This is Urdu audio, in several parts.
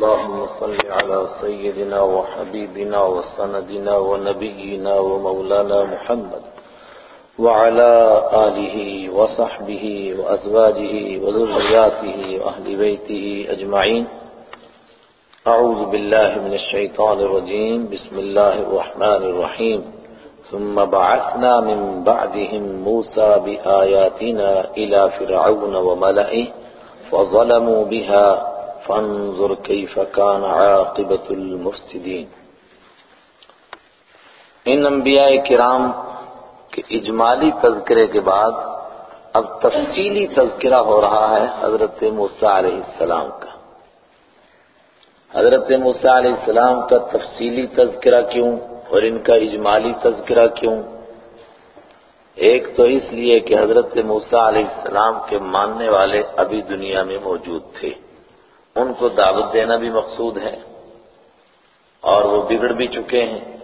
اللهم صل على سيدنا وحبيبنا وسندنا ونبينا ومولانا محمد وعلى آله وصحبه وأزواجه وذرياته وأهل بيته أجمعين. أعوذ بالله من الشيطان الرجيم. بسم الله الرحمن الرحيم. ثم بعثنا من بعدهم موسى بآياتنا إلى فرعون وملئه فظلموا بها فانظر كيف كان عاقبة المفسدين. ان انبیاء کرام کے اجمالی تذکرے کے بعد اب تفصیلی تذکرہ ہو رہا ہے حضرت موسیٰ علیہ السلام کا۔ حضرت موسیٰ علیہ السلام کا تفصیلی تذکرہ کیوں اور ان کا اجمالی تذکرہ کیوں؟ ایک تو اس لیے کہ حضرت موسیٰ علیہ السلام کے ماننے والے ابھی دنیا میں موجود تھے۔ ان کو دعوت دینا بھی مقصود ہے اور وہ بگڑ بھی چکے ہیں۔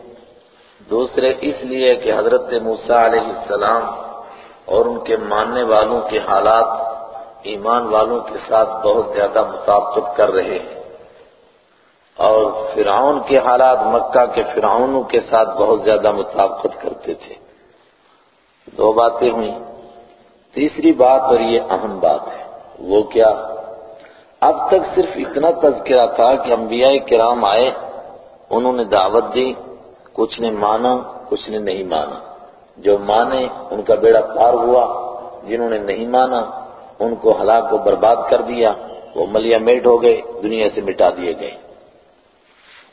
دوسرے اس لیے کہ حضرت موسیٰ علیہ السلام اور ان کے ماننے والوں کے حالات ایمان والوں کے ساتھ بہت زیادہ مطابقت کر رہے ہیں۔ اور فرعون کے حالات مکہ کے فرعونوں کے ساتھ بہت زیادہ مطابقت کرتے تھے۔ دو باتیں ہوئیں۔ تیسری بات اور یہ اہم بات ہے۔ وہ کیا؟ اب تک صرف اتنا تذکرہ تھا کہ انبیاء کرام آئے، انہوں نے دعوت دی، کچھ نے مانا، کچھ نے نہیں مانا۔ جو مانے، ان کا بیڑا پار ہوا۔ جنہوں نے نہیں مانا، ان کو ہلاک و برباد کر دیا۔ وہ ملیا میٹ ہو گئے، دنیا سے مٹا دیے گئے۔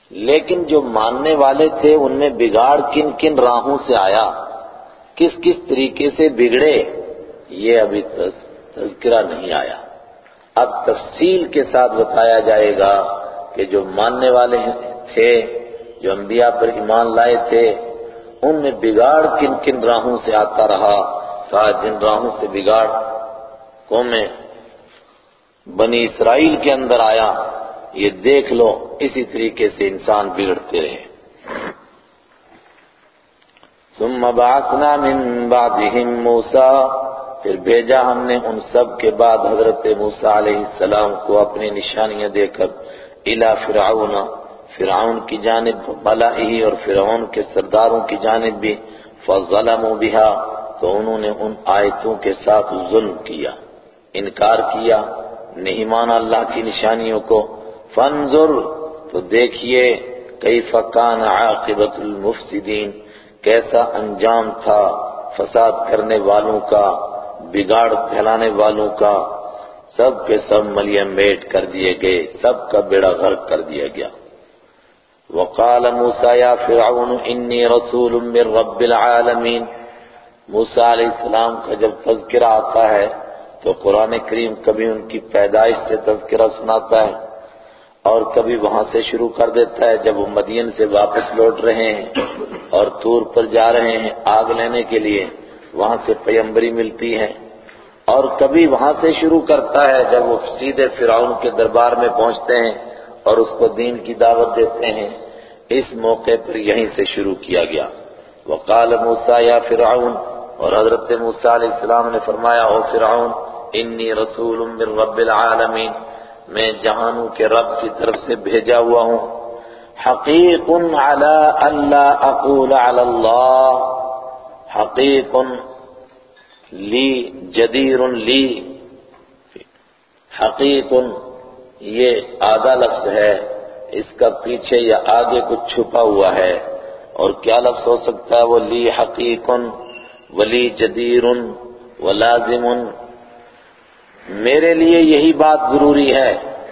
لیکن جو ماننے والے تھے، ان میں بگاڑ کن کن راہوں سے آیا۔ کس کس طریقے سے بگڑے، یہ ابھی تذکرہ نہیں آیا۔ اب تفصیل کے ساتھ بتایا جائے گا کہ جو ماننے والے تھے، جو انبیاء پر ایمان لائے تھے، ان میں بگاڑ کن کن راہوں سے آتا رہا۔ کہا جن راہوں سے بگاڑ قومیں بنی اسرائیل کے اندر آیا، یہ دیکھ لو، اسی طریقے سے انسان بگڑتے رہے۔ ثم بعثنا من بعدهم موسیٰ پھر بھیجا ہم نے ان سب کے بعد حضرت موسیٰ علیہ السلام کو اپنی نشانیاں دے کر الى فرعون فرعون کی جانب ملائہی اور فرعون کے سرداروں کی جانب بھی فظلموا بها تو انہوں نے ان آیتوں کے ساتھ ظلم کیا، انکار کیا، نہیں مانا اللہ کی نشانیوں کو۔ فانظر، تو دیکھیے کیف کان عاقبت المفسدین، کیسا انجام تھا فساد کرنے والوں کا۔ بگاڑ پھیلانے والوں کا سب کے سب ملیم میٹ کر دیے گئے، سب کا بیڑا غرق کر دیا گیا۔ وقال موسیٰ، یا فرعون، انی رسول من رب العالمین۔ موسیٰ علیہ السلام کا جب تذکرہ آتا ہے، تو قرآن کریم کبھی ان کی پیدائش سے تذکرہ سناتا ہے اور کبھی وہاں سے شروع کر دیتا ہے جب وہ مدین سے واپس لوٹ رہے ہیں اور تور پر جا رہے ہیں آگ لینے کے لیے، وہاں سے پیمبری ملتی ہے۔ اور کبھی وہاں سے شروع کرتا ہے جب وہ سیدھے فرعون کے دربار میں پہنچتے ہیں اور اس کو دین کی دعوت دیتے ہیں۔ اس موقع پر یہیں سے شروع کیا گیا۔ وقال موسیٰ یا فرعون، اور حضرت موسیٰ علیہ السلام نے فرمایا، او فرعون، انی رسول من رب العالمین، میں جہانوں کے رب کی طرف سے بھیجا ہوا ہوں۔ حقیق علی اللہ اقول علی اللہ، حقیق لی جدیر لی حقیق یہ آدھا لفظ ہے، اس کا پیچھے یا آگے کچھ چھپا ہوا ہے، اور کیا لفظ ہو سکتا ہے؟ وہ لی حقیق ولی جدیر ولازم میرے لیے یہی بات ضروری ہے،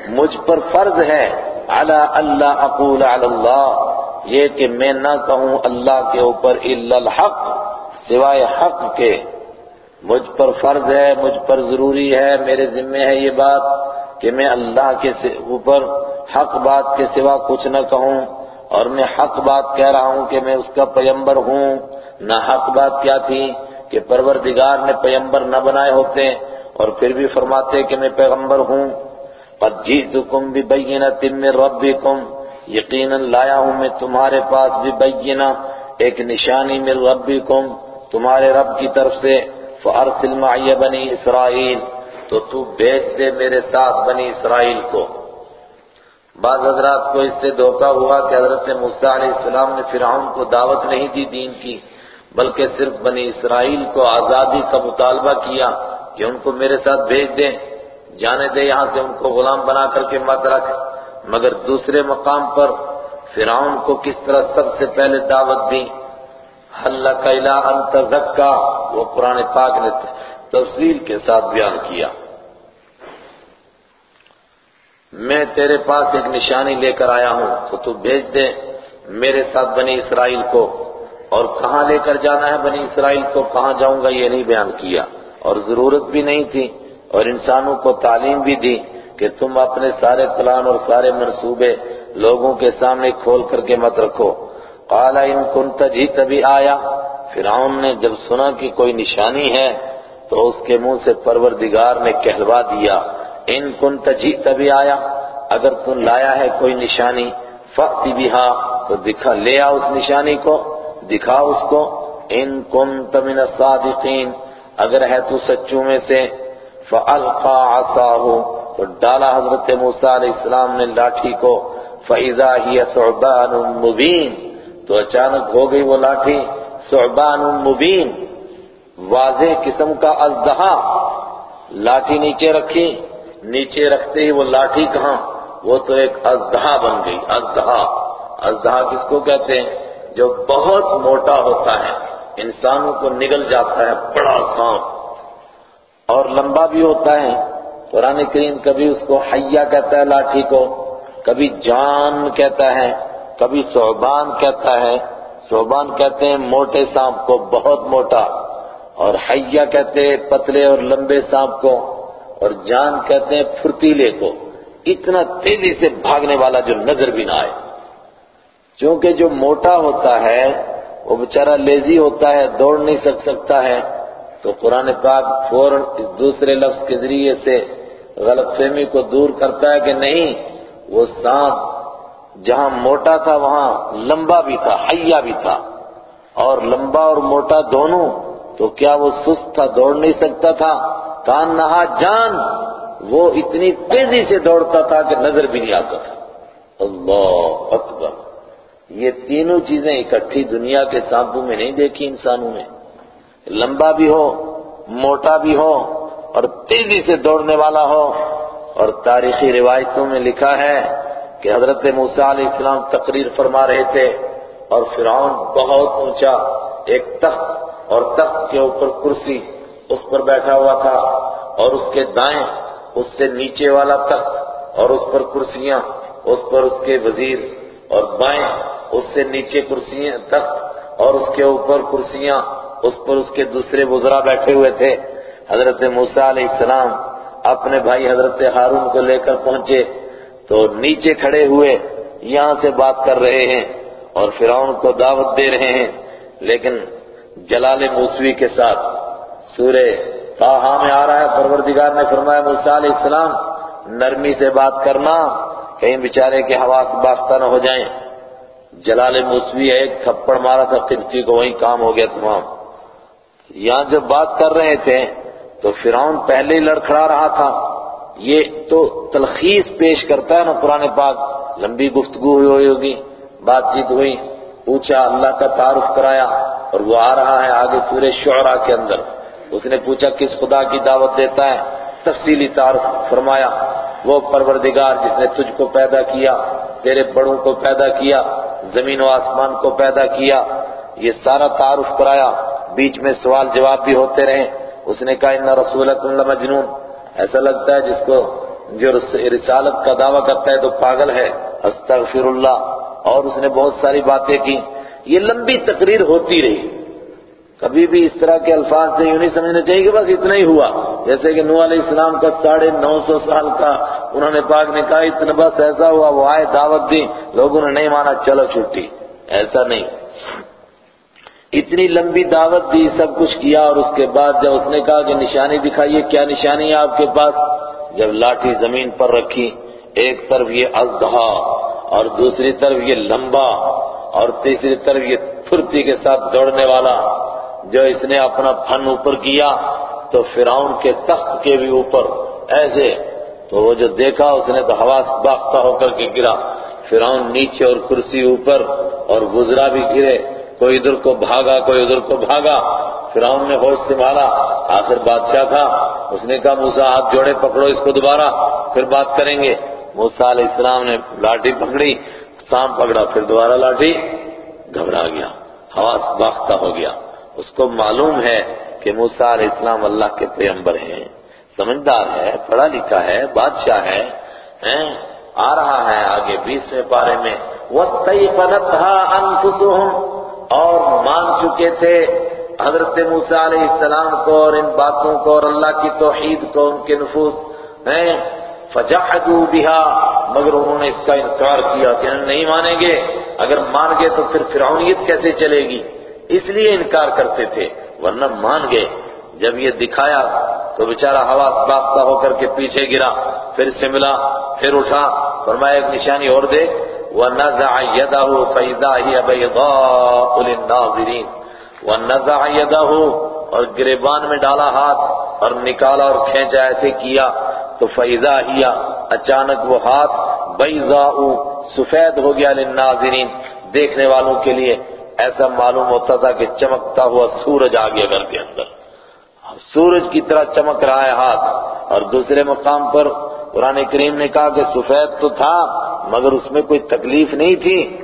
مجھ پر فرض ہے، علی اللہ اقول علی اللہ، یہ کہ میں نہ کہوں اللہ کے اوپر الا الحق، سوائے حق کے۔ مجھ پر فرض ہے، مجھ پر ضروری ہے، میرے ذمے ہے یہ بات کہ میں اللہ کے اوپر حق بات کے سوا کچھ نہ کہوں اور میں حق بات کہہ رہا ہوں کہ میں اس کا پیمبر ہوں۔ نہ حق بات کیا تھی کہ پروردگار نے پیمبر نہ بنائے ہوتے اور پھر بھی فرماتے کہ میں پیغمبر ہوں۔ قد جئتکم ببینۃ من ربکم، یقیناً لایا ہوں میں تمہارے پاس ببینہ ایک نشانی من ربکم، تمہارے رب کی طرف سے۔ فارسل معی بنی اسرائیل تو تو بھیج دے میرے ساتھ بنی اسرائیل کو۔ بعض حضرات کو اس سے دھوکہ ہوا کہ حضرت موسیٰ علیہ السلام نے فرعون کو دعوت نہیں دی دین کی، بلکہ صرف بنی اسرائیل کو آزادی کا مطالبہ کیا کہ ان کو میرے ساتھ بھیج دیں۔ جانے دے یہاں سے ان کو غلام بنا کر کے مت رکھ۔ مگر دوسرے مقام پر فرعون کو کس طرح سب سے پہلے دعوت دی؟ حل کا انت زکا وہ قرآن پاک نے تفصیل کے ساتھ بیان کیا۔ میں تیرے پاس ایک نشانی لے کر آیا ہوں، تو تو بھیج دے میرے ساتھ بنی اسرائیل کو۔ اور کہاں لے کر جانا ہے بنی اسرائیل کو؟ کہاں جاؤں گا؟ یہ نہیں بیان کیا۔ اور ضرورت بھی نہیں تھی، اور انسانوں کو تعلیم بھی دی کہ تم اپنے سارے پلان اور سارے منصوبے لوگوں کے سامنے کھول کر کے مت رکھو۔ قال، ان کنت جی تبھی آیا. فرعون نے جب سنا کہ کوئی نشانی ہے، تو اس کے منہ سے پروردگار نے کہلوا دیا، ان کنت جی تبھی آیا، اگر تم لایا ہے کوئی نشانی فقط بھی تو دکھا، لے آ اس نشانی کو، دکھا اس کو، ان کنت من الصادقین، اگر ہے تو سچوں میں سے فَأَلْقَى عَصَاهُ تو ڈالا حضرت موسیٰ علیہ السلام نے لاٹھی کو، فَإِذَا هِيَ ثُعْبَانٌ مُبِينٌ تو اچانک ہو گئی وہ لاٹھی ثعبان مبین، واضح قسم کا ازدہا لاٹھی نیچے رکھی، نیچے رکھتے ہی وہ لاٹھی کہاں؟ وہ تو ایک ازدہا بن گئی۔ ازدہا ازدہا کس کو کہتے ہیں؟ جو بہت موٹا ہوتا ہے، انسانوں کو نگل جاتا ہے بڑا سانپ اور لمبا بھی ہوتا ہے۔ قرآن کریم کبھی اس کو حیا کہتا ہے لاٹھی کو، کبھی جان کہتا ہے۔ کبھی صوبان کہتا ہے، صوبان کہتے ہیں موٹے سانپ کو بہت موٹا، اور حیا کہتے ہیں پتلے اور لمبے سانپ کو، اور جان کہتے ہیں پھرتیلے کو۔ اتنا تیزی سے بھاگنے والا جو نظر بھی نہ آئے۔ چونکہ جو موٹا ہوتا ہے، وہ بچارہ لیزی ہوتا ہے، دوڑ نہیں سک سکتا ہے۔ تو قرآن پاک فوراً اس دوسرے لفظ کے ذریعے سے غلط فہمی کو دور کرتا ہے کہ نہیں، وہ سانپ جہاں موٹا تھا وہاں لمبا بھی تھا، حیا بھی تھا۔ اور لمبا اور موٹا دونوں، تو کیا وہ سست تھا، دوڑ نہیں سکتا تھا؟ کان نہا جان وہ اتنی تیزی سے دوڑتا تھا کہ نظر بھی نہیں آتا تھا۔ اللہ اکبر۔ یہ تینوں چیزیں اکٹھی دنیا کے سانپوں میں نہیں دیکھی انسانوں نے۔ لمبا بھی ہو، موٹا بھی ہو، اور تیزی سے دوڑنے والا ہو۔ اور تاریخی روایتوں میں لکھا ہے کہ حضرت موسیٰ علیہ السلام تقریر فرما رہے تھے اور فرعون بہت اونچا ایک تخت اور تخت کے اوپر کرسی اس پر بیٹھا ہوا تھا اور اس کے دائیں اس سے نیچے والا تخت اور اس پر کرسیاں، اس پر اس کے وزیر اور بائیں اس سے نیچے کرسیاں، تخت اور اس کے اوپر کرسیاں، اس پر اس کے دوسرے وزراء بیٹھے ہوئے تھے۔ حضرت موسیٰ علیہ السلام اپنے بھائی حضرت ہارون کو لے کر پہنچے۔ تو نیچے کھڑے ہوئے یہاں سے بات کر رہے ہیں اور فرعون کو دعوت دے رہے ہیں۔ لیکن جلال موسوی کے ساتھ سورہ تاہا میں آ رہا ہے۔ پروردگار نے فرمایا، موسیٰ علیہ السلام، نرمی سے بات کرنا، کہیں بیچارے کے حواس باختہ نہ ہو جائیں۔ جلال موسوی ایک تھپڑ مارا تھا قبطی کو وہیں کام ہو گیا تمام۔ یہاں جب بات کر رہے تھے تو فرعون پہلے ہی لڑکھڑا رہا تھا۔ یہ تو تلخیص پیش کرتا ہے نا پرانے پاک۔ لمبی گفتگو ہوئی ہوگی بات چیت ہوئی، پوچھا اللہ کا تعارف کرایا اور وہ آ رہا ہے آگے سورہ شعراء کے اندر۔ اس نے پوچھا کس خدا کی دعوت دیتا ہے؟ تفصیلی تعارف فرمایا۔ وہ پروردگار جس نے تجھ کو پیدا کیا، تیرے بڑوں کو پیدا کیا، زمین و آسمان کو پیدا کیا، یہ سارا تعارف کرایا۔ بیچ میں سوال جواب بھی ہوتے رہے۔ اس نے کہا، ان رسولت اللہ مجنون ایسا لگتا ہے جس کو جو رسالت کا دعویٰ کرتا ہے تو پاگل ہے۔ استغفر اللہ۔ اور اس نے بہت ساری باتیں کی۔ یہ لمبی تقریر ہوتی رہی۔ کبھی بھی اس طرح کے الفاظ سے یوں نہیں سمجھنا چاہیے کہ بس اتنا ہی ہوا۔ جیسے کہ نو علیہ السلام کا ساڑھے نو سو سال کا انہوں نے پاک نے کہا، اتنا بس ایسا ہوا، وہ آئے دعوت دی لوگوں نے نہیں مانا، چلو چھٹی۔ ایسا نہیں۔ اتنی لمبی دعوت دی، سب کچھ کیا اور اس کے بعد جب اس نے کہا کہ نشانی دکھائیے، کیا نشانی ہے آپ کے پاس؟ جب لاٹھی زمین پر رکھی، ایک طرف یہ ازدہا اور دوسری طرف یہ لمبا اور تیسری طرف یہ پھرتی کے ساتھ دوڑنے والا، جو اس نے اپنا پھن اوپر کیا تو فرعون کے تخت کے بھی اوپر ایسے، تو وہ جو دیکھا، اس نے تو حواس باختہ ہو کر کے گرا۔ فرعون نیچے اور کرسی اوپر اور گزرا بھی گرے۔ کوئی ادھر کو بھاگا، کوئی ادھر کو بھاگا۔ فرعون نے ہوش سنبھالا۔ آخر بادشاہ تھا۔ اس نے کہا، موسیٰ، ہاتھ جوڑے، پکڑو اس کو دوبارہ۔ پھر بات کریں گے۔ موسیٰ علیہ السلام نے لاٹھی پکڑی سام پکڑا، پھر دوبارہ لاٹھی گھبرا گیا۔ حواس باختہ ہو گیا۔ اس کو معلوم ہے کہ موسیٰ علیہ السلام اللہ کے پیغمبر ہیں۔ سمجھدار ہے، پڑھا لکھا ہے، بادشاہ ہے آ رہا ہے آگے بیسویں پارے میں۔ وَاسْتَيْقَنَتْهَا أَنفُسُهُمْ اور مان چکے تھے حضرت موسیٰ علیہ السلام کو اور ان باتوں کو اور اللہ کی توحید کو، ان کے نفوس ہیں۔ فَجَحَدُوا بِهَا، مگر انہوں نے اس کا انکار کیا کہ نہیں مانیں گے۔ اگر مان گئے تو پھر فرعونیت کیسے چلے گی؟ اس لیے انکار کرتے تھے، ورنہ مان گئے۔ جب یہ دکھایا تو بیچارہ ہوا باختہ ہو کر کے پیچھے گرا، پھر سے ملا، پھر اٹھا۔ فرمایا، ایک نشانی اور دے۔ وَنَزَعَ يَدَهُ فَإِذَا هِيَ بَيْضَاءُ لِلنَّاظِرِينَ. وَنَزَعَ يَدَهُ اور گریبان میں ڈالا ہاتھ اور نکالا اور کھینچا ایسے کیا تو فَإِذَا هِيَ اچانک وہ ہاتھ بَيْضَاءُ سفید ہو گیا لِلنَّاظِرِينَ دیکھنے والوں کے لیے۔ ایسا معلوم ہوتا تھا کہ چمکتا ہوا سورج آ گیا گھر کے اندر۔ سورج کی طرح چمک رہا ہے ہاتھ اور دوسرے مقام پر قرآن کریم نے کہا کہ سفید تو تھا، مگر اس میں کوئی تکلیف نہیں تھی۔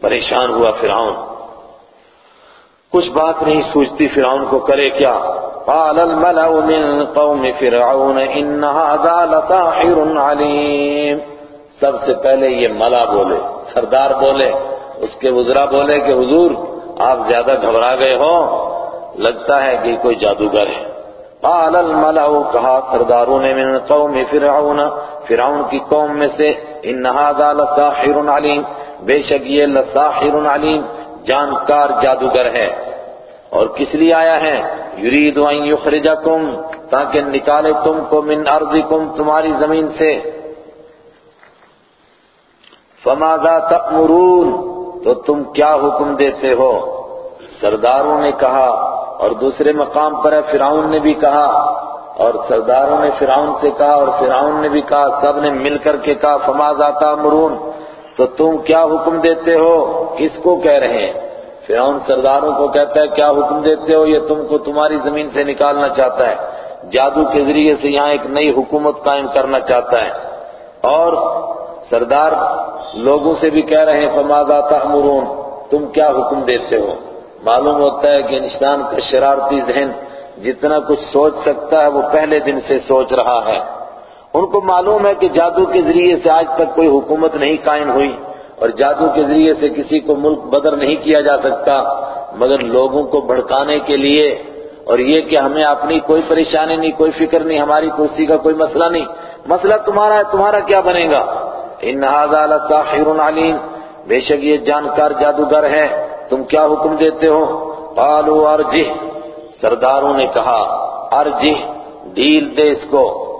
پریشان ہوا فرعون۔ کچھ بات نہیں سوچتی فرعون کو کرے کیا۔ قال الملأ من قوم فرعون ان هذا لساحر علیم۔ سب سے پہلے یہ ملا بولے، سردار بولے، اس کے وزرا بولے کہ حضور، آپ زیادہ گھبرا گئے ہو۔ لگتا ہے کہ کوئی جادوگر ہے۔ قال الملأ، کہا سرداروں نے من قوم فرعون فرعون کی قوم میں سے، ان هذا لساحر علیم، بے شک یہ لساحر علیم، جانکار جادوگر ہے۔ اور کس لیے آیا ہے؟ یرید ان یخرجکم، تاکہ نکالے تم کو من ارضکم تمہاری زمین سے۔ فماذا تأمرون؟ تو تم کیا حکم دیتے ہو؟ سرداروں نے کہا اور دوسرے مقام پر ہے، فرعون نے بھی کہا اور سرداروں نے فرعون سے کہا اور فرعون نے بھی کہا، سب نے مل کر کے کہا فماز آتا مرون تو تم کیا حکم دیتے ہو؟ کس کو کہہ رہے ہیں؟ فرعون سرداروں کو کہتا ہے، کیا حکم دیتے ہو؟ یہ تم کو تمہاری زمین سے نکالنا چاہتا ہے۔ جادو کے ذریعے سے یہاں ایک نئی حکومت قائم کرنا چاہتا ہے۔ اور سردار لوگوں سے بھی کہہ رہے ہیں فماز آتا مرون تم کیا حکم دیتے ہو؟ معلوم ہوتا ہے کہ انسان کا شرارتی ذہن جتنا کچھ سوچ سکتا ہے وہ پہلے دن سے سوچ رہا ہے۔ ان کو معلوم ہے کہ جادو کے ذریعے سے آج تک کوئی حکومت نہیں قائم ہوئی اور جادو کے ذریعے سے کسی کو ملک بدر نہیں کیا جا سکتا۔ مگر لوگوں کو بھڑکانے کے لیے اور یہ کہ ہمیں اپنی کوئی پریشانی نہیں، کوئی فکر نہیں، ہماری کرسی کا کوئی مسئلہ نہیں۔ مسئلہ تمہارا ہے، تمہارا کیا بنے گا؟ ان ساحر علیم۔ بے شک یہ جانکار جادوگر ہے تم کیا حکم دیتے ہو؟ قالوا ارجح سرداروں نے کہا ارجح ڈھیل دے اس کو۔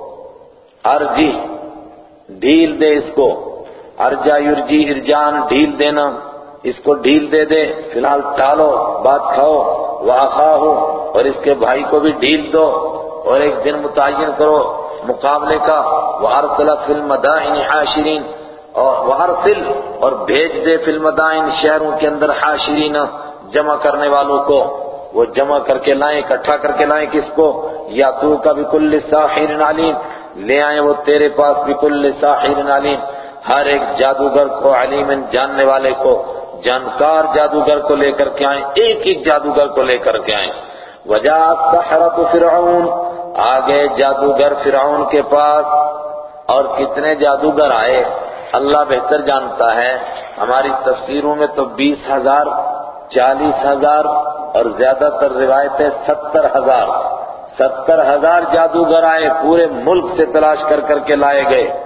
ارجح ڈھیل دے اس کو۔ ارجا یرجی ارجان ڈھیل دینا۔ اس کو ڈھیل دے دے۔ فی الحال ٹالو، بات کھاؤ۔ واقع ہو اور اس کے بھائی کو بھی ڈھیل دو۔ اور ایک دن متعین کرو۔ مقابلے کا۔ وَأَرْسَلَ فِي الْمَدَائِنِ حَاشِرِينَ۔ اور اور بھیج دے فی المدائن شہروں کے اندر حاشرین جمع کرنے والوں کو۔ وہ جمع کر کے لائیں، اکٹھا کر کے لائیں کس کو؟ یا تو کا بکل ساحر علیم۔ لے آئیں وہ تیرے پاس بکل ساحر علیم۔ ہر ایک جادوگر کو علیم جاننے والے کو، جانکار جادوگر کو لے کر کے آئیں، ایک ایک جادوگر کو لے کر کے آئیں۔ وجہ سحرت فرعون۔ آگے جادوگر فرعون کے پاس اور کتنے جادوگر آئے۔ اللہ بہتر جانتا ہے۔ ہماری تفسیروں میں تو بیس ہزار، چالیس ہزار اور زیادہ تر روایتیں ستر ہزار۔ ستر ہزار جادوگر آئے، پورے ملک سے تلاش کر کر کے لائے گئے۔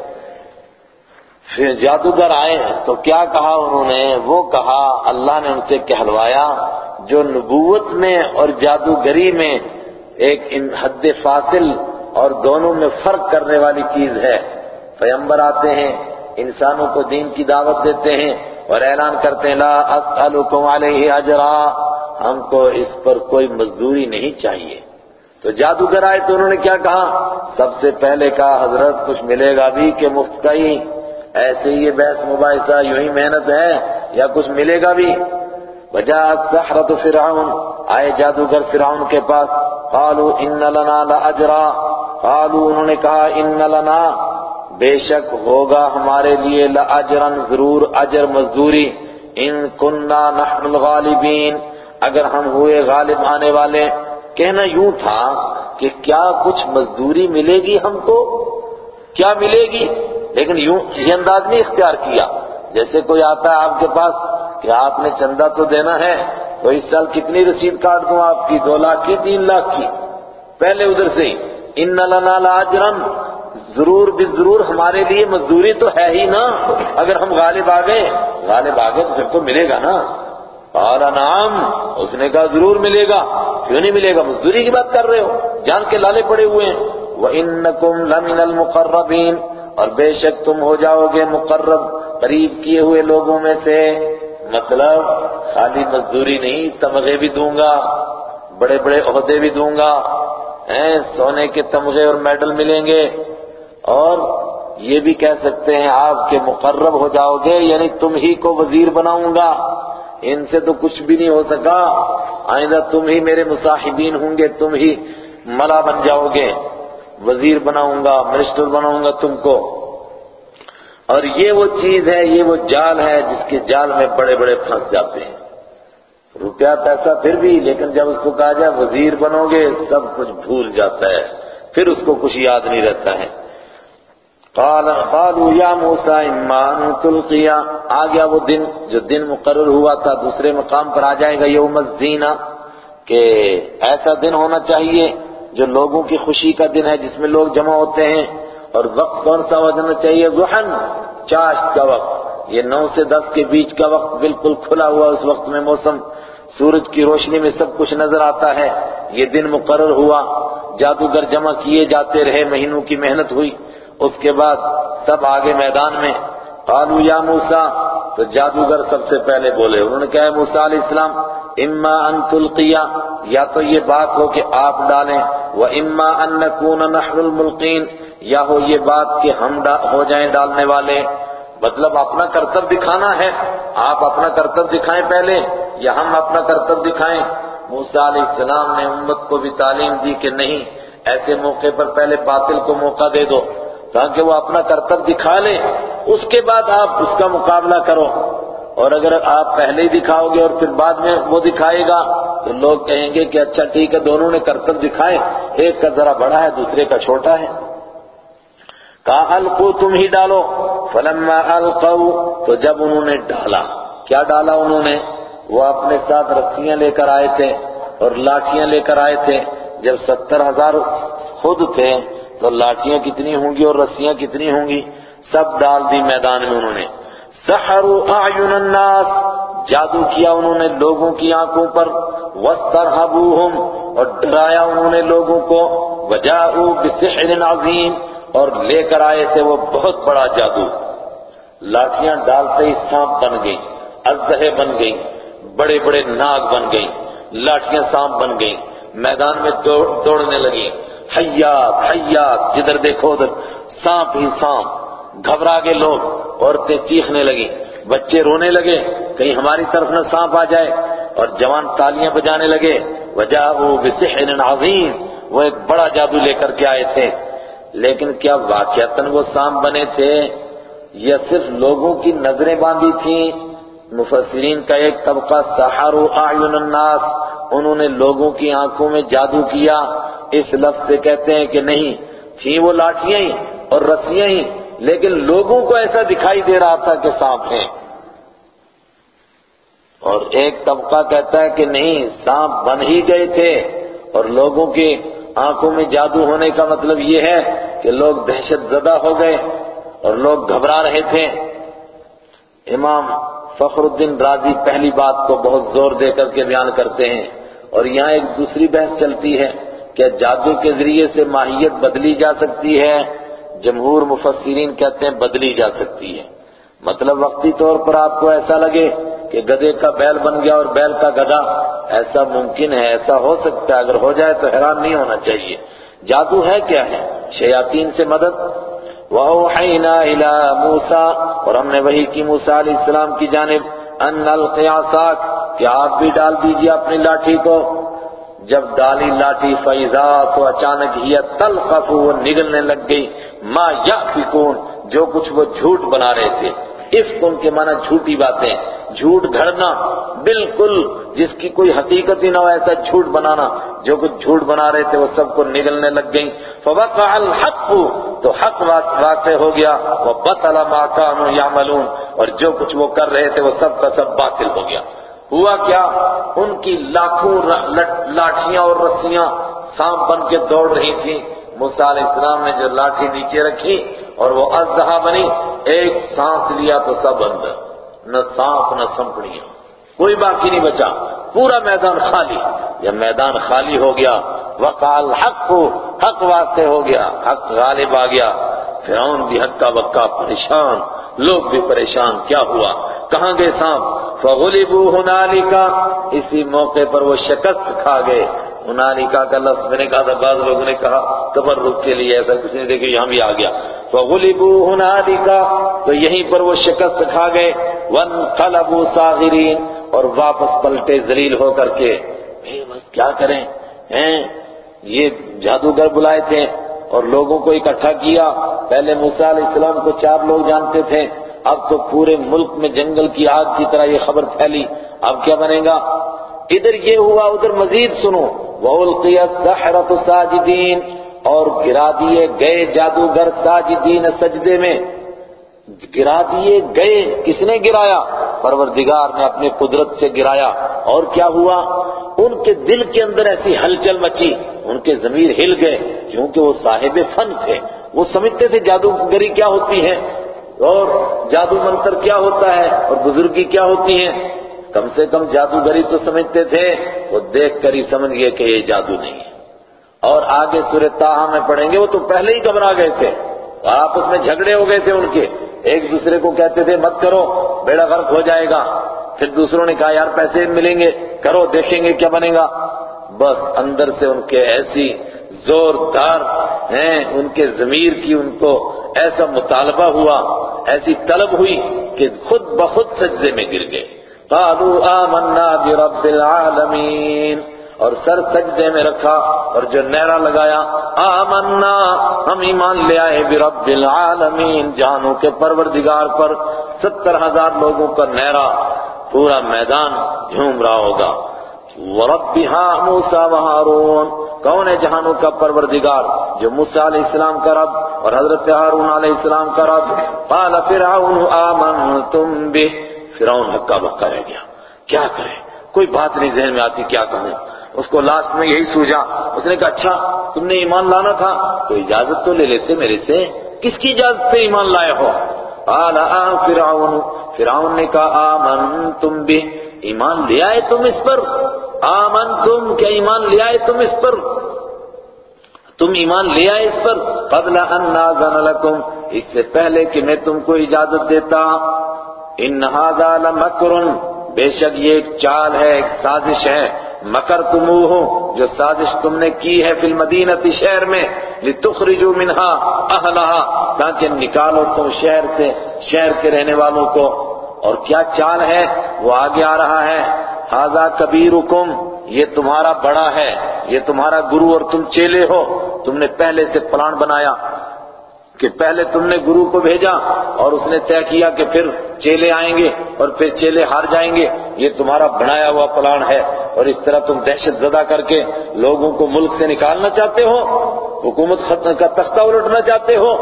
پھر جادوگر آئے، تو کیا کہا انہوں نے؟ وہ کہا، اللہ نے ان سے کہلوایا، جو نبوت میں اور جادوگری میں ایک ان حد فاصل اور دونوں میں فرق کرنے والی چیز ہے۔ پیمبر آتے ہیں انسانوں کو دین کی دعوت دیتے ہیں اور اعلان کرتے ہیں، لا اسألکم علیہ اجرا، ہم کو اس پر کوئی مزدوری نہیں چاہیے۔ تو جادوگر آئے تو انہوں نے کیا کہا؟ سب سے پہلے کہا، حضرت کچھ ملے گا بھی کہ مفت کا ہی۔ ایسے یہ بحث مباحثہ یوں ہی محنت ہے، یا کچھ ملے گا بھی؟ وجہ سحرت فرعون۔ آئے جادوگر فرعون کے پاس، قالوا ان لنا لاجرا قالوا انہوں نے کہا، ان لنا۔ بے شک ہوگا ہمارے لیے لاجرا ضرور اجر مزدوری۔ ان کننا نحن الغالبین۔ اگر ہم ہوئے غالب آنے والے، کہنا یوں تھا کہ کیا کچھ مزدوری ملے گی ہم کو؟ کیا ملے گی؟ لیکن یوں یہ انداز نہیں اختیار کیا۔ جیسے کوئی آتا ہے آپ کے پاس کہ آپ نے چندہ تو دینا ہے، تو اس سال کتنی رسید کاٹ دوں آپ کی؟ دو لاکھ کی، تین لاکھ کی۔ پہلے ادھر سے ان لنا لاجرن ضرور بھی ضرور ہمارے لیے مزدوری تو ہے ہی نا۔ اگر ہم غالب آ گئے، غالب آ گئے تو پھر تو ملے گا نا۔ اور نام اس نے کہا ضرور ملے گا۔ کیوں نہیں ملے گا؟ مزدوری کی بات کر رہے ہو۔ جان کے لالے پڑے ہوئے ہیں۔ وَإِنَّكُمْ لَمِنَ الْمُقَرَّبِينَ۔ اور بے شک تم ہو جاؤ گے مقرب، قریب کیے ہوئے لوگوں میں سے۔ مطلب خالی مزدوری نہیں، تمغے بھی دوں گا، بڑے بڑے عہدے بھی دوں گا۔ سونے کے تمغے اور میڈل ملیں گے۔ اور یہ بھی کہہ سکتے ہیں آپ کے مقرب ہو جاؤ گے یعنی تم ہی کو وزیر بناؤں گا۔ ان سے تو کچھ بھی نہیں ہو سکا۔ آئندہ تم ہی میرے مصاحبین ہوں گے، تم ہی ملا بن جاؤ گے۔ وزیر بناؤں گا، منسٹر بناؤں گا تم کو۔ اور یہ وہ چیز ہے، یہ وہ جال ہے جس کے جال میں بڑے بڑے پھنس جاتے ہیں۔ روپیہ پیسہ پھر بھی، لیکن جب اس کو کہا جائے وزیر بنو گے، سب کچھ بھول جاتا ہے۔ پھر اس کو کچھ یاد نہیں رہتا ہے۔ قالوا یا موسیٰ، اما ان تلقیا۔ آ گیا وہ دن، جو دن مقرر ہوا تھا، دوسرے مقام پر آ جائے گا یوم الزینہ، کہ ایسا دن ہونا چاہیے جو لوگوں کی خوشی کا دن ہے، جس میں لوگ جمع ہوتے ہیں۔ اور وقت کون سا ہونا چاہیے؟ ضحن چاشت کا وقت۔ یہ نو سے دس کے بیچ کا وقت بالکل کھلا ہوا اس وقت میں موسم۔ سورج کی روشنی میں سب کچھ نظر آتا ہے۔ یہ دن مقرر ہوا۔ جادوگر جمع کیے جاتے رہے، مہینوں کی محنت ہوئی۔ اس کے بعد سب آگے میدان میں قالوا یا موسیٰ، تو جادوگر سب سے پہلے بولے، انہوں نے کہا موسیٰ علیہ السلام، اما ان تلقیا یا تو یہ بات ہو کہ آپ ڈالیں وہ اما ان نکون نحن الملقین یا ہو یہ بات کہ ہم ہو جائیں ڈالنے والے۔ مطلب اپنا کرتب دکھانا ہے، آپ اپنا کرتب دکھائیں پہلے، یا ہم اپنا کرتب دکھائیں۔ موسیٰ علیہ السلام نے امت کو بھی تعلیم دی کہ نہیں، ایسے موقع پر پہلے باطل کو موقع دے دو۔ تاکہ وہ اپنا کرتب دکھا لے اس کے بعد آپ اس کا مقابلہ کرو۔ اور اگر آپ پہلے ہی دکھاؤ گے اور پھر بعد میں وہ دکھائے گا، تو لوگ کہیں گے کہ اچھا ٹھیک ہے، دونوں نے کرتب دکھائے۔ ایک کا ذرا بڑا ہے، دوسرے کا چھوٹا ہے۔ کہا، القو، تم ہی ڈالو۔ فلما القو، تو جب انہوں نے ڈالا۔ کیا ڈالا انہوں نے؟ وہ اپنے ساتھ رسیاں لے کر آئے تھے اور لاٹیاں لے کر آئے تھے۔ جب ستر ہزار خود تھے تو لاٹیاں کتنی ہوں گی اور رسیاں کتنی ہوں گی؟ سب ڈال دی میدان میں انہوں نے۔ سحروا اعین الناس۔ جادو کیا انہوں نے لوگوں کی آنکھوں پر۔ وَاسْتَرْهَبُوهُمْ اور ڈرایا انہوں نے لوگوں کو۔ وَجَاءُوا بِسِحْرٍ عَظِيمٍ۔ اور لے کر آئے تھے وہ بہت بڑا جادو۔ لاٹیاں ڈالتے ہی سانپ بن گئی ازدہے بن گئی بڑے بڑے ناگ بن گئی لاٹیاں سانپ بن گئی میدان میں دوڑنے لگی حیات حیات، جدھر دیکھو ادھر، سانپ ہی سانپ گھبرا کے لوگ، عورتیں چیخنے لگی بچے رونے لگے، کہیں ہماری طرف نہ سانپ آ جائے، اور جوان تالیاں بجانے لگے وجہ بسحر عظیم، وہ ایک بڑا جادو لے کر کے آئے تھے۔ لیکن کیا واقعتاً وہ سانپ بنے تھے؟ یا صرف لوگوں کی نظریں باندھی تھیں؟ مفسرین کا ایک طبقہ سحروا اعین الناس، انہوں نے لوگوں کی آنکھوں میں جادو کیا اس لفظ سے کہتے ہیں کہ نہیں، تھیں وہ لاٹیاں ہی اور رسیاں ہی، لیکن لوگوں کو ایسا دکھائی دے رہا تھا کہ سانپ ہیں۔ اور ایک طبقہ کہتا ہے کہ نہیں، سانپ بن ہی گئے تھے۔ اور لوگوں کی آنکھوں میں جادو ہونے کا مطلب یہ ہے کہ لوگ دہشت زدہ ہو گئے اور لوگ گھبرا رہے تھے۔ امام فخر الدین راضی پہلی بات کو بہت زور دے کر کے بیان کرتے ہیں۔ اور یہاں ایک دوسری بحث چلتی ہے۔ کیا جادو کے ذریعے سے ماہیت بدلی جا سکتی ہے؟ جمہور مفسرین کہتے ہیں بدلی جا سکتی ہے۔ مطلب وقتی طور پر آپ کو ایسا لگے کہ گدے کا بیل بن گیا اور بیل کا گدا ایسا ممکن ہے، ایسا ہو سکتا ہے۔ اگر ہو جائے تو حیران نہیں ہونا چاہیے۔ جادو ہے کیا ہے؟ شیاطین سے مدد۔ وَأَوْحَيْنَا إِلَى مُوسَى، اور ہم نے وہی کی موسیٰ علیہ السلام کی جانب ان القیاساک کہ آپ بھی ڈال دیجیے اپنی لاٹھی کو۔ جب ڈالی لاٹھی فیضا تو اچانک ہی تلقف وہ نگلنے لگ گئی۔ ما یافکون جو کچھ وہ جھوٹ بنا رہے تھے۔ عفق ان کے معنی جھوٹی باتیں۔ جھوٹ گھڑنا بالکل، جس کی کوئی حقیقت ہی نہ ہو ایسا جھوٹ بنانا۔ جو کچھ جھوٹ بنا رہے تھے وہ سب کو نگلنے لگ گئیں۔ فوقع الحق، تو حق واقع ہو گیا۔ وہ بطل ما كانوا يعملون۔ اور جو کچھ وہ کر رہے تھے وہ سب کا سب باطل ہو گیا۔ ہوا کیا؟ ان کی لاکھوں لاٹھیاں اور رسیاں سانپ بن کے دوڑ رہی تھیں موسیٰ علیہ السلام نے جو لاٹھی نیچے رکھی اور وہ ازدہا بنی، ایک سانس لیا تو سب اندر، نہ سانپ نہ سمپڑیاں۔ کوئی باقی نہیں بچا، پورا میدان خالی۔ جب میدان خالی ہو گیا۔ وقال حق کو حق واقع ہو گیا، حق غالب آ گیا۔ فرعون بھی حقا بکا پریشان۔ لوگ بھی پریشان، کیا ہوا؟ کہاں گئے سانپ؟ فغلبوا ہنالکا اسی موقع پر وہ شکست کھا گئے۔ ہنالکا کا لفظ میں نے کہا تھا، بعض لوگوں نے کہا، تبرک کے لیے ایسا کچھ نہیں دیکھے یہاں بھی آ گیا۔ فغلبوا ہنالکا تو یہیں پر وہ شکست کھا گئے۔ وانقلبوا صاغرین اور واپس پلٹے ذلیل ہو کر کے۔ بس کیا کریں؟ ہیں؟ یہ جادوگر بلائے تھے۔ اور لوگوں کو اکٹھا کیا۔ پہلے موسیٰ علیہ السلام کو چار لوگ جانتے تھے۔ اب تو پورے ملک میں جنگل کی آگ کی طرح یہ خبر پھیلی۔ اب کیا بنے گا؟ ادھر یہ ہوا، ادھر مزید سنو۔ وَأُلْقِيَ السَّحْرَةُ سَاجِدِينَ اور گرا دیے گئے جادوگر ساجدین سجدے میں۔ گرا دیے گئے۔ کس نے گرایا؟ پروردگار نے اپنے قدرت سے گرایا۔ اور کیا ہوا؟ ان کے دل کے اندر ایسی ہلچل مچی، ان کے ضمیر ہل گئے، کیونکہ وہ صاحب فن تھے۔ وہ سمجھتے تھے جادوگری کیا ہوتی ہے، اور جادو منتر کیا ہوتا ہے، اور بزرگی کیا ہوتی ہے۔ کم سے کم جادوگری تو سمجھتے تھے، وہ دیکھ کر ہی سمجھ گئے کہ یہ جادو نہیں ہے۔ اور آگے سورہ تاہا میں پڑھیں گے، وہ تو پہلے ہی گھبرا گئے تھے۔ آپس میں جھگڑے ہو گئے تھے ان کے۔ ایک دوسرے کو کہتے تھے، مت کرو، بیڑا غرق ہو جائے گا۔ پھر دوسروں نے کہا، یار، پیسے ملیں گے، کرو، دیکھیں گے کیا بنے گا۔ بس اندر سے ان کے ایسی زوردار ہیں، ان کے ضمیر کی ان کو ایسا مطالبہ ہوا، ایسی طلب ہوئی کہ خود بخود سجدے میں گر گئے۔ قالوا آمنا برب العالمین۔ اور سر سجدے میں رکھا اور جو نیرا لگایا، آمنا، ہم ایمان لے آئے برب العالمین جانو کے پروردگار پر ستر ہزار لوگوں کا نیرا پورا میدان جھوم رہا ہوگا۔ وربها موسى وهارون، کون ہے جہانوں کا پروردگار؟ جو موسیٰ علیہ السلام کا رب اور حضرت ہارون علیہ السلام کا رب۔ قال فرعون، آمنتم به۔ فرعون ہکا بکا رہ گیا۔ کیا کرے کوئی بات نہیں ذہن میں آتی، کیا کہوں؟ اس کو لاسٹ میں یہی سوجا۔ اس نے کہا اچھا تم نے ایمان لانا تھا، تو اجازت تو لے لیتے میرے سے۔ کس کی اجازت سے ایمان لائے ہو؟ قال فرعون۔ فرعون نے کہا، آمنتم به ایمان لے آئے تم اس پر۔ آمن تم کیا ایمان لے آئے تم اس پر؟ تم ایمان لے آئے اس پر۔ قبل ان نازن لکم۔ اس سے پہلے کہ میں تم کو اجازت دیتا۔ ان هذا لمکر۔ بے شک یہ ایک چال ہے، ایک سازش ہے۔ مکر تم ہو جو سازش تم نے کی ہے فی المدینہ شہر میں لتخرجوا منها اہلها تاکہ نکالو تم شہر سے، شہر کے رہنے والوں کو۔ اور کیا چال ہے؟ وہ آگے آ رہا ہے۔ ہاضا کبیرکم، یہ تمہارا بڑا ہے، یہ تمہارا گرو اور تم چیلے ہو۔ تم نے پہلے سے پلان بنایا۔ کہ پہلے تم نے گرو کو بھیجا اور اس نے طے کیا کہ پھر چیلے آئیں گے اور پھر چیلے ہار جائیں گے۔ یہ تمہارا بنایا ہوا پلان ہے۔ اور اس طرح تم دہشت زدہ کر کے لوگوں کو ملک سے نکالنا چاہتے ہو؟ حکومت ختم کا تختہ الٹنا چاہتے ہو؟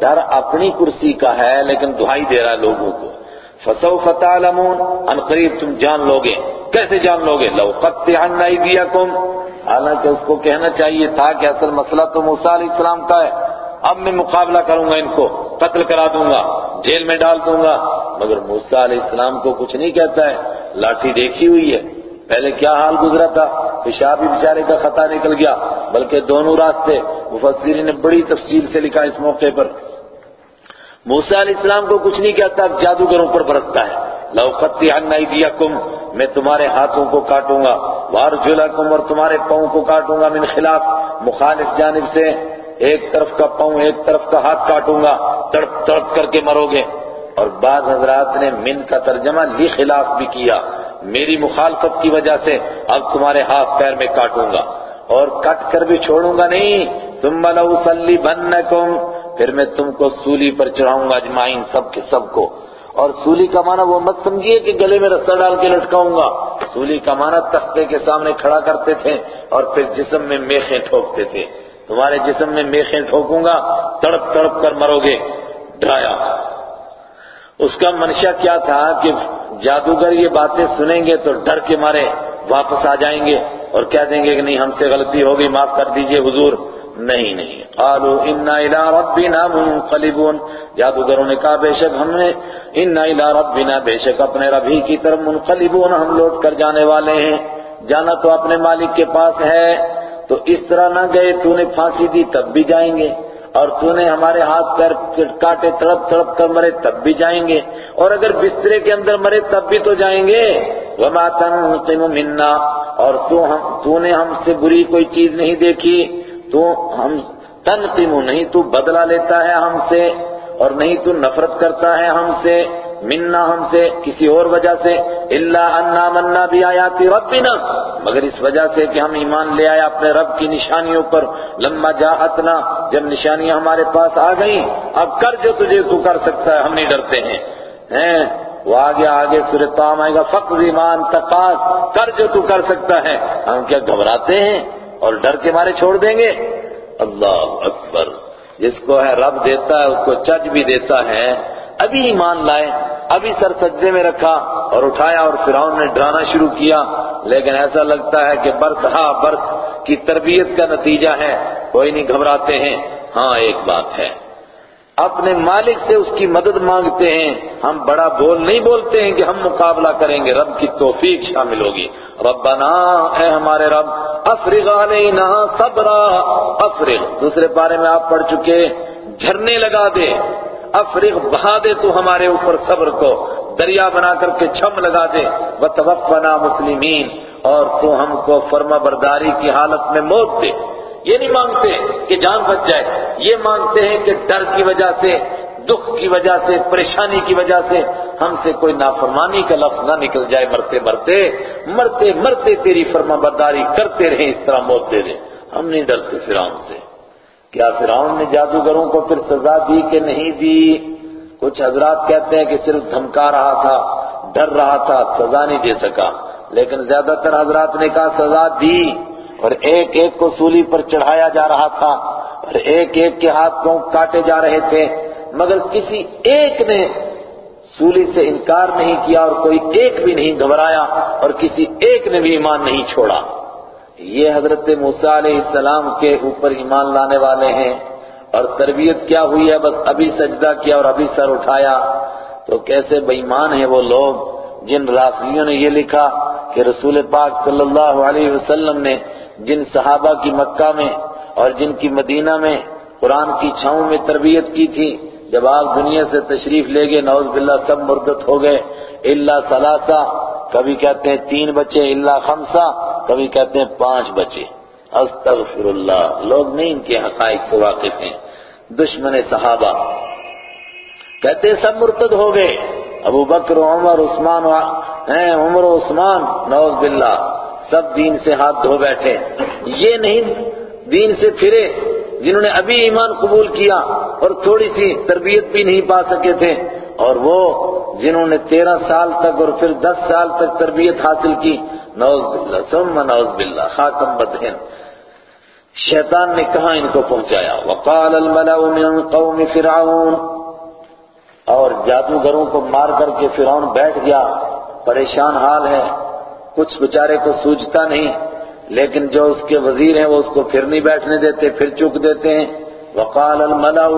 ڈر اپنی کرسی کا ہے لیکن دہائی دے رہا ہے لوگوں کو۔ فسوف تعلمون، ان قریب تم جان لوگے۔ کیسے جان لوگے؟ لو قطعن ایدیکم حالانکہ اس کو کہنا چاہیے تھا کہ اصل مسئلہ تو موسیٰ علیہ السلام کا ہے۔ اب میں مقابلہ کروں گا ان کو، قتل کرا دوں گا، جیل میں ڈال دوں گا۔ مگر موسیٰ علیہ السلام کو کچھ نہیں کہتا ہے، لاٹھی دیکھی ہوئی ہے۔ پہلے کیا حال گزرا تھا؟ پیشابی بیچارے کا خطا نکل گیا، بلکہ دونوں راستے مفسرین نے بڑی تفصیل سے لکھا اس موقع پر۔ موسیٰ علیہ السلام کو کچھ نہیں کہتا، اب جادوگروں پر برستا ہے۔ لو خطی ان ایدیکم، میں تمہارے ہاتھوں کو کاٹوں گا۔ وارجلکم اور تمہارے پاؤں کو کاٹوں گا۔ من خلاف مخالف جانب سے ایک طرف کا پاؤں، ایک طرف کا ہاتھ کاٹوں گا، تڑپ تڑپ کر کے مرو گے۔ اور بعض حضرات نے من کا ترجمہ لی خلاف بھی کیا۔ میری مخالفت کی وجہ سے اب تمہارے ہاتھ پیر میں کاٹوں گا۔ اور کٹ کر بھی چھوڑوں گا نہیں۔ تم سلی بن پھر میں تم کو سولی پر چڑھاؤں گا اجمائن سب کے سب کو۔ اور سولی کا معنی وہ مت سمجھیے کہ گلے میں رسہ ڈال کے لٹکاؤں گا۔ سولی کا معنی تختے کے سامنے کھڑا کرتے تھے اور پھر جسم میں میخیں ٹھوکتے تھے۔ تمہارے جسم میں میخیں ٹھوکوں گا، تڑپ تڑپ کر مرو گے، ڈرایا۔ اس کا منشا کیا تھا کہ جادوگر یہ باتیں سنیں گے تو ڈر کے مارے واپس آ جائیں گے اور کہہ دیں گے کہ نہیں، ہم سے غلطی ہوگی، معاف کر دیجیے حضور۔ نہیں نہیں۔ قالوا انا الى ربنا منقلبون۔ جادوگروں نے کہا، بے شک ہم نے انا الى ربنا، بے شک اپنے رب ہی کی طرف منقلبون، ہم لوٹ کر جانے والے ہیں۔ جانا تو اپنے مالک کے پاس ہے۔ تو اس طرح نہ گئے تو نے پھانسی دی تب بھی جائیں گے۔ اور تو نے ہمارے ہاتھ پیر کاٹے تڑپ تڑپ کر مرے، تب بھی جائیں گے۔ اور اگر بسترے کے اندر مرے، تب بھی تو جائیں گے۔ وما تنقم منا۔ اور تو ہم تو نے ہم سے بری کوئی چیز نہیں دیکھی۔ تو ہم تنقم نہیں، تو بدلہ لیتا ہے ہم سے۔ اور نہیں تو نفرت کرتا ہے ہم سے۔ منا ہم سے، کسی اور وجہ سے اللہ انا منا بھی آیاتی ربنا۔ مگر اس وجہ سے کہ ہم ایمان لے آئے اپنے رب کی نشانیوں پر۔ لما جاءتنا، جب نشانیاں ہمارے پاس آ گئیں۔ اب کر جو تجھے تو کر سکتا ہے، ہم نہیں ڈرتے ہیں۔ ہیں؟ وہ آگے آگے تام آئے گا۔ فقر ایمان، تقاض، کر جو تو کر سکتا ہے۔ ہم کیا گھبراتے ہیں اور ڈر کے مارے چھوڑ دیں گے؟ اللہ اکبر۔ جس کو ہے رب دیتا ہے، اس کو چج بھی دیتا ہے۔ ابھی ایمان لائے، ابھی سر سجدے میں رکھا اور اٹھایا اور فرعون نے ڈرانا شروع کیا۔ لیکن ایسا لگتا ہے کہ برس ہاں برس کی تربیت کا نتیجہ ہے۔ کوئی نہیں گھبراتے ہیں۔ ہاں ایک بات ہے۔ اپنے مالک سے اس کی مدد مانگتے ہیں۔ ہم بڑا بول نہیں بولتے ہیں کہ ہم مقابلہ کریں گے۔ رب کی توفیق شامل ہوگی۔ ربنا، اے ہمارے رب، افرغ علینا صبرا۔ افرغ، دوسرے پارے میں آپ پڑھ چکے، جھرنے لگا دے۔ افرغ بہا دے تو ہمارے اوپر صبر کو، دریا بنا کر کے چھم لگا دے۔ وتوفنا مسلمین اور تو ہم کو فرما برداری کی حالت میں موت دے۔ یہ نہیں مانگتے کہ جان بچ جائے۔ یہ مانگتے ہیں کہ ڈر کی وجہ سے، دکھ کی وجہ سے، پریشانی کی وجہ سے ہم سے کوئی نافرمانی کا لفظ نہ نکل جائے۔ مرتے مرتے مرتے مرتے تیری فرما برداری کرتے رہے، اس طرح موت دے دے۔ ہم نہیں ڈرتے فرعون سے۔ کیا فرعون نے جادوگروں کو پھر سزا دی کہ نہیں دی؟ کچھ حضرات کہتے ہیں کہ صرف دھمکا رہا تھا، ڈر رہا تھا، سزا نہیں دے سکا۔ لیکن زیادہ تر حضرات نے کہا، سزا دی۔ اور ایک ایک کو سولی پر چڑھایا جا رہا تھا، اور ایک ایک کے ہاتھ کو کاٹے جا رہے تھے۔ مگر کسی ایک نے سولی سے انکار نہیں کیا اور کوئی ایک بھی نہیں گھبرایا اور کسی ایک نے بھی ایمان نہیں چھوڑا۔ یہ حضرت موسیٰ علیہ السلام کے اوپر ایمان لانے والے ہیں اور تربیت کیا ہوئی ہے؟ بس ابھی سجدہ کیا اور ابھی سر اٹھایا۔ تو کیسے بےمان ہیں وہ لوگ؟ جن رافضیوں نے یہ لکھا کہ رسول پاک صلی اللہ علیہ وسلم نے جن صحابہ کی مکہ میں اور جن کی مدینہ میں قرآن کی چھاؤں میں تربیت کی تھی، جب آپ دنیا سے تشریف لے گئے نوز باللہ سب مردت ہو گئے۔ اللہ ثلاثہ کبھی کہتے ہیں تین بچے اللہ خمسہ، کبھی کہتے ہیں پانچ بچے۔ استغفر اللہ لوگ نہیں ان کے حقائق سے واقف ہیں۔ دشمن صحابہ۔ کہتے ہیں سب مرتد ہو گئے۔ ابو بکر، عمر، عثمان، ہیں، عمر و عثمان نوز باللہ۔ سب دین سے ہاتھ دھو بیٹھے۔ یہ نہیں، دین سے پھرے۔ جنہوں نے ابھی ایمان قبول کیا اور تھوڑی سی تربیت بھی نہیں پا سکے تھے۔ اور وہ جنہوں نے تیرہ سال تک اور پھر دس سال تک تربیت حاصل کی نوز باللہ، ثم نوز باللہ، خاتم بدہن۔ شیطان نے کہاں ان کو پہنچایا؟ وقال الملأ من قوم فرعون۔ اور جادوگروں کو مار کر کے فرعون بیٹھ گیا۔ پریشان حال ہے۔ کچھ بچارے کو سوجتا نہیں، لیکن جو اس کے وزیر ہیں وہ اس کو پھر نہیں بیٹھنے دیتے، پھر چک دیتے ہیں۔ وقال الملأ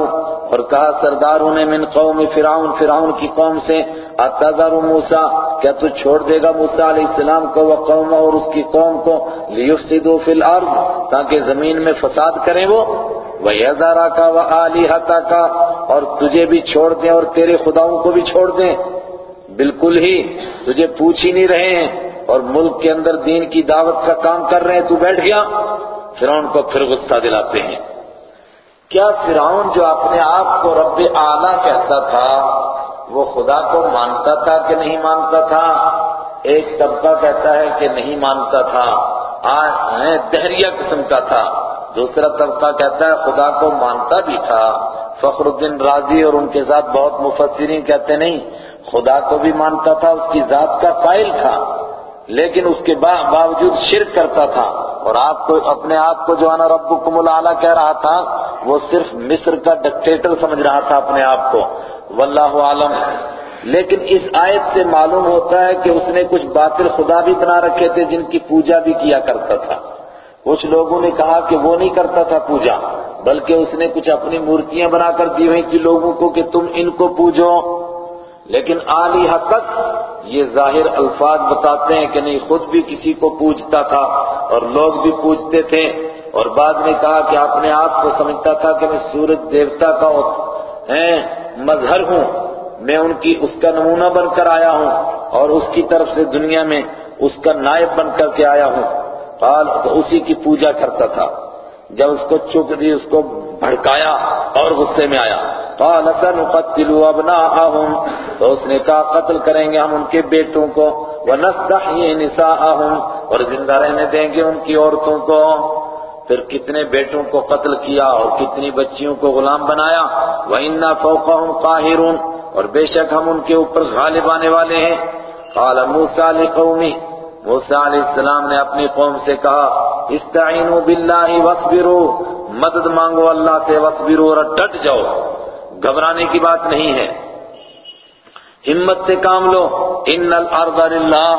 اور کہا سرداروں نے من قوم فرعون فرعون کی قوم سے، اتذر موسیٰ؟ کیا تو چھوڑ دے گا موسیٰ علیہ السلام کو وقوم اور اس کی قوم کو؟ لیفسدوا فی الارض، تاکہ زمین میں فساد کریں وہ؟ وَيَذَرَكَ وَآلِهَتَكَ اور تجھے بھی چھوڑ دیں اور تیرے خداؤں کو بھی چھوڑ دیں۔ بالکل ہی، تجھے پوچھ ہی نہیں رہے ہیں۔ اور ملک کے اندر دین کی دعوت کا کام کر رہے ہیں، تو بیٹھ گیا۔ فرعون کو پھر غصہ دلاتے ہیں۔ کیا فرعون جو اپنے آپ کو رب اعلیٰ کہتا تھا، وہ خدا کو مانتا تھا کہ نہیں مانتا تھا؟ ایک طبقہ کہتا ہے کہ نہیں مانتا تھا۔ آج دہریہ قسم کا تھا۔ دوسرا طبقہ کہتا ہے خدا کو مانتا بھی تھا۔ فخر الدین راضی اور ان کے ساتھ بہت مفسرین کہتے نہیں، خدا کو بھی مانتا تھا، اس کی ذات کا قائل تھا۔ لیکن اس کے باوجود شرک کرتا تھا اور آپ کو اپنے آپ کو جو آنا ربکم العالی کہہ رہا تھا، وہ صرف مصر کا ڈکٹیٹر سمجھ رہا تھا اپنے آپ کو۔ واللہ عالم۔ لیکن اس آیت سے معلوم ہوتا ہے کہ اس نے کچھ باطل خدا بھی بنا رکھے تھے جن کی پوجا بھی کیا کرتا تھا۔ کچھ لوگوں نے کہا کہ وہ نہیں کرتا تھا پوجا، بلکہ اس نے کچھ اپنی مورتیاں بنا کر دی ہوئی تھی لوگوں کو کہ تم ان کو پوجو۔ لیکن عالی حد تک یہ ظاہر الفاظ بتاتے ہیں کہ نہیں، خود بھی کسی کو پوجتا تھا اور لوگ بھی پوجتے تھے۔ اور بعد نے کہا کہ اپنے آپ کو سمجھتا تھا کہ میں سورج دیوتا کا مظہر ہوں۔ میں ان کی، اس کا نمونہ بن کر آیا ہوں اور اس کی طرف سے دنیا میں اس کا نائب بن کر کے آیا ہوں۔ قال، تو اسی کی پوجا کرتا تھا۔ جب اس کو چک دی، اس کو بھڑکایا اور غصے میں آیا۔ قال سنقتل ابناءهم تو اس نے کہا قتل کریں گے ہم ان کے بیٹوں کو. ونستحيي نساءهم. اور زندہ رہنے دیں گے ان کی عورتوں کو. پھر کتنے بیٹوں کو قتل کیا اور کتنی بچیوں کو غلام بنایا. وَإِنَّا فَوْقَهُمْ قَاهِرُونَ. اور بے شک ہم ان کے اوپر غالب آنے والے ہیں. قال موسیٰ لقومی. موسیٰ علیہ السلام نے اپنی قوم سے کہا، استعینوا باللہ وصبروا مدد مانگو اللہ سے وصبروا اور ڈٹ جاؤ. گھبرانے کی بات نہیں ہے۔ ہمت سے کام لو۔ ان الارض للہ۔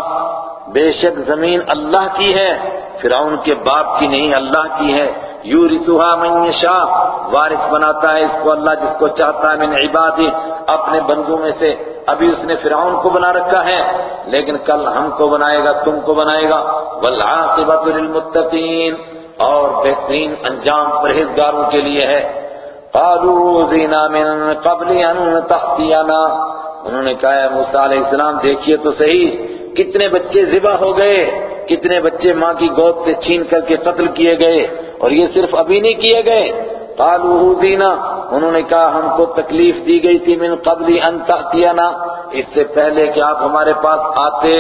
بے شک زمین اللہ کی ہے۔ فرعون کے باپ کی نہیں، اللہ کی ہے۔ یورثها من یشاء۔ وارث بناتا ہے اس کو اللہ جس کو چاہتا ہے من عبادی۔ اپنے بندوں میں سے۔ ابھی اس نے فرعون کو بنا رکھا ہے۔ لیکن کل ہم کو بنائے گا، تم کو بنائے گا۔ والعاقبۃ للمتقین۔ اور بہترین انجام پرہیزگاروں کے لیے ہے۔ قالوا زینا من قبل ان تحتینا انہوں نے کہا موسیٰ علیہ السلام، دیکھیے تو صحیح، کتنے بچے ذبح ہو گئے، کتنے بچے ماں کی گود سے چھین کر کے قتل کیے گئے، اور یہ صرف ابھی نہیں کیے گئے۔ قالوا دینا انہوں نے کہا، ہم کو تکلیف دی گئی تھی من قبل ان تأتینا۔ اس سے پہلے کہ آپ ہمارے پاس آتے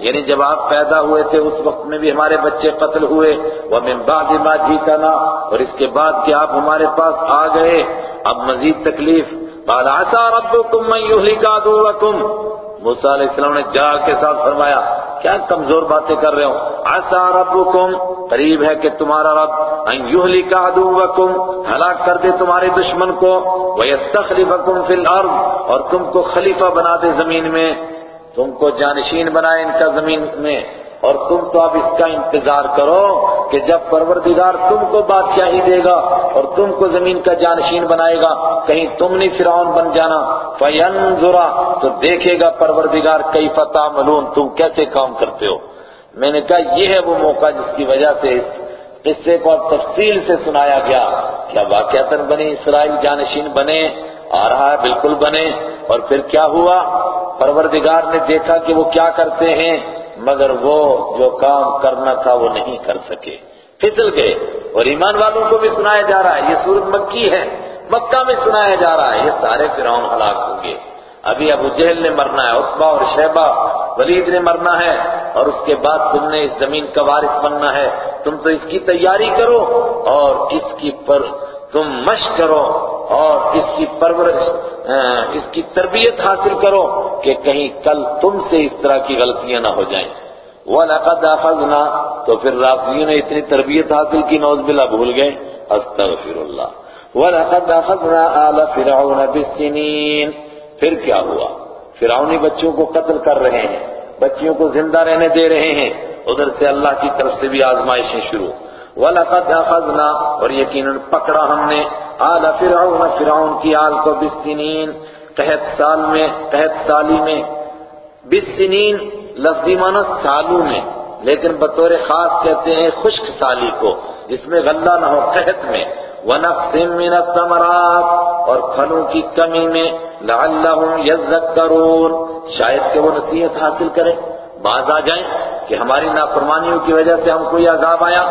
یعنی جب آپ پیدا ہوئے تھے، اس وقت میں بھی ہمارے بچے قتل ہوئے۔ ومن بعد ما جیتنا، اور اس کے بعد کہ آپ ہمارے پاس آ گئے۔ اب مزید تکلیف۔ قال عسى ربكم من يهلك عدوكم۔ موسیٰ علیہ السلام نے جا کے ساتھ فرمایا، کیا کمزور باتیں کر رہے ہو؟ عسى ربكم قریب ہے کہ تمہارا رب، ان ادو عدوكم ہلاک کر دے تمہارے دشمن کو ويستخلفكم فی الارض، اور تم کو خلیفہ بنا دے زمین میں، تم کو جانشین بنائے ان کا زمین میں۔ اور تم تو اب اس کا انتظار کرو کہ جب پروردگار تم کو بادشاہی دے گا اور تم کو زمین کا جانشین بنائے گا، کہیں تم نہیں فرعون بن جانا۔ فینظرا تو دیکھے گا پروردگار کئی فتح ملون تم کیسے کام کرتے ہو۔ میں نے کہا، یہ ہے وہ موقع جس کی وجہ سے اس قصے کو تفصیل سے سنایا گیا۔ کیا واقعات بنی اسرائیل جانشین بنے؟ آ رہا ہے، بالکل بنے۔ اور پھر کیا ہوا؟ پروردگار نے دیکھا کہ وہ کیا کرتے ہیں۔ مگر وہ جو کام کرنا تھا وہ نہیں کر سکے۔ پھسل گئے۔ اور ایمان والوں کو بھی سنایا جا رہا ہے۔ یہ سورت مکی ہے۔ مکہ میں سنایا جا رہا ہے۔ یہ سارے فرعون ہلاک ہوں گے۔ ابھی ابو جہل نے مرنا ہے عطبہ اور شہبہ ولید نے مرنا ہے۔ اور اس کے بعد تم نے اس زمین کا وارث بننا ہے۔ تم تو اس کی تیاری کرو اور اس کی پر تم مشق کرو اور اس کی پرورش اس کی تربیت حاصل کرو کہ کہیں کل تم سے اس طرح کی غلطیاں نہ ہو جائیں۔ وَلَقَدْ أَخَذْنَا، تو پھر رافضیوں نے اتنی تربیت حاصل کی نوز بلا بھول گئے۔ استغفر اللہ وَلَقَدْ أَخَذْنَا آلَ فِرْعَوْنَ بِالسِّنِينَ۔ پھر کیا ہوا؟ فرعونی بچوں کو قتل کر رہے ہیں، بچیوں کو زندہ رہنے دے رہے ہیں۔ ادھر سے اللہ کی طرف سے بھی آزمائشیں شروع۔ وَلَقَدْ أَخَذْنَا، اور یقیناً پکڑا ہم نے آل فرعون فرعون کی آل کو بسنین قحط سال میں، قحط سالی میں بسنین لفظی معنی سالوں میں، لیکن بطور خاص کہتے ہیں خشک سالی کو، جس میں غلہ نہ ہو، قحط میں وَنَقْسٍ مِّنَ الثَّمَرَاتِ، اور پھلوں کی کمی میں لَعَلَّهُمْ يَذَّكَّرُونَ شاید کہ وہ نصیحت حاصل کریں۔ باز آ جائیں کہ ہماری نافرمانیوں کی وجہ سے ہم کوئی عذاب آیا،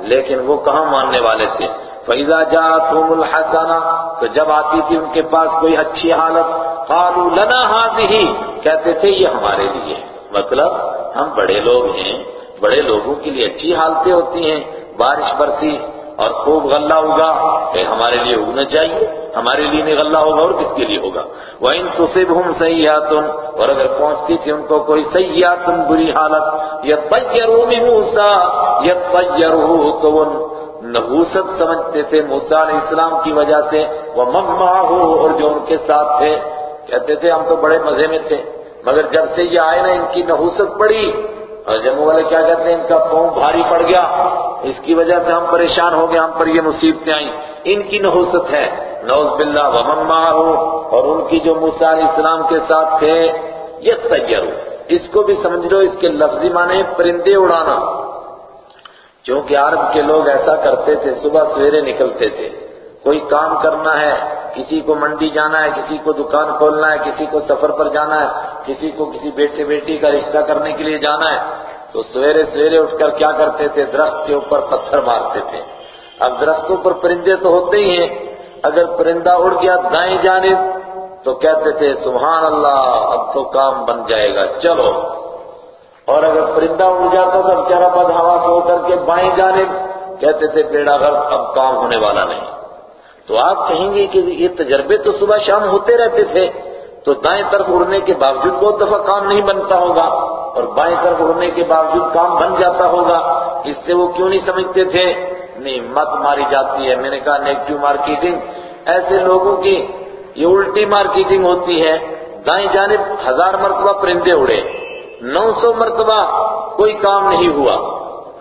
لیکن وہ کہاں ماننے والے تھے؟ فَإِذَا جَاءَتْهُمُ الْحَسَنَةُ، تو جب آتی تھی ان کے پاس کوئی اچھی حالت، قَالُوا لَنَا هَذِهِ، کہتے تھے یہ ہمارے لیے مطلب ہم بڑے لوگ ہیں، بڑے لوگوں کے لیے اچھی حالتیں ہوتی ہیں، بارش برسی اور خوب غلہ ہوگا۔ کہ ہمارے لیے اگنا چاہیے۔ ہمارے لیے نہیں غلہ ہوگا اور کس کے لیے ہوگا؟ وہ وَإِن تُصِبْهُمْ سَيِّئَةٌ اور اگر پہنچتی تھی ان کو کوئی سیاحت بری حالت يَطَّيَّرُوا بِمُوسَى يَطَّيَّرُوا تو وہ نحوست سمجھتے تھے موسیٰ علیہ السلام کی وجہ سے۔ وہ مَّعَهُ، اور جو ان کے ساتھ تھے، کہتے تھے ہم تو بڑے مزے میں تھے، مگر جب سے یہ آئے نا، ان کی نحوست پڑی اور جموں والے کیا کہتے ہیں؟ ان کا پاؤں بھاری پڑ گیا۔ اس کی وجہ سے ہم پریشان ہو گئے، ہم پر یہ مصیبتیں آئیں۔ ان کی نحوست ہے۔ نوز باللہ ومن معاہو اور ان کی جو موسیٰ علیہ السلام کے ساتھ تھے یہ تیار اس کو بھی سمجھ لو، اس کے لفظی معنی پرندے اڑانا۔ کیونکہ عرب کے لوگ ایسا کرتے تھے، صبح سویرے نکلتے تھے۔ کوئی کام کرنا ہے کسی کو منڈی جانا ہے، کسی کو دکان کھولنا ہے، کسی کو سفر پر جانا ہے، کسی کو کسی بیٹے بیٹی کا رشتہ کرنے کے لیے جانا ہے، تو سویرے سویرے اٹھ کر کیا کرتے تھے؟ درخت کے اوپر پتھر مارتے تھے۔ اب درختوں پر پرندے تو ہوتے ہی ہیں۔ اگر پرندہ اڑ گیا دائیں جانب، تو کہتے تھے، سبحان اللہ، اب تو کام بن جائے گا، چلو۔ اور اگر پرندہ اڑ جاتا تو بچارا بد ہوا سے ہو کر کے بائیں جانب کہتے تھے، بیڑا غرق، اب کام ہونے والا نہیں۔ تو آپ کہیں گے کہ یہ تجربے تو صبح شام ہوتے رہتے تھے، تو دائیں طرف اڑنے کے باوجود بہت دفعہ کام نہیں بنتا ہوگا اور بائیں طرف اڑنے کے باوجود کام بن جاتا ہوگا، اس سے وہ کیوں نہیں سمجھتے تھے؟ نہیں، مت ماری جاتی ہے۔ میں نے کہا نیگیٹو مارکیٹنگ، ایسے لوگوں کی یہ الٹی مارکیٹنگ ہوتی ہے۔ دائیں جانب ہزار مرتبہ پرندے اڑے، نو سو مرتبہ کوئی کام نہیں ہوا،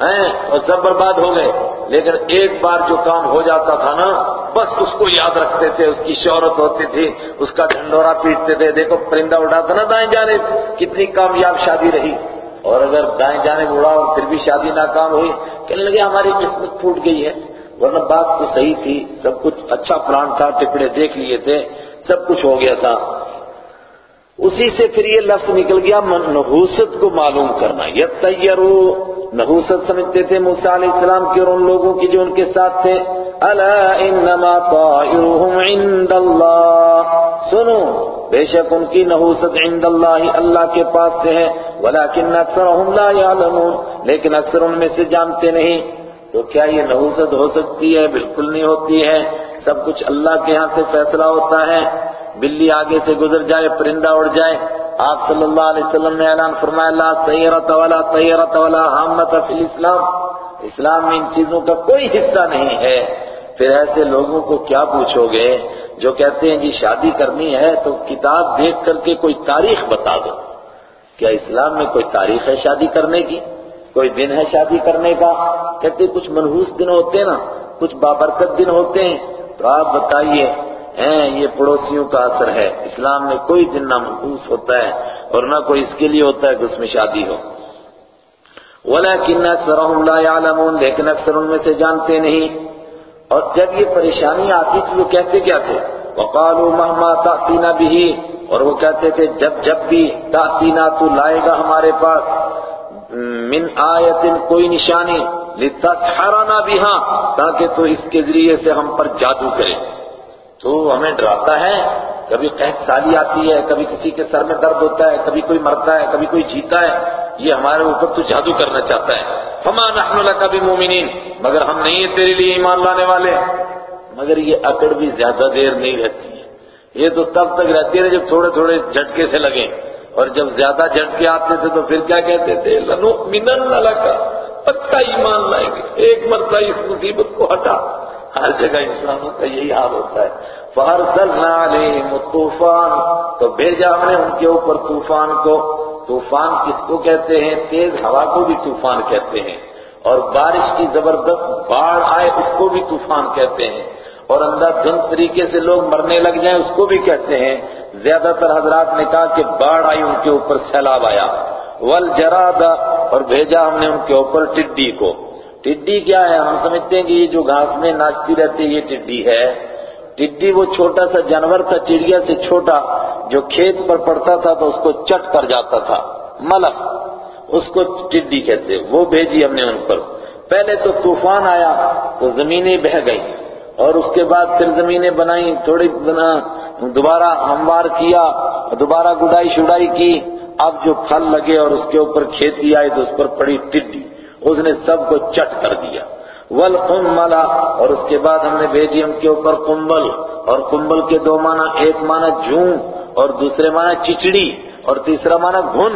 ہیں، اور سب برباد ہو گئے۔ لیکن ایک بار جو کام ہو جاتا تھا نا بس اس کو یاد رکھتے تھے، اس کی شہرت ہوتی تھی، اس کا ڈھنڈورا پیٹتے تھے۔ دیکھو، پرندہ اڑاتا نا دائیں جانے کتنی کامیاب شادی رہی۔ اور اگر دائیں جانے اڑا اور پھر بھی شادی ناکام ہوئی، کہنے لگے ہماری قسمت پھوٹ گئی ہے۔ ورنہ بات تو صحیح تھی، سب کچھ اچھا پلان تھا، ٹکڑے دیکھ لیے تھے، سب کچھ ہو گیا تھا۔ اسی سے پھر یہ لفظ نکل گیا نحوست کو معلوم کرنا۔ یہ تیرو نحوست سمجھتے تھے موسیٰ علیہ السلام کی اور ان لوگوں کی جو ان کے ساتھ تھے۔ انما طائرهم عند اللہ۔ سنو، بے شک ان کی نحوست عند اللہ اللہ کے پاس سے ہے۔ ولیکن اکثرهم لا يعلمون لیکن اکثر ان میں سے جانتے نہیں۔ تو کیا یہ نحوست ہو سکتی ہے؟ بالکل نہیں ہوتی ہے۔ سب کچھ اللہ کے ہاں سے فیصلہ ہوتا ہے۔ بلی آگے سے گزر جائے، پرندہ اڑ جائے۔ آپ صلی اللہ علیہ وسلم نے اعلان فرمایا اللہ سیرت والا سیرت والا حامت فی الاسلام۔ اسلام میں ان چیزوں کا کوئی حصہ نہیں ہے۔ پھر ایسے لوگوں کو کیا پوچھو گے جو کہتے ہیں جی شادی کرنی ہے تو کتاب دیکھ کر کے کوئی تاریخ بتا دو۔ کیا اسلام میں کوئی تاریخ ہے شادی کرنے کی؟ کوئی دن ہے شادی کرنے کا؟ کہتے کچھ منحوس دن ہوتے ہیں نا، کچھ بابرکت دن ہوتے ہیں۔ تو آپ بتائیے ہیں، یہ پڑوسیوں کا اثر ہے۔ اسلام میں کوئی دن نہ محفوظ ہوتا ہے اور نہ کوئی اس کے لیے ہوتا ہے کہ اس میں شادی ہو۔ وَلَكِنَّ أَكْثَرَهُمْ لَا يَعْلَمُونَ، لیکن اکثر ان میں سے جانتے نہیں۔ اور جب یہ پریشانی آتی تھی وہ کہتے کیا تھے؟ وَقَالُوا مَهْمَا تَعْتِنَا بِهِ۔ اور وہ کہتے تھے، جب جب بھی تَعْتِنَا تو لائے گا ہمارے پاس۔ من آیت کوئی نشانی۔ لِتَسْحَرَنَا بِهَا، تاکہ تو اس کے ذریعے سے ہم پر جادو کرے۔ تو ہمیں ڈراتا ہے۔ کبھی قحط سالی آتی ہے، کبھی کسی کے سر میں درد ہوتا ہے، کبھی کوئی مرتا ہے، کبھی کوئی جیتا ہے۔ یہ ہمارے اوپر تو جادو کرنا چاہتا ہے۔ ہما نحن لک بمومنین مگر ہم نہیں ہیں تیرے لیے ایمان لانے والے۔ مگر یہ اکڑ بھی زیادہ دیر نہیں رہتی ہے۔ یہ تو تب تک رہتی ہے جب تھوڑے تھوڑے جھٹکے سے لگیں۔ اور جب زیادہ جھٹکے آتے تھے تو پھر کیا کہتے تھے؟ لنو منن لک پکا ایمان لائیں گے۔ ایک مرتبہ اس مصیبت کو ہٹا۔ ہر جگہ انسانوں کا یہی حال ہوتا ہے۔ فَأَرْسَلْنَا عَلَيْهِمُ الطُّوفَانَ، تو بھیجا ہم نے ان کے اوپر طوفان کو۔ طوفان کس کو کہتے ہیں؟ تیز ہوا کو بھی طوفان کہتے ہیں۔ اور بارش کی زبردست باڑھ آئے اس کو بھی طوفان کہتے ہیں۔ اور اندر دھند طریقے سے لوگ مرنے لگ جائیں اس کو بھی کہتے ہیں۔ زیادہ تر حضرات نے کہا کہ باڑھ آئی ان کے اوپر سیلاب آیا۔ والجراد، اور بھیجا ہم نے ان کے اوپر ٹڈی کو۔ ٹڈی کیا ہے؟ ہم سمجھتے ہیں کہ یہ جو گھاس میں ناچتی رہتی ہے، یہ ٹڈی ہے۔ ٹڈی وہ چھوٹا سا جانور تھا، چڑیا سے چھوٹا، جو کھیت پر پڑتا تھا تو اس کو چٹ کر جاتا تھا۔ ملک اس کو ٹڈی کہتے وہ بھیجی ہم نے ان پر۔ پہلے تو طوفان آیا، تو زمینیں بہ گئیں۔ اور اس کے بعد پھر زمینیں بنائیں، تھوڑی بنا، دوبارہ ہموار کیا، دوبارہ گڈائی شڈائی کی۔ اب جو پھل لگے اور اس کے اوپر کھیتی آئی تو اس پر پڑی ٹڈی۔ اس نے سب کو چٹ کر دیا۔ والقملا اور اس کے بعد ہم نے بھیجی ہم کے اوپر کمبل اور کمبل کے دو معنی، ایک معنی جھون اور دوسرے معنی چچڑی، اور تیسرا معنی گھن،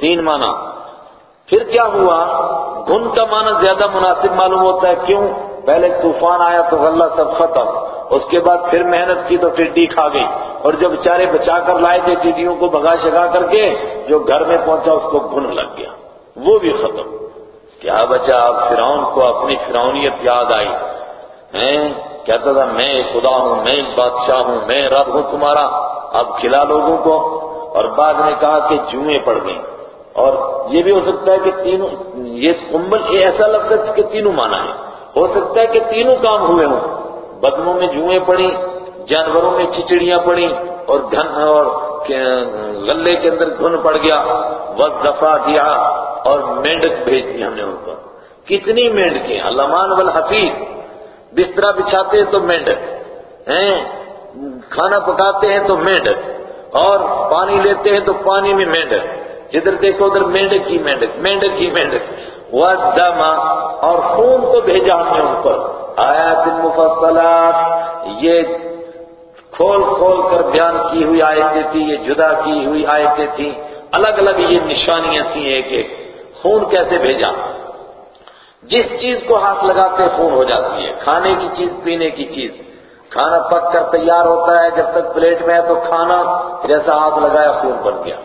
تین معنی۔ پھر کیا ہوا؟ گھن کا معنی زیادہ مناسب معلوم ہوتا ہے، کیوں؟ پہلے طوفان آیا تو غلہ سب ختم، اس کے بعد پھر محنت کی تو ٹڈی کھا گئی، اور جب چارے بچا کر لائے تھے، ٹڈیوں کو بگا شگا کر کے، جو گھر میں پہنچا، اس کو گھن لگ گیا، وہ بھی ختم۔ کیا بچا اب فرعون کو اپنی فرعونیت یاد آئی؟ ہیں؟ کہتا تھا، میں خدا ہوں، میں بادشاہ ہوں، میں رب ہوں تمہارا۔ اب کھلا لوگوں کو۔ اور بعد میں کہا کہ جوئیں پڑ گئیں۔ اور یہ بھی ہو سکتا ہے کہ تینوں، یہ کمبل یہ ایسا لفظ ہے کہ تینوں مانا ہے ہو سکتا ہے کہ تینوں کام ہوئے ہوں۔ بدنوں میں جوئیں پڑی جانوروں میں چچڑیاں پڑی اور گھن اور غلے کے اندر گھن پڑ گیا، وقت دفاع دیا اور مینڈک بھیج دی ہم نے ان کو۔ کتنی مینڈکیں؟ علمان والحفیظ۔ بسترا بچھاتے ہیں تو مینڈک۔ ہیں؟ کھانا پکاتے ہیں تو مینڈک۔ اور پانی لیتے ہیں تو پانی میں مینڈک۔ جدھر دیکھو ادھر مینڈک کی مینڈک مینڈک کی مینڈک۔ وہ اور خون کو بھیجا ہم نے ان پر آیات مفصلات، یہ کھول کھول کر بیان کی ہوئی آیتیں تھی یہ جدا کی ہوئی آیتیں تھیں۔ الگ الگ یہ نشانیاں تھیں ایک ایک۔ خون کیسے بھیجا؟ جس چیز کو ہاتھ لگاتے خون ہو جاتی ہے، کھانے کی چیز، پینے کی چیز۔ کھانا پک کر تیار ہوتا ہے، جب تک پلیٹ میں ہے تو کھانا جیسا ہاتھ لگایا خون بن گیا۔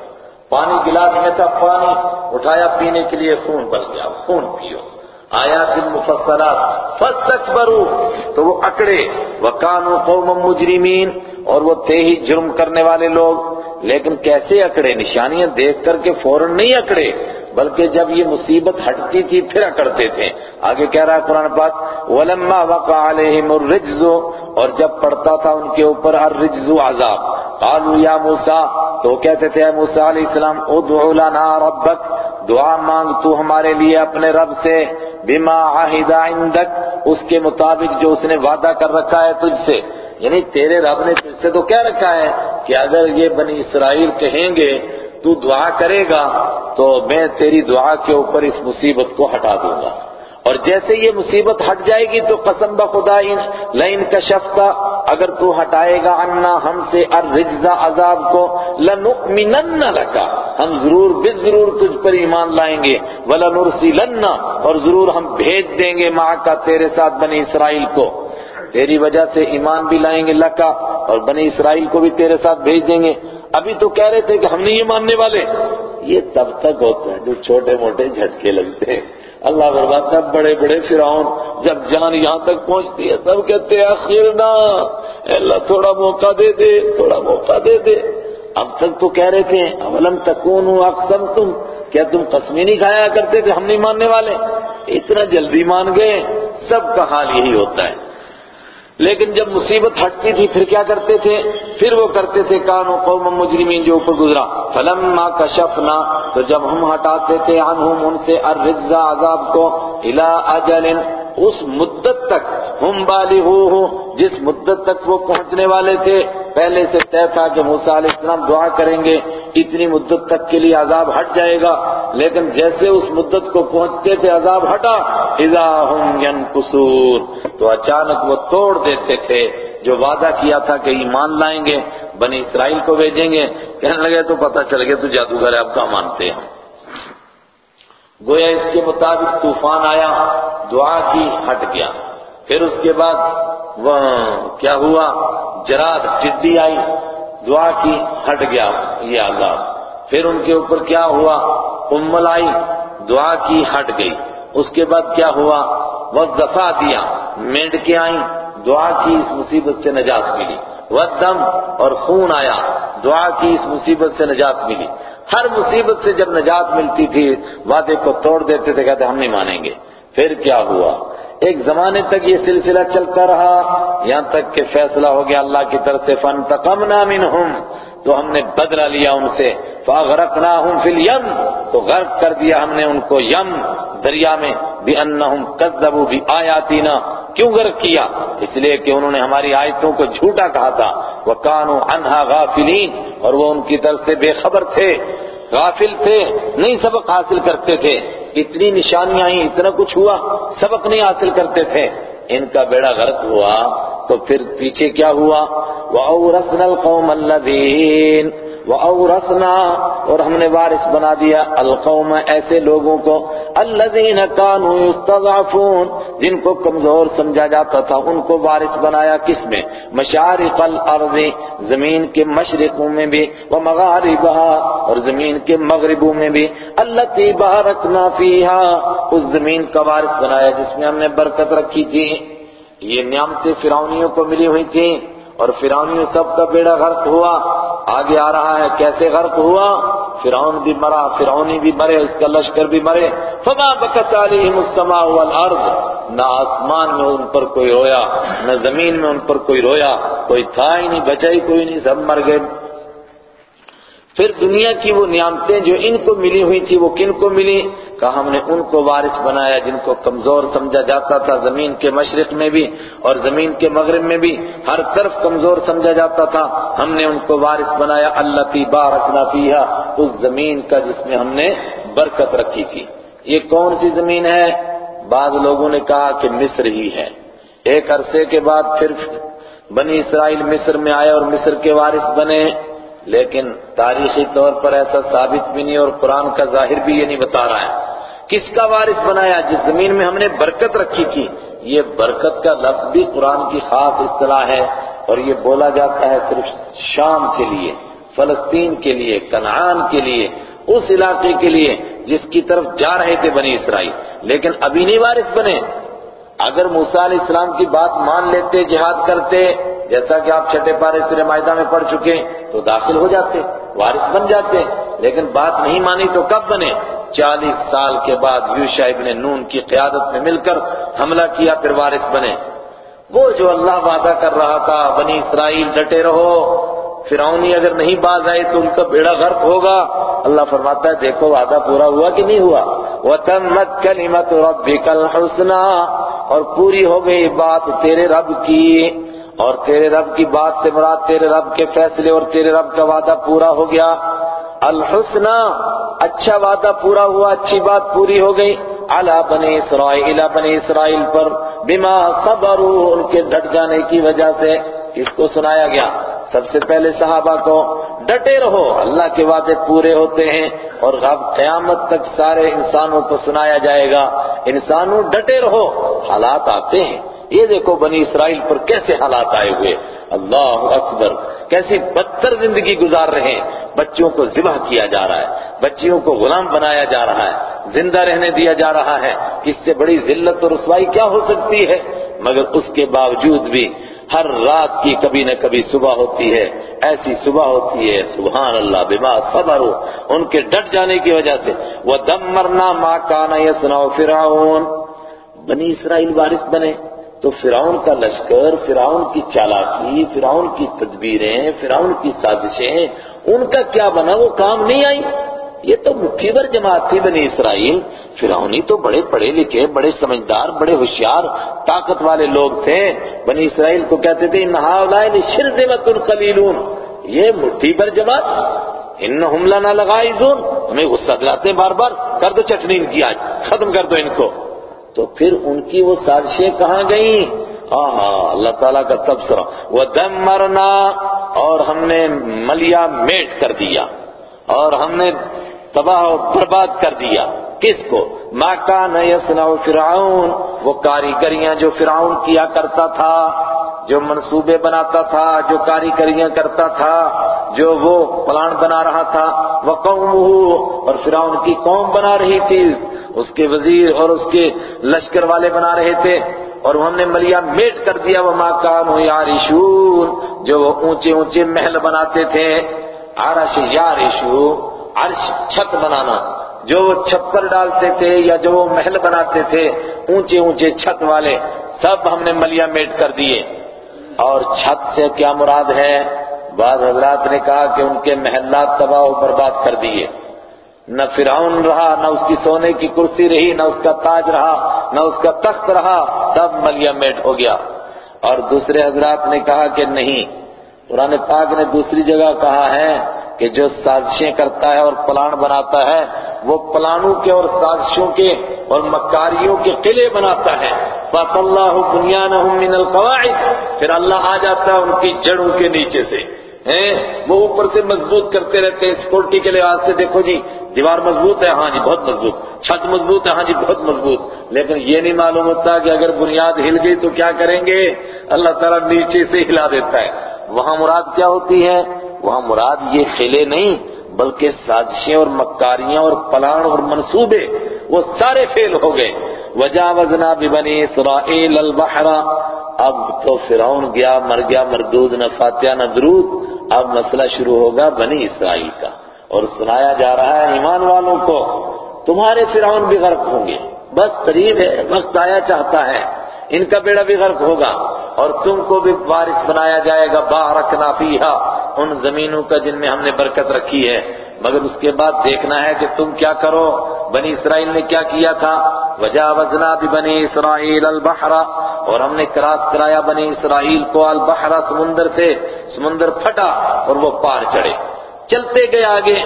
پانی گلاس میں تھا، پانی اٹھایا پینے کے لیے خون بن گیا۔ خون پیو۔ آیا دن مفصلات تو وہ اکڑے، وکانو قوم مجرمین، اور وہ تھے ہی جرم کرنے والے لوگ۔ لیکن کیسے اکڑے؟ نشانیاں دیکھ کر کے فوراً نہیں اکڑے، بلکہ جب یہ مصیبت ہٹتی تھی، پھر اکڑتے تھے۔ آگے کہہ رہا ہے قرآن پاک، وَلَمَّا وَقَعَ عَلَيْهِمُ الرِّجْزُ، اور جب پڑتا تھا ان کے اوپر الرجز عذاب۔ قالوا یا موسیٰ تو کہتے تھے، اے موسیٰ علیہ السلام ادعو لنا ربک دعا مانگ تو ہمارے لیے اپنے رب سے، بما عہدہ عندک اس کے مطابق جو اس نے وعدہ کر رکھا ہے تجھ سے۔ یعنی تیرے رب نے تجھ سے تو کیا رکھا ہے کہ اگر یہ بنی اسرائیل کہیں گے، تو دعا کرے گا، تو میں تیری دعا کے اوپر اس مصیبت کو ہٹا دوں گا۔ اور جیسے یہ مصیبت ہٹ جائے گی تو قسم بخدا لین کشفتا اگر تو ہٹائے گا انا ہم سے الرجزہ عذاب کو، لنؤمنن لکا ہم ضرور بس ضرور تجھ پر ایمان لائیں گے، ولنرسلن، اور ضرور ہم بھیج دیں گے ماں کا تیرے ساتھ بنی اسرائیل کو۔ تیری وجہ سے ایمان بھی لائیں گے لکا اور بنی اسرائیل کو بھی تیرے ساتھ بھیج دیں گے۔ ابھی تو کہہ رہے تھے کہ ہم نہیں یہ ماننے والے۔ یہ تب تک ہوتا ہے جو چھوٹے موٹے جھٹکے لگتے ہیں۔ اللہ برباد ہے، بڑے بڑے فرعون، جب جان یہاں تک پہنچتی ہے، سب کہتے ہیں آخر نہ اللہ، تھوڑا موقع دے دے، تھوڑا موقع دے دے۔ اب تک تو کہہ رہے تھے، اولم تکون اقسم تم کیا تم قسمیں نہیں کھایا کرتے تھے؟ ہم نہیں ماننے والے۔ اتنا جلدی مان گئے، سب کا حال یہی ہوتا ہے۔ لیکن جب مصیبت ہٹتی تھی، پھر کیا کرتے تھے؟ پھر وہ کرتے تھے، کانو قوم مجرمین جو اوپر گزرا۔ فلما کشفنا، تو جب ہم ہٹاتے تھے عنہم، ان سے ارزا عذاب کو، الى اجل، اس مدت تک ہم بالغوہ، جس مدت تک وہ پہنچنے والے تھے۔ پہلے سے طے تھا کہ موسیٰ علیہ السلام دعا کریں گے، اتنی مدت تک کے لیے عذاب ہٹ جائے گا۔ لیکن جیسے اس مدت کو پہنچتے تھے، عذاب ہٹا۔ اذا ہم تو اچانک وہ توڑ دیتے تھے۔ جو وعدہ کیا تھا کہ ایمان لائیں گے، بنی اسرائیل کو بھیجیں گے۔ کہنے لگے، تو پتہ چل گیا، تو جادوگر آپ کا مانتے ہیں گویا اس کے مطابق طوفان آیا، دعا کی ہٹ گیا۔ پھر اس کے بعد وہ کیا ہوا؟ جراد ٹڈی آئی، دعا کی، ہٹ گیا یہ عذاب۔ پھر ان کے اوپر کیا ہوا؟ امل آئی، دعا کی، ہٹ گئی۔ اس کے بعد کیا ہوا؟ وہ دفاع دیا، مینڈ کے آئیں، دعا کی اس مصیبت سے نجات ملی۔ وہ دم اور خون آیا، دعا کی اس مصیبت سے نجات ملی۔ ہر مصیبت سے جب نجات ملتی تھی، وعدے کو توڑ دیتے تھے، کہتے ہم نہیں مانیں گے۔ پھر کیا ہوا؟ ایک زمانے تک یہ سلسلہ چلتا رہا، یہاں تک کہ فیصلہ ہو گیا اللہ کی طرف سے فن تقمنا منہم تو ہم نے بدلہ لیا ان سے۔ فَأَغْرَقْنَاهُمْ فِي الْيَمْ، تو غرق کر دیا ہم نے ان کو یم، دریا میں، بِأَنَّهُمْ كَذَّبُوا بِآيَاتِنَا۔ کیوں غرق کیا؟ اس لیے کہ انہوں نے ہماری آیتوں کو جھوٹا کہا تھا۔ وَكَانُوا عَنْهَا غَافِلِينَ، اور وہ ان کی طرف سے بے خبر تھے۔ غافل تھے، نہیں سبق حاصل کرتے تھے۔ اتنی نشانیاں ہی اتنا کچھ ہوا، سبق نہیں حاصل کرتے تھے۔ ان کا بیڑا غرق ہوا تو پھر پیچھے کیا ہوا؟ وَأَوْرَثْنَا الْقَوْمَ الَّذِينَ وَأَوْرَثْنَا اور ہم نے وارث بنا دیا القوم ایسے لوگوں کو الذین كانوا يستضعفون جن کو کمزور سمجھا جاتا تھا، ان کو وارث بنایا کس میں؟ مشارق الارض، زمین کے مشرقوں میں بھی ومغاربها اور زمین کے مغربوں میں بھی۔ التي بارکنا فيها اس زمین کا وارث بنایا جس میں ہم نے برکت رکھی تھی۔ یہ نعمتیں فرعونیوں کو ملی ہوئی تھیں۔ اور فرعونیوں سب کا بیڑا غرق ہوا۔ آگے آ رہا ہے، کیسے غرق ہوا؟ فرعون بھی مرا، فرعونی بھی مرے، اس کا لشکر بھی مرے۔ فما بکت علیہم السماء والارض نہ آسمان میں ان پر کوئی رویا، نہ زمین میں ان پر کوئی رویا۔ کوئی تھا ہی نہیں، بچا ہی کوئی نہیں، سب مر گئے۔ پھر دنیا کی وہ نعمتیں جو ان کو ملی ہوئی تھی وہ کن کو ملی؟ کہا ہم نے ان کو وارث بنایا جن کو کمزور سمجھا جاتا تھا زمین کے مشرق میں بھی اور زمین کے مغرب میں بھی۔ ہر طرف کمزور سمجھا جاتا تھا۔ ہم نے ان کو وارث بنایا۔ اللہ تی بارکنا فیہا۔ اس زمین کا جس میں ہم نے برکت رکھی تھی۔ یہ کون سی زمین ہے؟ بعض لوگوں نے کہا کہ مصر ہی ہے۔ ایک عرصے کے بعد پھر بنی اسرائیل مصر میں آئے اور مصر کے وارث بنے۔ لیکن تاریخی طور پر ایسا ثابت بھی نہیں اور قرآن کا ظاہر بھی یہ نہیں بتا رہا ہے۔ کس کا وارث بنایا؟ جس زمین میں ہم نے برکت رکھی تھی۔ یہ برکت کا لفظ بھی قرآن کی خاص اصطلاح ہے اور یہ بولا جاتا ہے صرف شام کے لیے، فلسطین کے لیے، کنعان کے لیے، اس علاقے کے لیے جس کی طرف جا رہے تھے بنی اسرائیل۔ لیکن ابھی نہیں وارث بنے۔ اگر موسیٰ علیہ السلام کی بات مان لیتے، جہاد کرتے جیسا کہ آپ چھٹے پارے سورہ معاہدہ میں پڑھ چکے تو داخل ہو جاتے، وارث بن جاتے۔ لیکن بات نہیں مانی تو کب بنے؟ چالیس سال کے بعد یوشا ابن نون کی قیادت میں مل کر حملہ کیا، پھر وارث بنے۔ وہ جو اللہ وعدہ کر رہا تھا، بنی اسرائیل ڈٹے رہو۔ فرعونی اگر نہیں باز آئے تو ان کا بیڑا غرق ہوگا۔ اللہ فرماتا ہے، دیکھو وعدہ پورا ہوا کہ نہیں ہوا۔ وَتَمَّتْ كَلِمَةُ رَبِّكَ الْحُسْنَى۔ اور پوری ہو گئی بات تیرے رب کی۔ اور تیرے رب کی بات سے مراد تیرے رب کے فیصلے اور تیرے رب کا وعدہ پورا ہو گیا۔ الحسنہ اچھا وعدہ پورا ہوا، اچھی بات پوری ہو گئی۔ علی بنی اسرائیل بنی اسرائیل پر بما صبروا، ان کے ڈٹ جانے کی وجہ سے اس کو سنایا گیا۔ سب سے پہلے صحابہ کو ڈٹے رہو، اللہ کے وعدے پورے ہوتے ہیں اور اب قیامت تک سارے انسانوں کو سنایا جائے گا۔ انسانوں ڈٹے رہو، حالات آتے ہیں۔ یہ دیکھو بنی اسرائیل پر کیسے حالات آئے ہوئے۔ اللہ اکبر۔ کیسی بدتر زندگی گزار رہے ہیں۔ بچوں کو ذبح کیا جا رہا ہے۔ بچیوں کو غلام بنایا جا رہا ہے۔ زندہ رہنے دیا جا رہا ہے۔ اس سے بڑی ذلت اور رسوائی کیا ہو سکتی ہے؟ مگر اس کے باوجود بھی ہر رات کی کبھی نہ کبھی صبح ہوتی ہے۔ ایسی صبح ہوتی ہے سبحان اللہ بما صبر ہو ان کے ڈٹ جانے کی وجہ سے۔ وہ دم مرنا ماں کانا یسنا فرعون۔ بنی اسرائیل وارث بنے۔ تو فرعون کا لشکر، فرعون کی چالاکی، فرعون کی تدبیریں، فرعون کی سازشیں، ان کا کیا بنا؟ وہ کام نہیں آئی۔ یہ تو مٹھی بھر جماعت تھی بنی اسرائیل۔ فرعونی تو بڑے پڑھے لکھے، بڑے سمجھدار، بڑے ہوشیار، طاقت والے لوگ تھے۔ بنی اسرائیل کو کہتے تھے انہا اولائن شرذمت القلیلون یہ مٹھی بھر جماعت۔ ان حملہ نہ لگائی ہمیں غصہ دلاتے ہیں بار بار۔ کر دو چٹنی ان کی آج، ختم کر دو ان کو تو پھر ان کی وہ سازشیں کہاں گئیں؟ آہا، اللہ تعالیٰ کا تبصرہ۔ وہ دم مرنا اور ہم نے ملیا میٹ کر دیا۔ اور ہم نے تباہ و برباد کر دیا۔ کس کو؟ ما کان یصنع فرعون۔ وہ کاریگریاں جو فرعون کیا کرتا تھا، جو منصوبے بناتا تھا، جو کاریگریاں کرتا تھا، جو وہ پلان بنا رہا تھا۔ وہ اور فرعون کی قوم بنا رہی تھی۔ اس کے وزیر اور اس کے لشکر والے بنا رہے تھے اور ہم نے ملیا میٹ کر دیا وہ ماں کان یارشون جو وہ اونچے اونچے محل بناتے تھے۔ عرش یارشو عرش چھت بنانا۔ جو وہ چھپر ڈالتے تھے یا جو وہ محل بناتے تھے، اونچے اونچے چھت والے، سب ہم نے ملیا میٹ کر دیے۔ اور چھت سے کیا مراد ہے؟ بعض حضرات نے کہا کہ ان کے محلات تباہ و برباد کر دیے۔ نہ فرعون رہا، نہ اس کی سونے کی کرسی رہی، نہ اس کا تاج رہا، نہ اس کا تخت رہا، سب ملیا میٹ ہو گیا۔ اور دوسرے حضرات نے کہا کہ نہیں، قرآن پاک نے دوسری جگہ کہا ہے کہ جو سازشیں کرتا ہے اور پلان بناتا ہے، وہ پلانوں کے اور سازشوں کے اور مکاریوں کے قلعے بناتا ہے۔ فَقَ اللَّهُ بُنْيَانَهُمْ مِنَ الْقَوَاعِدِ۔ پھر اللہ آ جاتا ہے ان کی جڑوں کے نیچے سے۔ ہیں؟ وہ اوپر سے مضبوط کرتے رہتے ہیں سیکورٹی کے لحاظ سے دیکھو جی دیوار مضبوط ہے؟ ہاں جی بہت مضبوط۔ چھت مضبوط ہے؟ ہاں جی بہت مضبوط۔ لیکن یہ نہیں معلوم ہوتا کہ اگر بنیاد ہل گئی تو کیا کریں گے؟ اللہ تعالیٰ نیچے سے ہلا دیتا ہے۔ وہاں مراد کیا ہوتی ہے؟ وہاں مراد یہ خلے نہیں بلکہ سازشیں اور مکاریاں اور پلان اور منصوبے وہ سارے فیل ہو گئے۔ وجہ وزنا بنی اسرائیل البحر۔ اب تو فرعون گیا، مر گیا، مردود، نہ فاتحہ، نہ درود۔ اب مسئلہ شروع ہوگا بنی اسرائیل کا۔ اور سنایا جا رہا ہے ایمان والوں کو، تمہارے فرعون بھی غرق ہوں گے۔ بس قریب ہے، وقت آیا چاہتا ہے۔ ان کا بیڑا بھی غرق ہوگا اور تم کو بھی وارث بنایا جائے گا، بارکنا فیہا، ان زمینوں کا جن میں ہم نے برکت رکھی ہے۔ مگر اس کے بعد دیکھنا ہے کہ تم کیا کرو۔ بنی اسرائیل نے کیا کیا تھا؟ وجاوزنا بنی اسرائیل البحر، اور ہم نے کراس کرایا بنی اسرائیل کو البحر، سمندر سے سمندر پھٹا اور وہ پار چڑھے۔ چلتے گئے آگے،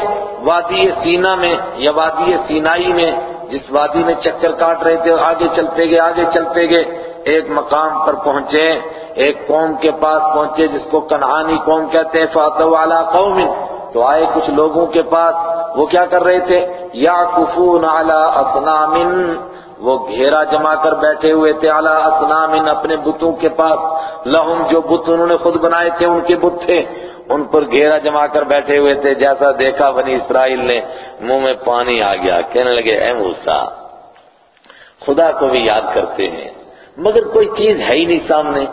وادی سینا میں یا وادی سینائی میں جس وادی میں چکر کاٹ رہے تھے، آگے چلتے گئے، آگے چلتے گئے، ایک مقام پر پہنچے، ایک قوم کے پاس پہنچے جس کو کنہانی قوم کہتے ہیں فاتو والا قوم۔ تو آئے کچھ لوگوں کے پاس، وہ کیا کر رہے تھے؟ یا کفون اعلی اسنام وہ گھیرا جما کر بیٹھے ہوئے تھے اعلی اسنام اپنے بتوں کے پاس۔ لہم جو بت انہوں نے خود بنائے تھے، ان کے بت تھے۔ ان پر گھیرا جما کر بیٹھے ہوئے تھے، جیسا دیکھا بنی اسرائیل نے، منہ میں پانی آ گیا۔ کہنے لگے، اے موسیٰ، خدا کو بھی یاد کرتے ہیں۔ مگر کوئی چیز ہے ہی نہیں سامنے۔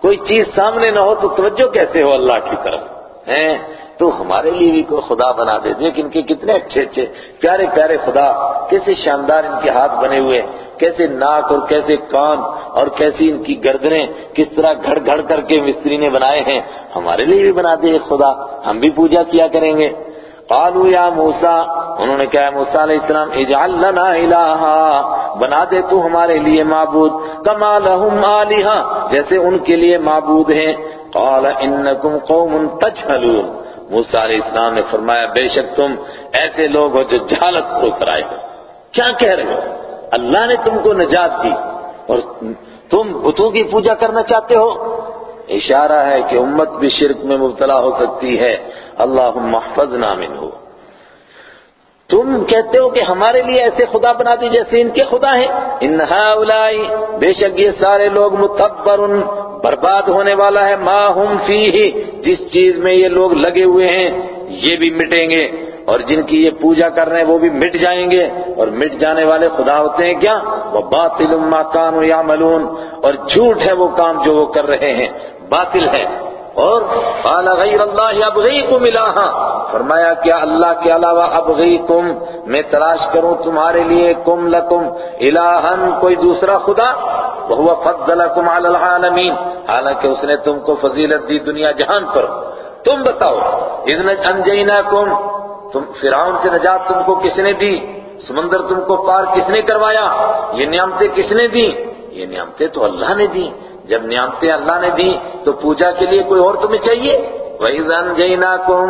کوئی چیز سامنے نہ ہو تو توجہ کیسے ہو اللہ کی طرف؟ ہیں؟ تو ہمارے لیے بھی کوئی خدا بنا دے دیکھ ان کے کتنے اچھے اچھے، پیارے پیارے خدا، کیسے شاندار ان کے ہاتھ بنے ہوئے، کیسے ناک اور کیسے کان اور کیسی ان کی گردنیں کس طرح گھڑ گھڑ کر کے مستری نے بنائے ہیں، ہمارے لیے بھی بنا دے خدا، ہم بھی پوجا کیا کریں گے۔ قالوا یا موسیٰ، انہوں نے کہا، موسیٰ علیہ السلام، اجعل لنا الہا، بنا دے تو ہمارے لیے معبود، کما لہم آلہا، جیسے ان کے لیے معبود ہیں۔ قال، انکم قوم تجھلون موسیٰ علیہ السلام نے فرمایا، بے شک تم ایسے لوگ ہو جو جہالت کو کرائے ہو۔ کیا کہہ رہے ہو؟ اللہ نے تم کو نجات دی۔ اور تم بتوں کی پوجا کرنا چاہتے ہو؟ اشارہ ہے کہ امت بھی شرک میں مبتلا ہو سکتی ہے۔ اللہ محفظ نامن ہو تم کہتے ہو کہ ہمارے لیے ایسے خدا بنا دی جیسے ان کے خدا ہیں۔ انہا اولائی بے شک یہ سارے لوگ متبر برباد ہونے والا ہے۔ ما ہم فی جس چیز میں یہ لوگ لگے ہوئے ہیں، یہ بھی مٹیں گے۔ اور جن کی یہ پوجا کر رہے ہیں، وہ بھی مٹ جائیں گے۔ اور مٹ جانے والے خدا ہوتے ہیں کیا؟ وہ باطل ما کانوا یعملون۔ اور جھوٹ ہے وہ کام جو وہ کر رہے ہیں۔ باطل ہے۔ اور قال غیر اللہ ابغیکم الہا فرمایا کیا اللہ کے علاوہ ابغیکم میں تلاش کروں تمہارے لیے کم لکم الہن کوئی دوسرا خدا وہو فضلکم علی العالمین حالانکہ اس نے تم کو فضیلت دی دنیا جہان پر تم بتاؤ اذن انجیناکم تم فرعون سے نجات تم کو کس نے دی سمندر تم کو پار کس نے کروایا یہ نعمتیں کس نے دی یہ نعمتیں تو اللہ نے دی جب نعمتیں اللہ نے دی تو پوجا کے لیے کوئی اور تمہیں چاہیے؟ وَإِذَا أَنْجَيْنَاكُمْ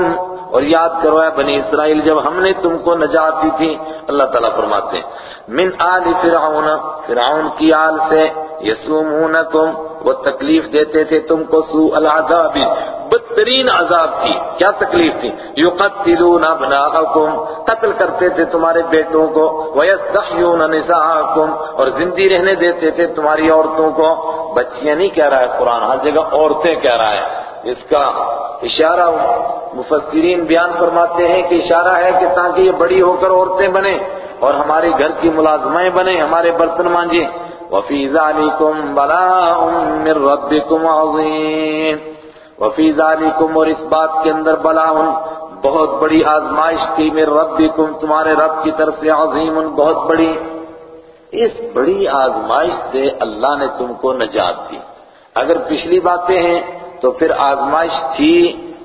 اور یاد کرو اے بنی اسرائیل، جب ہم نے تم کو نجات دی تھی، اللہ تعالیٰ فرماتے ہیں، من آل فرعون فرعون کی آل سے یسومونکم وہ تکلیف دیتے تھے تم کو سوء العذاب۔ بدترین عذاب تھی۔ کیا تکلیف تھی؟ یقتلون ابناءکم۔ قتل کرتے تھے تمہارے بیٹوں کو۔ ویستحیون نساءکم۔ اور زندی رہنے دیتے تھے تمہاری عورتوں کو۔ بچیاں نہیں کہہ رہا ہے قرآن، ہر جگہ عورتیں کہہ رہا ہے۔ اس کا اشارہ مفسرین بیان فرماتے ہیں کہ اشارہ ہے کہ تاکہ یہ بڑی ہو کر عورتیں بنیں اور ہمارے گھر کی ملازمائیں بنیں، ہمارے برتن مانجیں۔ وفی ذالکم بلاء من ربکم عظیم وفی ذالکم اور اس بات کے اندر بلاء بہت بڑی آزمائش تھی، من ربکم تمہارے رب کی طرف سے عظیم، بہت بڑی۔ اس بڑی آزمائش سے اللہ نے تم کو نجات دی۔ اگر پچھلی باتیں ہیں تو پھر آزمائش تھی،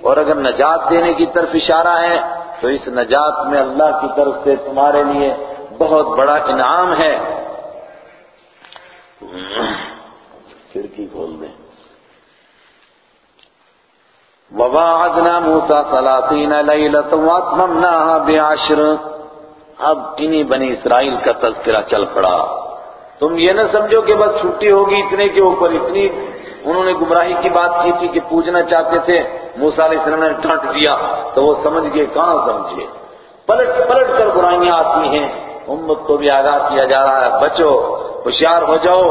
اور اگر نجات دینے کی طرف اشارہ ہے تو اس نجات میں اللہ کی طرف سے تمہارے لیے بہت بڑا انعام ہے۔ کھڑکی کھول دیں۔ وَوَعَدْنَا مُوسَى ثَلَاثِينَ لَيْلَةً وَأَتْمَمْنَاهَا بِعَشْرٍ۔ اب انہی بنی اسرائیل کا تذکرہ چل پڑا۔ تم یہ نہ سمجھو کہ بس چھٹی ہوگی اتنے کے اوپر اتنی۔ انہوں نے گمراہی کی بات کی تھی کہ پوجنا چاہتے تھے۔ موسیٰ علیہ السلام نے ڈانٹ دیا تو وہ سمجھ گئے، کہاں سمجھے؟ پلٹ پلٹ کر برائیاں آتی ہیں۔ امت کو بھی آگاہ کیا جا رہا ہے، بچو۔ ہوشیار ہو جاؤ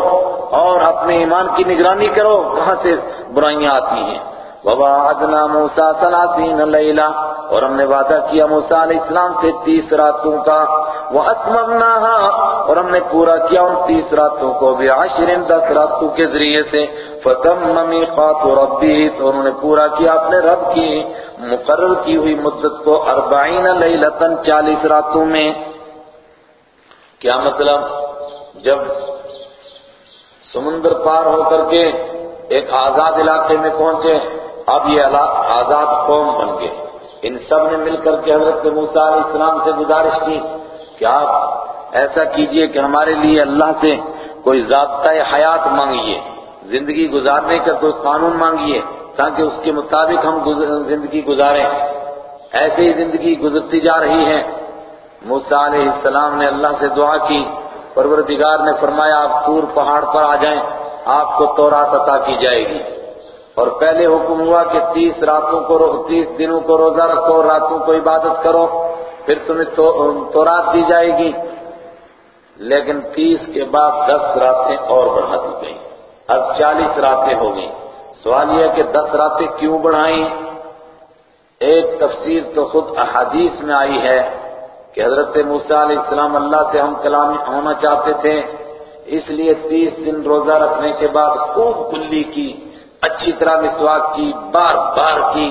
اور اپنے ایمان کی نگرانی کرو۔ کہاں سے برائیاں آتی ہیں۔ وَوَعَدْنَا مُوسَى ثَلَاثِينَ لَيْلَةً اور ہم نے وعدہ کیا موسیٰ علیہ السلام سے تیس راتوں کا۔ وَأَتْمَمْنَاهَا اور ہم نے پورا کیا ان تیس راتوں کو بعشر دس راتوں کے ذریعے سے۔ فَتَمَّ مِيقَاتُ رَبِّهِ تو انہوں نے پورا کیا اپنے رب کی مقرر کی ہوئی مدت کو اربعین لیلتن چالیس راتوں میں۔ کیا مطلب؟ جب سمندر پار ہو کر کے ایک آزاد علاقے میں پہنچے، اب یہ آزاد قوم بن گئے۔ ان سب نے مل کر کے حضرت موسیٰ علیہ السلام سے گزارش کی کہ آپ ایسا کیجیے کہ ہمارے لیے اللہ سے کوئی ضابطہ حیات مانگیے، زندگی گزارنے کا کوئی قانون مانگیے، تاکہ اس کے مطابق ہم زندگی گزاریں۔ ایسے ہی زندگی گزرتی جا رہی ہے۔ موسیٰ علیہ السلام نے اللہ سے دعا کی پروردگار نے فرمایا، آپ تور پہاڑ پر آ جائیں، آپ کو تورات عطا کی جائے گی۔ اور پہلے حکم ہوا کہ تیس راتوں کو تیس دنوں کو روزہ رکھو، راتوں کو عبادت کرو، پھر تمہیں تو تورات دی جائے گی۔ لیکن تیس کے بعد دس راتیں اور بڑھا دی گئیں۔ اب چالیس راتیں ہو گئیں۔ سوال یہ ہے کہ دس راتیں کیوں بڑھائیں؟ ایک تفسیر تو خود احادیث میں آئی ہے۔ کہ حضرت موسیٰ علیہ السلام اللہ سے ہم کلام ہونا چاہتے تھے، اس لیے تیس دن روزہ رکھنے کے بعد خوب کلی کی، اچھی طرح مسواک کی، بار بار کی،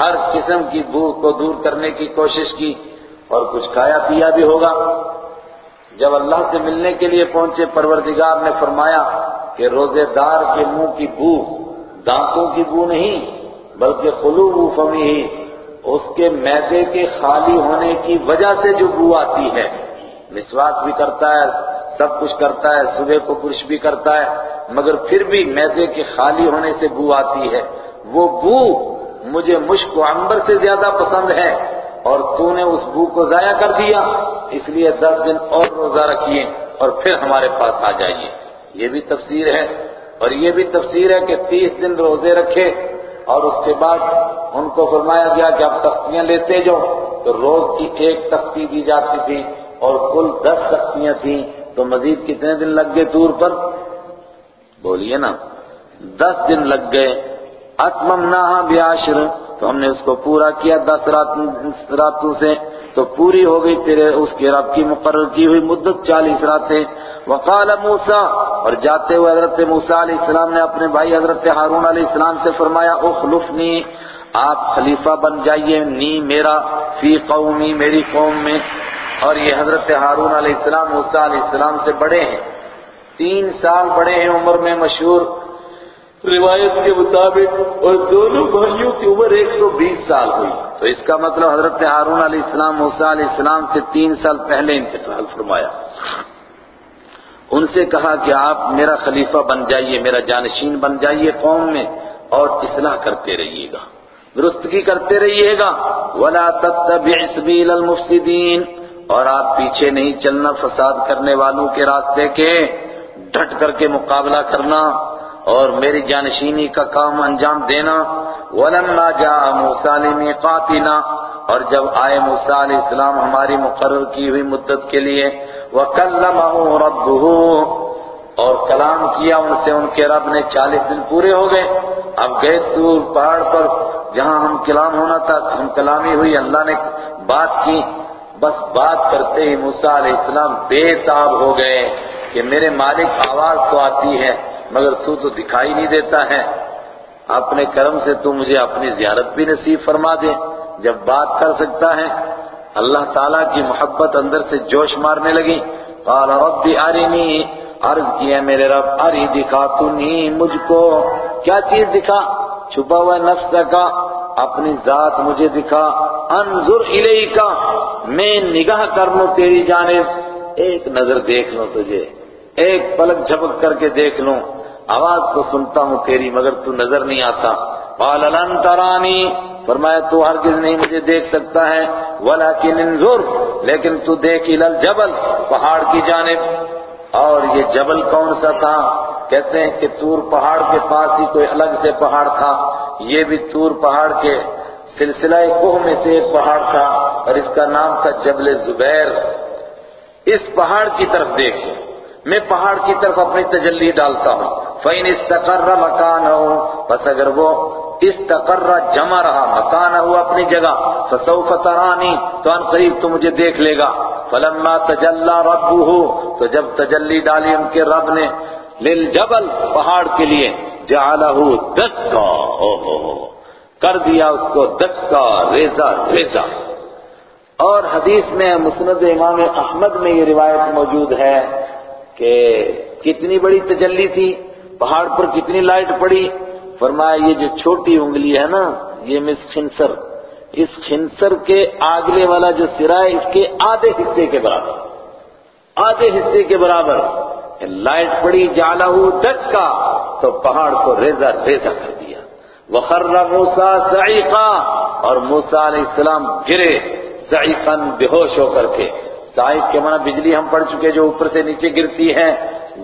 ہر قسم کی بھوک کو دور کرنے کی کوشش کی اور کچھ کھایا پیا بھی ہوگا۔ جب اللہ سے ملنے کے لیے پہنچے، پروردگار نے فرمایا کہ روزے دار کے منہ کی بو دانتوں کی بو نہیں، بلکہ خلو فمی ہی اس کے میدے کے خالی ہونے کی وجہ سے جو بو آتی ہے، مسواک بھی کرتا ہے، سب کچھ کرتا ہے، صبح کو برش بھی کرتا ہے، مگر پھر بھی میدے کے خالی ہونے سے بو آتی ہے۔ وہ بو مجھے مشک و عنبر سے زیادہ پسند ہے اور تو نے اس بو کو ضائع کر دیا۔ اس لیے دس دن اور روزہ رکھیے اور پھر ہمارے پاس آ جائیے۔ یہ بھی تفسیر ہے اور یہ بھی تفسیر ہے کہ تیس دن روزے رکھے اور اس کے بعد ان کو فرمایا گیا کہ آپ تختیاں لیتے جو تو روز کی ایک تختی دی جاتی تھی اور کل دس تختیاں تھیں۔ تو مزید کتنے دن لگ گئے دور پر؟ بولیے نا، دس دن لگ گئے۔ اتممناہا بیاشر تو ہم نے اس کو پورا کیا دس راتوں سے۔ تو پوری ہو گئی تیرے اس کے رب کی مقرر کی ہوئی مدت چالیس راتیں۔ وقال موسیٰ، اور جاتے ہوئے حضرت موسیٰ علیہ السلام نے اپنے بھائی حضرت حارون علیہ السلام سے فرمایا، اخلفنی، آپ خلیفہ بن جائیے، نی میرا، فی قومی، میری قوم میں۔ اور یہ حضرت ہارون علیہ السلام، موسیٰ علیہ السلام سے بڑے ہیں۔ تین سال بڑے ہیں عمر میں مشہور۔ روایت کے مطابق اور دونوں بھائیوں کی عمر ایک سو بیس سال ہوئی۔ تو اس کا مطلب حضرت ہارون علیہ السلام، موسیٰ علیہ السلام سے تین سال پہلے انتقال فرمایا۔ ان سے کہا کہ آپ میرا خلیفہ بن جائیے، میرا جانشین بن جائیے قوم میں اور اصلاح کرتے رہیے گا۔ درستگی کرتے رہیے گا۔ ولا تتبع سبیل المفسدین اور آپ پیچھے نہیں چلنا، فساد کرنے والوں کے راستے کے ڈٹ کر کے مقابلہ کرنا۔ اور میری جانشینی کا کام انجام دینا۔ ولما جاء موسیٰ لمیقاتنا، اور جب آئے موسیٰ علیہ السلام ہماری مقرر کی ہوئی مدت کے لیے وَكَلَّمَهُ رَبُّهُ اور کلام کیا ان سے، ان کے رب نے چالیس دن پورے ہو گئے۔ اب گئے دور پہاڑ پر، جہاں ہم کلام ہونا تھا، ہم کلامی ہوئی، اللہ نے بات کی۔ بس بات کرتے ہی موسیٰ علیہ السلام بے تاب ہو گئے کہ میرے مالک آواز تو آتی ہے۔ مگر تو تو دکھائی نہیں دیتا ہے۔ اپنے کرم سے تو مجھے اپنی زیارت بھی نصیب فرما دے۔ جب بات کر سکتا ہے۔ اللہ تعالیٰ کی محبت اندر سے جوش مارنے لگی۔ قال رب ارنی۔ عرض کیا میرے رب، اری دکھا تو نہیں مجھ کو۔ کیا چیز دکھا؟ چھپا ہوا نفس کا۔ اپنی ذات مجھے دکھا۔ انظر الیکا۔ میں نگاہ کر لوں تیری جانب۔ ایک نظر دیکھ لوں تجھے۔ ایک پلک جھپک کر کے دیکھ لوں، آواز تو سنتا ہوں، تیری مگر تو نظر نہیں آتا۔ قال، لن ترانی فرمایا، تو ہرگز نہیں مجھے دیکھ سکتا ہے، ولیکن انظر، لیکن تو دیکھ الجبل، پہاڑ کی جانب۔ اور یہ جبل کون سا تھا؟ کہتے ہیں کہ تور پہاڑ کے پاس ہی کوئی الگ سے پہاڑ تھا۔ یہ بھی تور پہاڑ کے سلسلہ کوہ میں سے ایک پہاڑ تھا، اور اس کا نام تھا جبل زبیر۔ اس پہاڑ کی طرف دیکھو۔ میں پہاڑ کی طرف اپنی تجلی ڈالتا ہوں۔ فَإِنِ اسْتَقَرَّ مَكَانَهُ بس اگر وہ استقرہ جمع رہا مکان ہوا اپنی جگہ، فسوف ترانی تو ان قریب تو مجھے دیکھ لے گا۔ فلما تجلا ربه، تو جب تجلی ڈالی ان کے رب نے، للجبل پہاڑ کے لیے جعلہ دکا کر دیا اس کو دکا ریزا ریزا۔ اور حدیث میں، مسند امام احمد میں یہ روایت موجود ہے۔ کہ کتنی بڑی تجلی تھی، پہاڑ پر کتنی لائٹ پڑی۔ فرمایا، یہ جو چھوٹی انگلی ہے نا، یہ مس خنسر اس خنسر کے آگلے والا جو سرا ہے، اس کے آدھے حصے کے برابر۔ آدھے حصے کے برابر۔ لائٹ پڑی جالا تک کا تو پہاڑ کو ریزا ریزا کر دیا۔ وخر موسا سعیقا اور موسا علیہ السلام گرے سعیقن بے ہوش ہو کر کے۔ سائق کے معنی بجلی ہم پڑھ چکے جو اوپر سے نیچے گرتی ہے،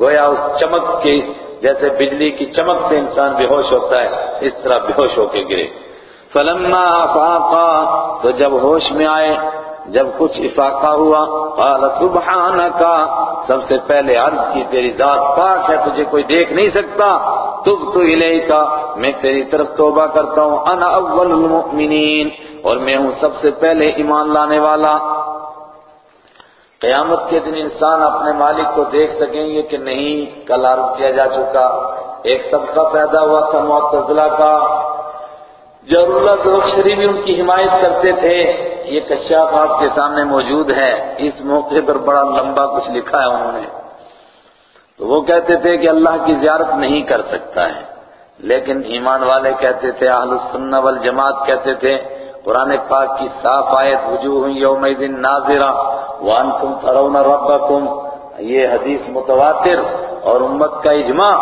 گویا اس چمک کی جیسے بجلی کی چمک سے انسان بے ہوش ہوتا ہے، اس طرح بے ہوش ہو کے گرے۔ فلما افاقا، تو جب ہوش میں آئے، جب کچھ افاقہ ہوا، قال سبحانکا، سب سے پہلے عرض کی، تیری ذات پاک ہے، تجھے کوئی دیکھ نہیں سکتا تب تو الیکا، میں تیری طرف توبہ کرتا ہوں، انا اول المؤمنین، اور میں ہوں سب سے پہلے ایمان لانے والا۔ قیامت کے دن انسان اپنے مالک کو دیکھ سکیں گے کہ نہیں، کل عرض کیا جا چکا۔ ایک طبقہ پیدا ہوا تھا معتزلہ کا۔ ضرورت شریف بھی ان کی حمایت کرتے تھے۔ یہ کشاف آپ کے سامنے موجود ہے۔ اس موقع پر بڑا لمبا کچھ لکھا ہے انہوں نے۔ تو وہ کہتے تھے کہ اللہ کی زیارت نہیں کر سکتا ہے۔ لیکن ایمان والے کہتے تھے، اہل السنہ والجماعت کہتے تھے قرآن پاک کی صاف آیت وجوہ یوم دن ناظرہ وانتم ترون ربکم، یہ حدیث متواتر اور امت کا اجماع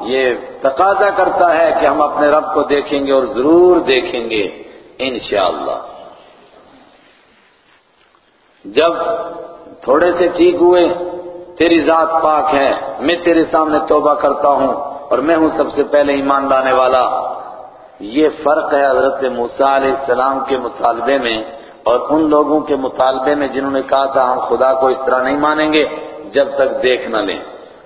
یہ تقاضا کرتا ہے کہ ہم اپنے رب کو دیکھیں گے اور ضرور دیکھیں گے انشاءاللہ۔ جب تھوڑے سے ٹھیک ہوئے، تیری ذات پاک ہے، میں تیرے سامنے توبہ کرتا ہوں اور میں ہوں سب سے پہلے ایمان لانے والا۔ یہ فرق ہے حضرت موسیٰ علیہ السلام کے مطالبے میں اور ان لوگوں کے مطالبے میں جنہوں نے کہا تھا ہم خدا کو اس طرح نہیں مانیں گے جب تک دیکھ نہ لیں۔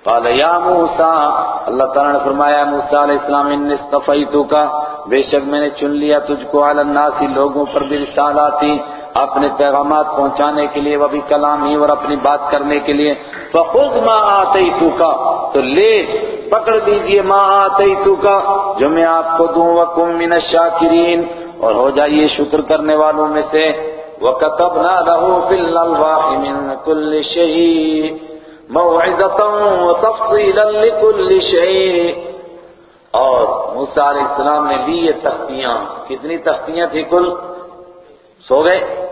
قال، یا موسیٰ، اللہ تعالیٰ نے فرمایا موسیٰ علیہ السلام ان استفیتو کا بے شک میں نے چن لیا تجھ کو علی الناس، لوگوں پر بھی رسالاتی اپنے پیغامات پہنچانے کے لیے وہ بھی کلام ہی اور اپنی بات کرنے کے لیے۔ فخذ ما آتیتو تو لے پکڑ لیجیے ما آتیتو کا جو میں آپ کو دوں، وکم من الشاکرین۔ اور ہو جائیے شکر کرنے والوں میں سے۔ وَكَتَبْنَا لَهُ فِي الْأَلْوَاحِ مِنْ كُلِّ شَيْءٍ مَوْعِظَةً وَتَفْصِيلًا لِكُلِّ شَيْءٍ۔ اور موسیٰ علیہ السلام نے لی یہ تختیاں، کتنی تختیاں تھی کل؟ سو گئے؟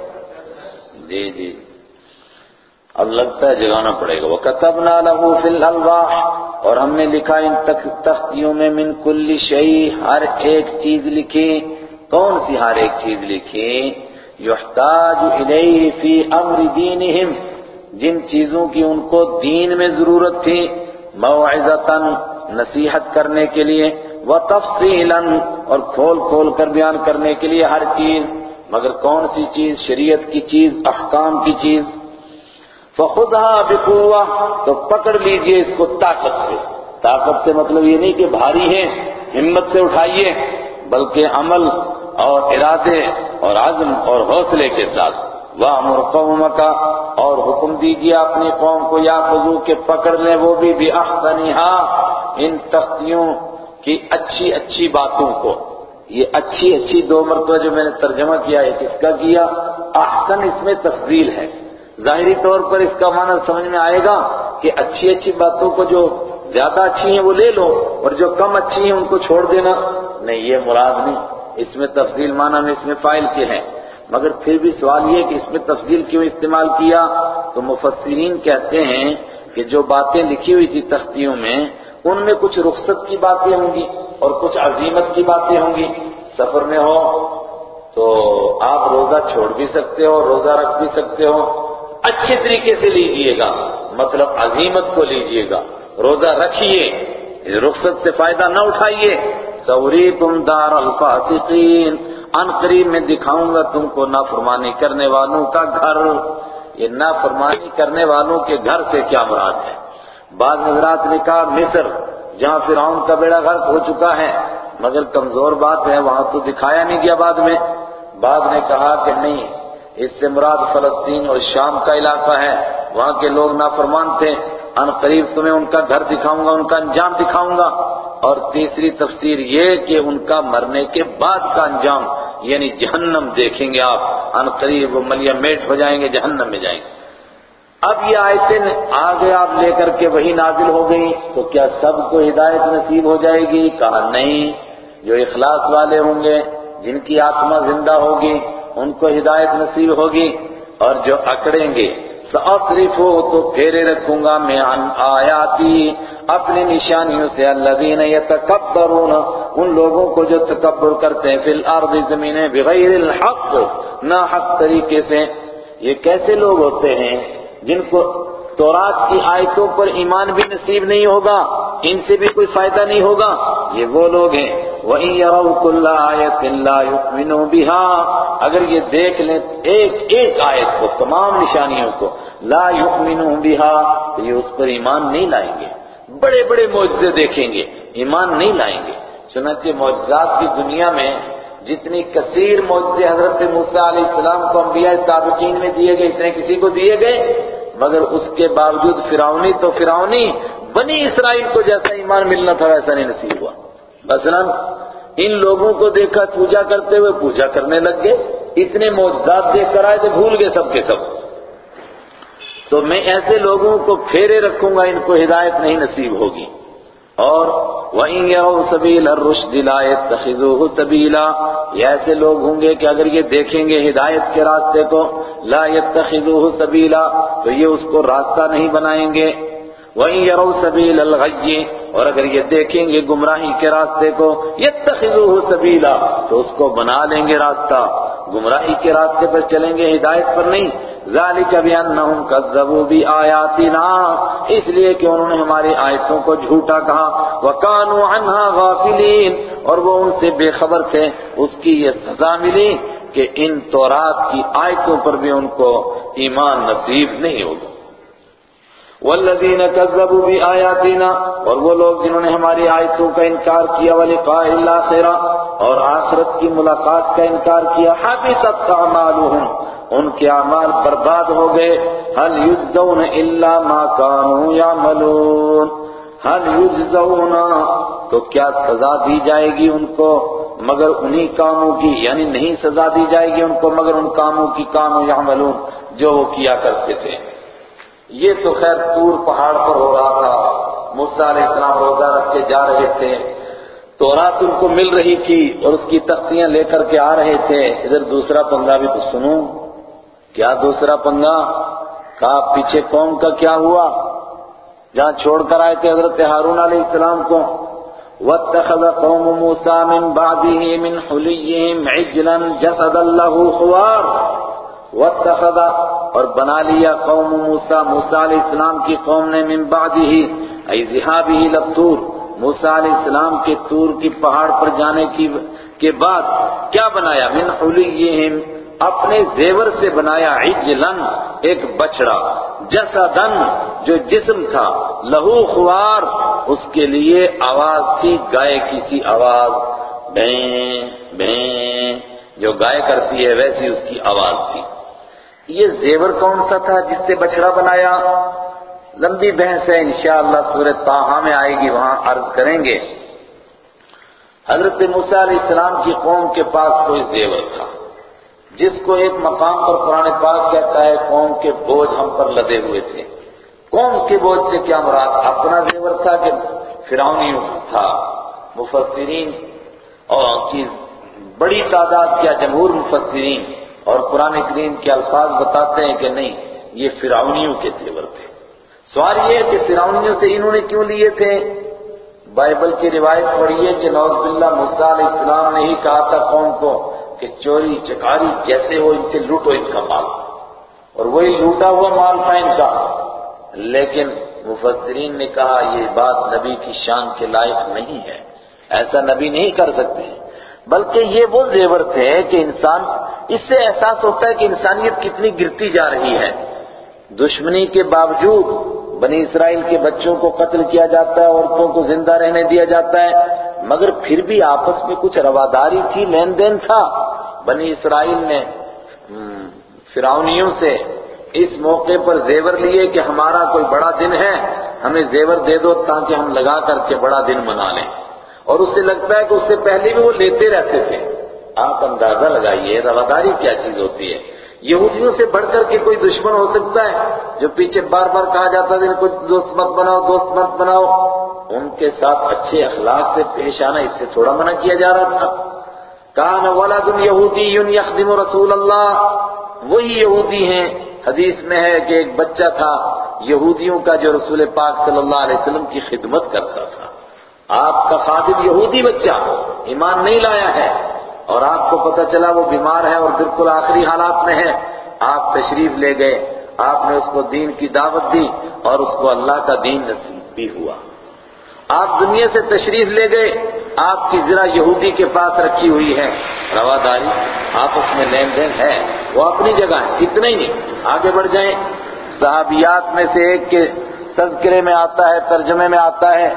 جی جی۔ اب لگتا ہے جگانا پڑے گا۔ وَكَتَبْنَا لَهُ فِي الْأَلْوَاحِ اور ہم نے لکھا ان تختیوں میں من کل شئی ہر ایک چیز لکھی کون سی ہر ایک چیز لکھی یحتاج الیہ فی امر دینہم۔ جن چیزوں کی ان کو دین میں ضرورت تھی، موعظتا نصیحت کرنے کے لیے، وتفصیلا اور کھول کھول کر بیان کرنے کے لیے ہر چیز۔ مگر کون سی چیز؟ شریعت کی چیز، احکام کی چیز۔ فخذها بقوہ، تو پکڑ لیجیے اس کو طاقت سے۔ طاقت سے مطلب یہ نہیں کہ بھاری ہے ہمت سے اٹھائیے، بلکہ عمل اور ارادے اور عزم اور حوصلے کے ساتھ۔ وَأَمُرْ قَوْمَكَ اور حکم دیجیے اپنی قوم کو، یا خضو کے پکڑ لیں وہ بھی بِأَحْسَنِهَا۔ ان تختیوں کی اچھی اچھی باتوں کو۔ یہ اچھی اچھی دو مرتبہ جو میں نے ترجمہ کیا ہے کس کا کیا، احسن اس میں تفضیل ہے۔ ظاہری طور پر اس کا معنی سمجھ میں آئے گا کہ اچھی اچھی باتوں کو جو زیادہ اچھی ہیں وہ لے لو اور جو کم اچھی ہیں ان کو چھوڑ دینا نہیں، یہ مراد نہیں۔ اس میں تفصیل معنی میں اس میں فائل کے ہیں۔ مگر پھر بھی سوال یہ کہ اس میں تفصیل کیوں استعمال کیا؟ تو مفسرین کہتے ہیں کہ جو باتیں لکھی ہوئی تھی تختیوں میں، ان میں کچھ رخصت کی باتیں ہوں گی اور کچھ عظیمت کی باتیں ہوں گی۔ سفر میں ہو تو آپ روزہ چھوڑ بھی سکتے ہو، روزہ رکھ بھی سکتے ہو۔ اچھے طریقے سے لیجیے گا۔ مطلب عظیمت کو لیجیے گا۔ روزہ رکھیے رخصت سے فائدہ نہ اٹھائیے۔ سوری تم دار الفاسقین ان قریب میں دکھاؤں گا تم کو نافرمانی کرنے والوں کا گھر۔ یہ نافرمانی کرنے والوں کے گھر سے کیا مراد ہے؟ بعض حضرات نے کہا، مصر، جہاں فرعون کا بیڑا غرق ہو چکا ہے، مگر کمزور بات ہے، وہاں تو دکھایا نہیں گیا بعد میں۔ بعد نے کہا کہ نہیں اس سے مراد فلسطین اور شام کا علاقہ ہے۔ وہاں کے لوگ نافرمان تھے۔ ان قریب تمہیں ان کا گھر دکھاؤں گا، ان کا انجام دکھاؤں گا۔ اور تیسری تفسیر یہ کہ ان کا مرنے کے بعد کا انجام یعنی جہنم دیکھیں گے آپ۔ ان قریب وہ ملیا میٹ ہو جائیں گے، جہنم میں جائیں گے۔ اب یہ آیتیں آگے آپ لے کر کے وہی نازل ہو گئی تو کیا سب کو ہدایت نصیب ہو جائے گی؟ کہا نہیں۔ جو اخلاص والے ہوں گے، جن کی آتما زندہ ہوگی ان کو ہدایت نصیب ہوگی اور جو اکڑیں گے سأصرف ہو تو پھیرے رکھوں گا میں ان آیاتی، اپنی نشانیوں سے الذین یتکبرون، ان لوگوں کو جو تکبر کرتے ہیں، فی الارض زمینیں بغیر الحق نہ حق طریقے سے۔ یہ کیسے لوگ ہوتے ہیں؟ جن کو تورات کی آیتوں پر ایمان بھی نصیب نہیں ہوگا، ان سے بھی کوئی فائدہ نہیں ہوگا۔ یہ وہ لوگ ہیں وَإِن يَرَوْا كُلَّ آيَةٍ لَا يُؤْمِنُوا بِهَا، اگر یہ دیکھ لیں ایک ایک آیت کو، تمام نشانیوں کو، لا يُؤْمِنُوا بِهَا، تو یہ اس پر ایمان نہیں لائیں گے۔ بڑے بڑے معجزے دیکھیں گے، ایمان نہیں لائیں گے۔ چنانچہ معجزات کی دنیا میں جتنی کثیر معجزے حضرت موسیٰ علیہ السلام کو انبیاء سابقین میں دیے گئے، اتنے کسی کو دیے گئے۔ مگر اس کے باوجود فراؤنی تو فراؤنی بنی اسرائیل کو جیسا ایمان ملنا تھا ویسا نہیں نصیب ہوا۔ مثلا ان لوگوں کو دیکھا پوجا کرتے ہوئے پوجا کرنے لگ گئے، اتنے معجزات دیکھ کر آئے تھے بھول گئے سب کے سب۔ تو میں ایسے لوگوں کو پھیرے رکھوں گا، ان کو ہدایت نہیں نصیب ہوگی۔ اور وَإِن يَرَوْا سَبِيلَ الرُّشْدِ لَا يَتَّخِذُوهُ سَبِيلًا۔ یہ ایسے لوگ ہوں گے کہ اگر یہ دیکھیں گے ہدایت کے راستے کو، لا يَتَّخِذُوهُ سَبِيلًا، تو یہ اس کو راستہ نہیں بنائیں گے۔ وَإِن يَرَوْا سَبِيلَ الْغَيِّ اور اگر یہ دیکھیں گے گمراہی کے راستے کو يَتَّخِذُوهُ سَبِيلًا تو اس کو بنا لیں گے راستہ۔ گمراہی کے راستے پر چلیں گے، ہدایت پر نہیں۔ ذالک بانہم کذبوا بآیاتنا، اس لیے کہ انہوں نے ہماری آیتوں کو جھوٹا کہا۔ وکانوا عنها غافلین، اور وہ ان سے بے خبر تھے۔ اس کی یہ سزا ملی کہ ان تورات کی آیتوں پر بھی ان کو ایمان نصیب نہیں ہوگا۔ والذین کذبوا بآیاتنا، اور وہ لوگ جنہوں نے ہماری آیتوں کا انکار کیا، ولقاء الاخرہ اور آخرت کی ملاقات کا انکار کیا، حبطت اعمالهم ان کے اعمال برباد ہو گئے حل یجزون الا ما كانوا يعملون۔ حل یجزون تو کیا سزا دی جائے گی ان کو؟ مگر انہی کاموں کی یعنی نہیں سزا دی جائے گی ان کو، مگر ان کاموں کی کاموں یعملون، جو وہ کیا کرتے تھے۔ یہ تو خیر تور پہاڑ پر ہو رہا تھا۔ موسیٰ علیہ السلام روزہ رکھ کے جا رہے تھے۔ تورات ان کو مل رہی تھی اور اس کی تختیاں لے کر کے آ رہے تھے۔ ادھر دوسرا پنگا بھی تو سنوں کیا دوسرا پنگا؟ کہا پیچھے قوم کا کیا ہوا؟ جہاں چھوڑ کر آئے تھے حضرت ہارون علیہ السلام کو۔ وَاتَّخَذَ قَوْمُ مُوسَى مِن بَعْدِهِ مِنْ حُلِيِّهِمْ عِجْلًا جَسَدًا لَهُ خُوَارٌ۔ وَاتَّخَذَ اور بنا لیا قوم موسیٰ موسیٰ علیہ السلام کی قوم نے من بعده ای ذهابه لطور موسیٰ علیہ السلام کے تور کی پہاڑ پر جانے کی کے بعد کیا بنایا؟ من حُلِيِّهِمْ اپنے زیور سے بنایا عجلن، ایک بچڑا جیسا دن جو جسم تھا۔ لہو خوار، اس کے لیے آواز تھی، گائے کی سی آواز۔ بین بین، جو گائے کرتی ہے، ویسی اس کی آواز تھی۔ یہ زیور کون سا تھا جس سے بچڑا بنایا؟ لمبی بحث ہے، انشاءاللہ سورہ تاہا میں آئے گی، وہاں عرض کریں گے۔ حضرت موسیٰ علیہ السلام کی قوم کے پاس کوئی زیور تھا۔ جس کو ایک مقام پر قرآن پاک کہتا ہے، قوم کے بوجھ ہم پر لدے ہوئے تھے۔ قوم کے بوجھ سے کیا مراد؟ اپنا زیور تھا کہ فرعونیوں تھا۔ مفسرین، اور کی بڑی تعداد کیا جمہور مفسرین اور قرآن کریم کے الفاظ بتاتے ہیں کہ نہیں، یہ فرعونیوں کے زیور تھے۔ سوال یہ ہے کہ فرعونیوں سے انہوں نے کیوں لیے تھے؟ بائبل کی روایت پڑھیے کہ نوز باللہ موسیٰ علیہ السلام نے ہی کہا تھا قوم کو کہ چوری، چکاری جیسے ہو، ان سے لوٹو ان کا مال۔ اور وہی لوٹا ہوا مال تھا ان کا۔ لیکن مفسرین نے کہا، یہ بات نبی کی شان کے لائق نہیں ہے۔ ایسا نبی نہیں کر سکتے۔ بلکہ یہ وہ زیور تھے کہ انسان، اس سے احساس ہوتا ہے کہ انسانیت کتنی گرتی جا رہی ہے۔ دشمنی کے باوجود بنی اسرائیل کے بچوں کو قتل کیا جاتا ہے، عورتوں کو زندہ رہنے دیا جاتا ہے۔ مگر پھر بھی آپس میں کچھ رواداری تھی، لین دین تھا۔ بنی اسرائیل نے فرعونیوں سے اس موقع پر زیور لیے کہ ہمارا کوئی بڑا دن ہے، ہمیں زیور دے دو تاکہ ہم لگا کر کے بڑا دن منا لیں۔ اور اس سے لگتا ہے کہ اس سے پہلے بھی وہ لیتے رہتے تھے۔ آپ اندازہ لگائیے رواداری کیا چیز ہوتی ہے۔ یہودیوں سے بڑھ کر کے کوئی دشمن ہو سکتا ہے جو پیچھے بار بار کہا جاتا ہے کچھ دوست مت بناؤ، دوست مت بناؤ۔ ان کے ساتھ اچھے اخلاق سے پیش آنا، اس سے تھوڑا منع کیا جا رہا تھا۔ کہا ولد یہودی یخدم رسول اللہ۔ وہی یہودی ہیں۔ حدیث میں ہے کہ ایک بچہ تھا یہودیوں کا جو رسول پاک صلی اللہ علیہ وسلم کی خدمت کرتا تھا۔ آپ کا خادم یہودی بچہ ایمان نہیں لایا ہے اور آپ کو پتہ چلا وہ بیمار ہے اور بالکل آخری حالات میں ہے۔ آپ تشریف لے گئے۔ آپ نے اس کو دین کی دعوت دی اور اس کو اللہ کا دین نصیب بھی ہوا۔ آپ دنیا سے تشریف لے گئے۔ آپ کی ذرا یہودی کے پاس رکھی ہوئی ہے۔ رواداری آپس میں لین دین ہے۔ وہ اپنی جگہ ہے۔ اتنا ہی نہیں۔ آگے بڑھ جائیں۔ صحابیات میں سے ایک کے تذکرے میں آتا ہے، ترجمے میں آتا ہے۔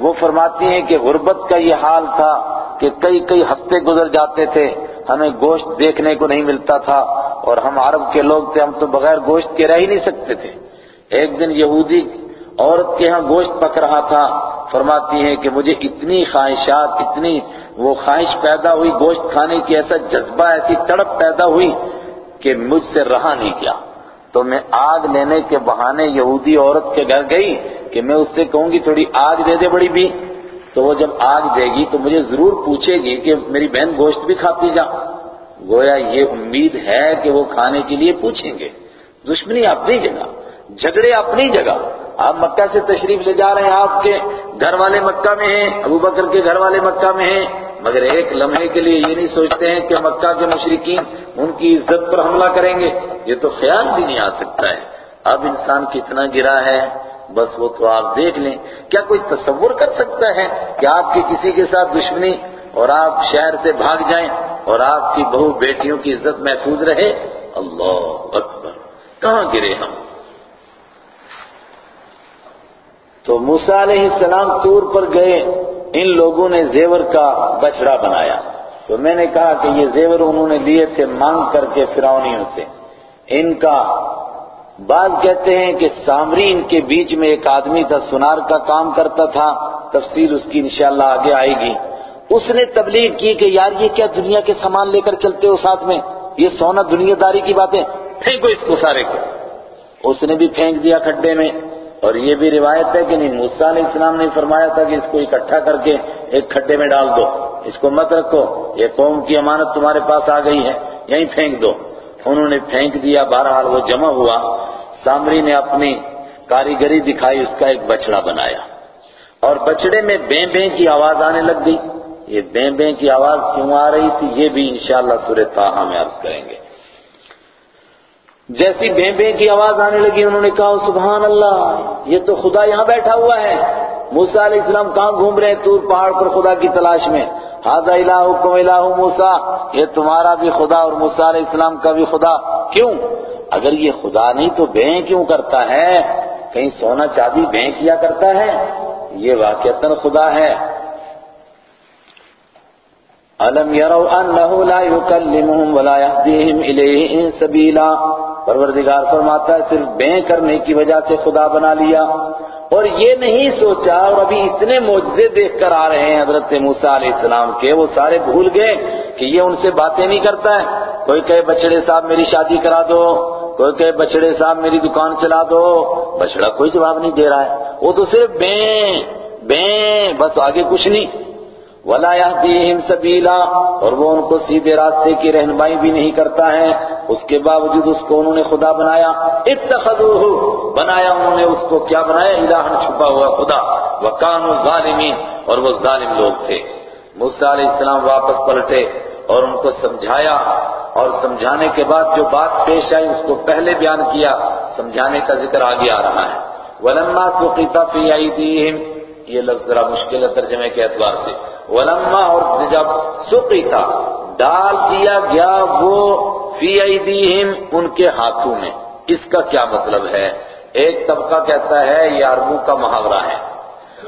وہ فرماتی ہیں کہ غربت کا یہ حال تھا کہ کئی کئی ہفتے گزر جاتے تھے، ہمیں گوشت دیکھنے کو نہیں ملتا تھا اور ہم عرب کے لوگ تھے، ہم تو بغیر گوشت کے رہ ہی نہیں سکتے تھے۔ ایک دن یہودی عورت کے ہاں گوشت پک رہا تھا، فرماتی ہیں کہ مجھے اتنی خواہشات، اتنی وہ خواہش پیدا ہوئی، گوشت کھانے کی ایسا جذبہ، ایسی تڑپ پیدا ہوئی کہ مجھ سے رہا نہیں کیا تو میں آگ لینے کے بہانے یہودی عورت کے گھر گئی کہ میں اس سے کہوں گی تھوڑی آگ دے دے بڑی بھی۔ تو وہ جب آگ دے گی تو مجھے ضرور پوچھے گی کہ میری بہن گوشت بھی کھاتی جا۔ گویا یہ امید ہے کہ وہ کھانے کے لیے پوچھیں گے۔ دشمنی اپنی جگہ، جھگڑے اپنی جگہ۔ آپ مکہ سے تشریف لے جا رہے ہیں، آپ کے گھر والے مکہ میں ہیں، ابو بکر کے گھر والے مکہ میں ہیں، مگر ایک لمحے کے لیے یہ نہیں سوچتے ہیں کہ مکہ کے مشرقین ان کی عزت پر حملہ کریں گے۔ یہ تو خیال بھی نہیں آ سکتا ہے۔ اب انسان کتنا گرا ہے، بس وہ تو آپ دیکھ لیں۔ کیا کوئی تصور کر سکتا ہے کہ آپ کی کسی کے ساتھ دشمنی اور آپ شہر سے بھاگ جائیں اور آپ کی بہو بیٹیوں کی عزت محفوظ رہے؟ اللہ اکبر۔ کہاں گرے ہم؟ تو موسیٰ علیہ السلام طور پر گئے، ان لوگوں نے زیور کا بچڑا بنایا۔ تو میں نے کہا کہ یہ زیور انہوں نے لیے تھے مانگ کر کے فرعونیوں سے۔ ان کا، بعض کہتے ہیں کہ سامری ان کے بیچ میں ایک آدمی تھا، سنار کا کام کرتا تھا، تفصیل اس کی انشاءاللہ آگے آئے گی۔ اس نے تبلیغ کی کہ یار یہ کیا دنیا کے سامان لے کر چلتے ہو ساتھ میں؟ یہ سونا دنیا داری کی باتیں، پھینکو اس کو سارے کو۔ اس نے بھی پھینک دیا کھڈے میں۔ اور یہ بھی روایت ہے کہ نہیں، موسیٰ علیہ السلام نے فرمایا تھا کہ اس کو اکٹھا کر کے ایک کھڈے میں ڈال دو۔ اس کو مت رکھو، یہ قوم کی امانت تمہارے پاس آ گئی ہے، یہیں پھینک دو۔ انہوں نے پھینک دیا، بہرحال وہ جمع ہوا۔ سامری نے اپنی کاریگری دکھائی، اس کا ایک بچڑا بنایا۔ اور بچڑے میں بیں بیں کی آواز آنے لگ گئی۔ یہ بیں بیں کی آواز کیوں آ رہی تھی، یہ بھی انشاءاللہ سورہ تاہا میں عرض کریں گے۔ جیسی بیں بیں کی آواز آنے لگی، انہوں نے کہا، سبحان اللہ، یہ تو خدا یہاں بیٹھا ہوا ہے۔ موسیٰ علیہ السلام کہاں گھوم رہے ہیں؟ تور پہاڑ پر خدا کی تلاش میں۔ ہاضا الہکم الہ موسیٰ، یہ تمہارا بھی خدا اور موسیٰ علیہ السلام کا بھی خدا۔ کیوں؟ اگر یہ خدا نہیں تو بیں کیوں کرتا ہے؟ کہیں سونا چاندی بیں کیا کرتا ہے؟ یہ واقعتاً خدا ہے۔ الم يروا انه لا يكلمهم ولا يهديهم اليه سبيلا پروردگار فرماتا ہے، صرف بیں کرنے کی وجہ سے خدا بنا لیا۔ اور یہ نہیں سوچا، اور ابھی اتنے معجزے دیکھ کر آ رہے ہیں حضرت موسیٰ علیہ السلام کے، وہ سارے بھول گئے کہ یہ ان سے باتیں نہیں کرتا ہے۔ کوئی کہے بچڑے صاحب میری شادی کرا دو۔ کوئی کہے بچڑے صاحب میری دکان چلا دو۔ بچڑا کوئی جواب نہیں دے رہا ہے۔ وہ تو صرف بیں بیں بس آگے کچھ نہیں۔ ولا يهديهم سبيلا اور وہ ان کو سیدھے راستے کی رہنمائی بھی نہیں کرتا ہے۔ اس کے باوجود اس کو انہوں نے خدا بنایا۔ اتخذوه، بنایا انہوں نے اس کو۔ کیا بنایا؟ الہ چھپا ہوا خدا۔ وکانوا ظالمین اور وہ ظالم لوگ تھے۔ موسیٰ علیہ السلام واپس پلٹے اور ان کو سمجھایا۔ اور سمجھانے کے بعد جو بات پیش آئی، اس کو پہلے بیان کیا۔ سمجھانے کا ذکر آگے آ رہا ہے۔ وَلَمَّا سُقِطَ فِي أَيْدِيهِمْ یہ لفظ ذرا مشکل ہے ترجمے کے اعتبار سے۔ ولما اور جب سقی تھا، ڈال دیا گیا وہ فی ایدیہم ان کے ہاتھوں میں۔ اس کا کیا مطلب ہے؟ ایک طبقہ کہتا ہے یہ عربوں کا محاورہ ہے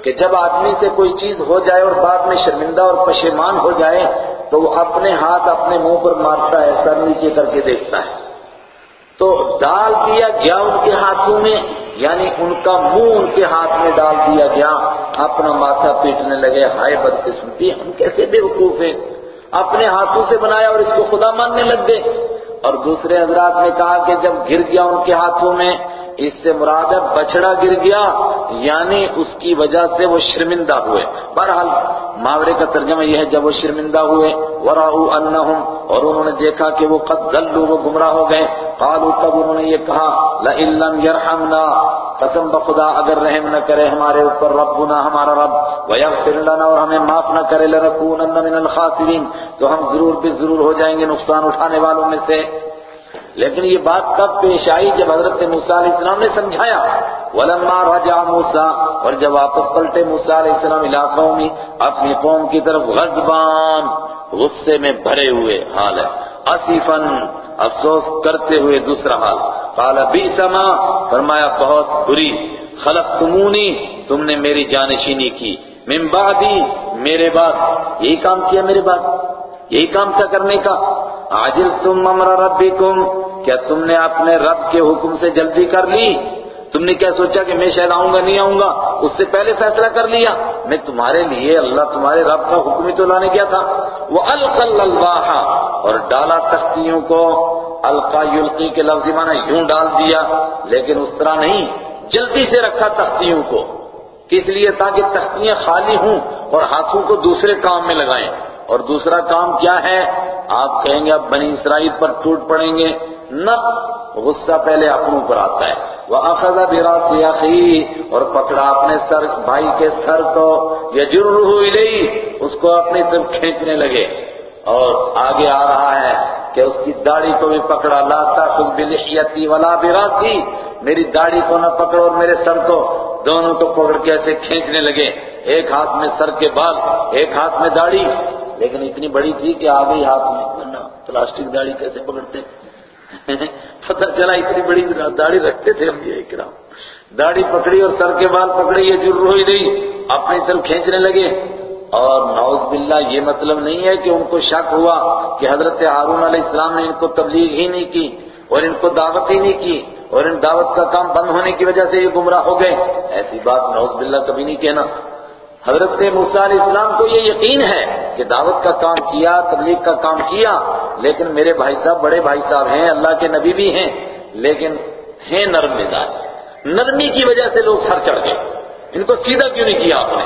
کہ جب آدمی سے کوئی چیز ہو جائے اور بعد میں شرمندہ اور پشیمان ہو جائے، تو وہ اپنے ہاتھ اپنے منہ پر مارتا ہے سر نیچے کر کے دیکھتا ہے۔ تو ڈال دیا گیا ان کے ہاتھوں میں یعنی ان کا منہ ان کے ہاتھ میں ڈال دیا گیا۔ اپنا ماتھا پیٹنے لگے، ہائے بدقسمتی، ہم کیسے بے وقوف ہیں؟ اپنے ہاتھوں سے بنایا اور اس کو خدا ماننے لگ گئے۔ اور دوسرے حضرات نے کہا کہ جب گر گیا ان کے ہاتھوں میں اس سے مراد ہے بچڑا گر گیا یعنی اس کی وجہ سے وہ شرمندہ ہوئے۔ بہرحال، محاورے کا ترجمہ یہ ہے، جب وہ شرمندہ ہوئے وَرَعُوا أَنَّهُمْ، اور انہوں نے دیکھا کہ وہ قد ذلوا وہ گمراہ ہو گئے۔ قالوا، تب انہوں نے یہ کہا لَإِن لَّمْ يَرْحَمْنَا، قسم بخدا اگر رحم نہ کرے ہمارے اوپر ربنا، ہمارا رب، وَيَغْفِرْ لَنَا، اور ہمیں معاف نہ کرے، لَنَكُونَنَّ مِنَ الْخَاسِرِينَ۔ تو ہم ضرور بھی ضرور ہو جائیں گے، نقصان اٹھانے والوں میں سے۔ لیکن یہ بات تب پیش آئی جب حضرت موسیٰ علیہ السلام نے سمجھایا، وَلَمَّا رَجَعَ مُوسَىٰ، اور جب واپس پلٹے موسیٰ علیہ السلام علاقوں میں اپنی قوم کی طرف غضبان، غصے میں بھرے ہوئے حال ہے۔ اصیفن افسوس کرتے ہوئے دوسرا حال۔ قال بیسما فرمایا، بہت بری۔ خلقتمونی، تم نے میری جانشینی کی۔ من بعدی، میرے بعد۔ یہی کام کیا میرے بعد؟ یہی کام تھا کرنے کا۔ عاجل تم امر ربکم، کیا تم نے اپنے رب کے حکم سے جلدی کر لی؟ تم نے کیا سوچا کہ میں شاید آؤں گا، نہیں آؤں گا؟ اس سے پہلے فیصلہ کر لیا۔ میں تمہارے لیے اللہ، تمہارے رب کا حکم ہی تو لانے کیا تھا۔ وہ القل الواح اور ڈالا تختیوں کو۔ القا یلقی کے لفظ معنی یوں ڈال دیا، لیکن اس طرح نہیں، جلدی سے رکھا تختیوں کو۔ کس لیے؟ تاکہ تختیاں خالی ہوں اور ہاتھوں کو دوسرے کام میں لگائیں۔ اور دوسرا کام کیا ہے؟ آپ کہیں گے اب بنی اسرائیل پر ٹوٹ پڑیں گے۔ نہ غصہ پہلے اپنوں پر آتا ہے۔ وہ اخذ براس یخی اور پکڑا اپنے سر، بھائی کے سر کو۔ یجرہ الیہ اس کو اپنی طرف کھینچنے لگے۔ اور آگے آ رہا ہے کہ اس کی داڑھی کو بھی پکڑا۔ لا تاخذ بلحیتی ولا براسی میری داڑھی کو نہ پکڑو اور میرے سر کو۔ دونوں کو پکڑ کے ایسے کھینچنے لگے۔ ایک ہاتھ میں سر کے بال، ایک ہاتھ میں داڑھی۔ لیکن اتنی بڑی تھی کہ آ گئی ہاتھ میں۔ ورنہ پلاسٹک داڑھی کیسے پکڑتے؟ پتہ چلا اتنی بڑی داڑھی رکھتے تھے ہم یہ کرام۔ داڑھی پکڑی اور سر کے بال پکڑے، یہ جر ہوئی نہیں۔ اپنی طرف کھینچنے لگے۔ اور نعوذ باللہ، یہ مطلب نہیں ہے کہ ان کو شک ہوا کہ حضرت ہارون علیہ السلام نے ان کو تبلیغ ہی نہیں کی اور ان کو دعوت ہی نہیں کی اور ان دعوت کا کام بند ہونے کی وجہ سے یہ گمراہ ہو گئے۔ ایسی بات نعوذ باللہ کبھی نہیں کہنا۔ حضرت موسیٰ علیہ السلام کو یہ یقین ہے کہ دعوت کا کام کیا، تبلیغ کا کام کیا، لیکن میرے بھائی صاحب بڑے بھائی صاحب ہیں، اللہ کے نبی بھی ہیں، لیکن ہیں نرم مزاج۔ نرمی کی وجہ سے لوگ سر چڑھ گئے۔ ان کو سیدھا کیوں نہیں کیا آپ نے؟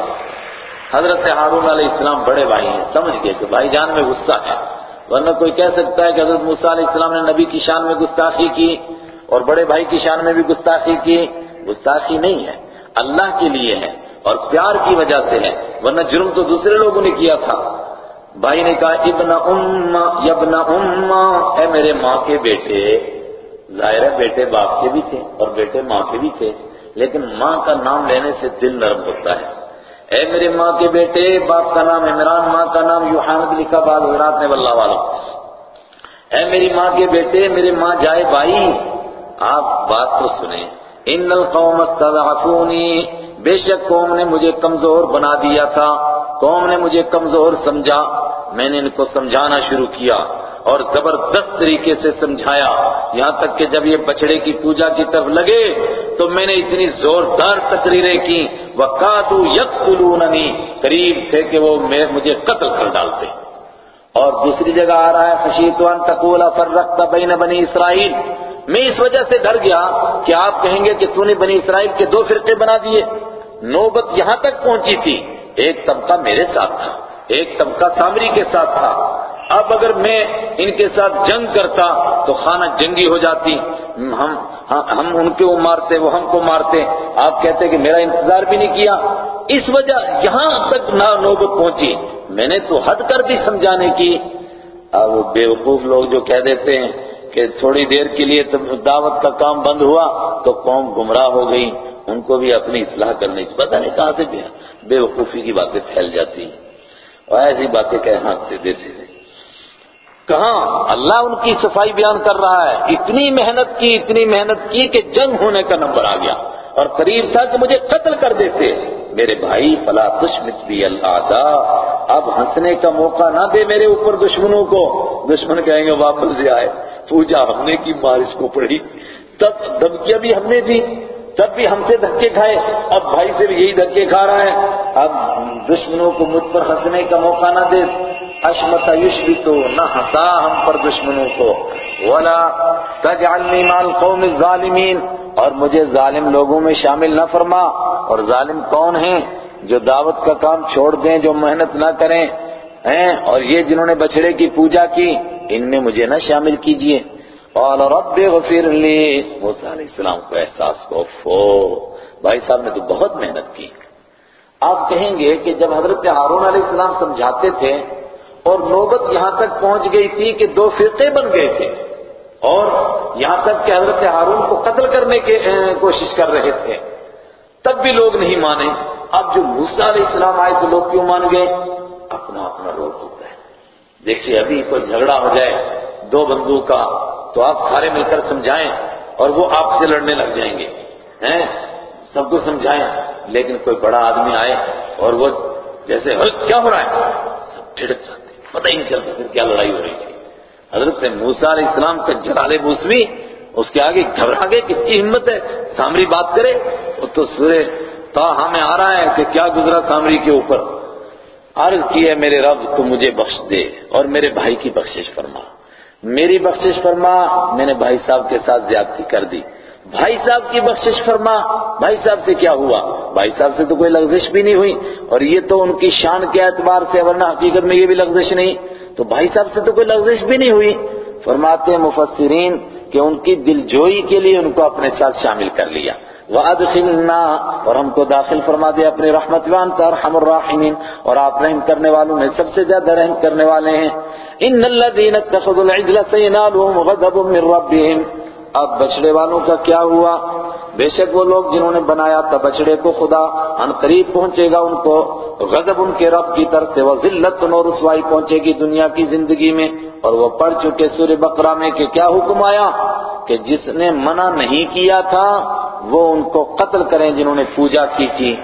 حضرت ہارون علیہ السلام بڑے بھائی ہیں، سمجھ گئے کہ بھائی جان میں غصہ ہے۔ ورنہ کوئی کہہ سکتا ہے کہ حضرت موسیٰ علیہ السلام نے نبی کی شان میں گستاخی کی اور بڑے بھائی کی شان میں بھی گستاخی کی۔ گستاخی نہیں ہے، اللہ کے لیے ہے۔ اور پیار کی وجہ سے ہے۔ ورنہ جرم تو دوسرے لوگوں نے کیا تھا۔ بھائی نے کہا، ابن ام یبن ام اے میرے ماں کے بیٹے۔ ظاہر ہے بیٹے باپ کے بھی تھے اور بیٹے ماں کے بھی تھے، لیکن ماں کا نام لینے سے دل نرم ہوتا ہے۔ اے میرے ماں کے بیٹے، باپ کا نام عمران، ماں کا نام یوحانت لکھا بعض حضرات نے واللہ والا اے میری ماں کے بیٹے، میرے ماں جائے بھائی، آپ بات تو سنیں۔ ان القوم استضعفونی بے شک قوم نے مجھے کمزور بنا دیا تھا، قوم نے مجھے کمزور سمجھا، میں نے ان کو سمجھانا شروع کیا اور زبردست طریقے سے سمجھایا۔ یہاں تک کہ جب یہ بچڑے کی پوجا کی طرف لگے تو میں نے اتنی زوردار تقریریں کی۔ وَقَاتُوا يَقْتُلُونَنِي، قریب تھے کہ وہ مجھے قتل کر ڈالتے۔ اور دوسری جگہ آ رہا ہے خشیت ان تقول فرقت بین بنی اسرائیل میں اس وجہ سے ڈر گیا کہ آپ کہیں گے کہ تو نے بنی اسرائیل کے دو فرقے بنا دیے۔ نوبت یہاں تک پہنچی تھی۔ ایک طبقہ میرے ساتھ تھا، ایک طبقہ سامری کے ساتھ تھا۔ اب اگر میں ان کے ساتھ جنگ کرتا تو خانہ جنگی ہو جاتی۔ ہم ہم ان کو مارتے، وہ ہم کو مارتے۔ آپ کہتے کہ میرا انتظار بھی نہیں کیا۔ اس وجہ یہاں تک نہ نوبت پہنچی۔ میں نے تو حد کر دی سمجھانے کی۔ اب بیوقوف لوگ جو کہہ دیتے ہیں کہ تھوڑی دیر کے لیے دعوت کا کام بند ہوا تو قوم گمراہ ہو گئی۔ ان کو بھی اپنی اصلاح کرنی چاہیے۔ پتہ نہیں کہاں سے بے وقوفی کی باتیں پھیل جاتی ہیں۔ اور ایسی باتیں کہ ہاتھ دیتے تھے کہاں؟ اللہ ان کی صفائی بیان کر رہا ہے۔ اتنی محنت کی، اتنی محنت کی کہ جنگ ہونے کا نمبر آ گیا۔ اور قریب تھا کہ مجھے قتل کر دیتے۔ میرے بھائی، فلا تشمت بھی اللہ دا اب ہنسنے کا موقع نہ دے میرے اوپر دشمنوں کو۔ دشمن کہیں گے، واپس آئے پوجا ہم نے کی بارش کو پڑھی۔ تب دھمکیاں بھی ہم نے دی۔ تب بھی ہم سے دھکے کھائے، اب بھائی سے بھی یہی دھکے کھا رہا ہے۔ اب دشمنوں کو مجھ پر ہنسنے کا موقع نہ دے۔ اشمت بھی تو نہ ہنسا ہم پر دشمنوں کو۔ ولا تجعلنی مال قوم الظالمین اور مجھے ظالم لوگوں میں شامل نہ فرما۔ اور ظالم کون ہیں جو دعوت کا کام چھوڑ دیں، جو محنت نہ کریں؟ ہیں، اور یہ جنہوں نے بچڑے کی پوجا کی، ان میں مجھے نہ شامل کیجیے۔ قال رب اغفر لی موسیٰ علیہ السلام کو احساس کو فو بھائی صاحب نے تو بہت محنت کی۔ آپ کہیں گے کہ جب حضرت ہارون علیہ السلام سمجھاتے تھے اور نوبت یہاں تک پہنچ گئی تھی کہ دو فرقے بن گئے تھے، اور یہاں تک کہ حضرت ہارون کو قتل کرنے کی کوشش کر رہے تھے، تب بھی لوگ نہیں مانے۔ اب جو موسیٰ علیہ السلام آئے تو لوگ کیوں مان گئے؟ اپنا اپنا رول ہوتا ہے۔ دیکھیے، ابھی کوئی جھگڑا ہو جائے، دو بندوں کا تو آپ سارے مل کر سمجھائیں اور وہ آپ سے لڑنے لگ جائیں گے۔ ہیں؟ سب کو سمجھائیں۔ لیکن کوئی بڑا آدمی آئے اور وہ جیسے کیا ہو رہا ہے؟ سب ٹھڑک جاتے پتہ ہی نہیں چلتا پھر کیا لڑائی ہو رہی تھی۔ حضرت موسیٰ علیہ السلام کا جلال موسوی، اس کے آگے گھبرا گئے، کس کی ہمت ہے؟ سامری بات کرے۔ وہ تو سورے تا ہمیں آ رہا ہے کہ کیا گزرا سامری کے اوپر۔ عرض کی ہے، میرے رب، تو مجھے بخش دے اور میرے بھائی کی بخشش فرما۔ میری بخشش فرما، میں نے بھائی صاحب کے ساتھ زیادتی کر دی۔ بھائی صاحب کی بخشش فرما، بھائی صاحب سے کیا ہوا؟ بھائی صاحب سے تو کوئی لغزش بھی نہیں ہوئی۔ اور یہ تو ان کی شان کے اعتبار سے، ورنہ حقیقت میں یہ بھی لغزش نہیں۔ تو بھائی صاحب سے تو کوئی لغزش بھی نہیں ہوئی۔ فرماتے مفسرین کہ ان کی دل جوئی کے لیے ان کو اپنے ساتھ شامل کر لیا۔ وَأَدْخِلْنَا اور ہم کو داخل فرما دیا اپنی رحمت وانتا ارحم الراحمین اور آپ رحم کرنے والوں میں سب سے زیادہ رحم کرنے والے ہیں۔ ان الذين اتخذوا العجل سينالهم غضب من ربهم۔ اب بچڑے والوں کا کیا ہوا؟ بے شک وہ لوگ جنہوں نے بنایا تھا بچڑے کو خدا ان قریب پہنچے گا ان کو۔ غضب ان کے رب کی طرف سے وہ ذلت اور رسوائی پہنچے گی دنیا کی زندگی میں۔ اور وہ پڑھ چکے سورہ بقرہ میں کہ کیا حکم آیا؟ کہ جس نے منع نہیں کیا تھا، وہ ان کو قتل کریں جنہوں نے پوجا کی تھی۔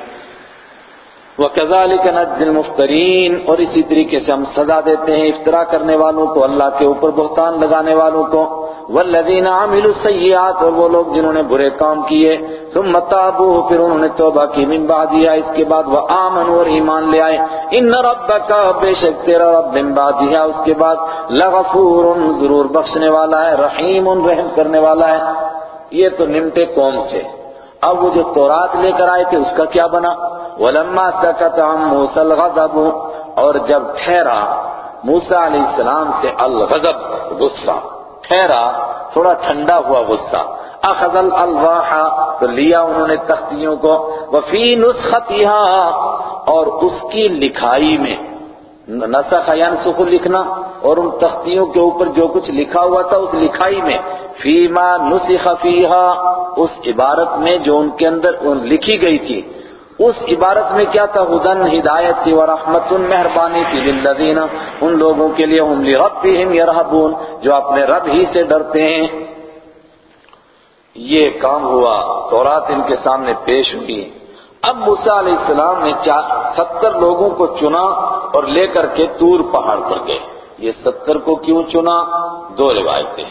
وَكَذَلِكَ نَجْزِ الْمُفْتَرِينَ۔ اور اسی طریقے سے ہم سزا دیتے ہیں افطرا کرنے والوں کو، اللہ کے اوپر بہتان لگانے والوں کو۔ وَالَّذِينَ عَمِلُوا السَّيِّئَاتِ اور وہ لوگ جنہوں نے برے کام کیے، ثُمَّ تَابُوا پھر انہوں نے توبہ کی، من بعدیا اس کے بعد وہ آمن اور ایمان لے آئے۔ ان ربک، بے شک تیرا رب من بعدیا اس کے بعد لغفور، ضرور بخشنے والا ہے، رحیم، رحم کرنے والا ہے۔ یہ تو نمٹے قوم سے۔ اب وہ جو تورات لے کر آئے تھے، اس کا کیا بنا؟ ولما سکت عن موسى الغضب، اور جب ٹھہرا، موسیٰ علیہ السلام سے الغضب، غصہ۔ ٹھہرا، تھوڑا ٹھنڈا ہوا غصہ۔ اخذ الالواح تو لیا انہوں نے تختیوں کو۔ وفی نسختها اور اس کی لکھائی میں۔ نسخ ینسخ لکھنا، اور ان تختیوں کے اوپر جو کچھ لکھا ہوا تھا، اس لکھائی میں۔ فیما نسخ فیہا، اس عبارت میں جو ان کے اندر لکھی گئی تھی۔ اس عبارت میں کیا تھا؟ ہدن، ہدایت تھی ورحمت مہربانی تھی للذین، ان لوگوں کے لیے ہم لربہم یرہبون، جو اپنے رب ہی سے ڈرتے ہیں. یہ کام ہوا، تورات ان کے سامنے پیش ہوئی۔ اب موسیٰ علیہ السلام نے ستر لوگوں کو چنا اور لے کر کے تور پہاڑ پر گئے۔ یہ ستر کو کیوں چنا؟ دو روایتیں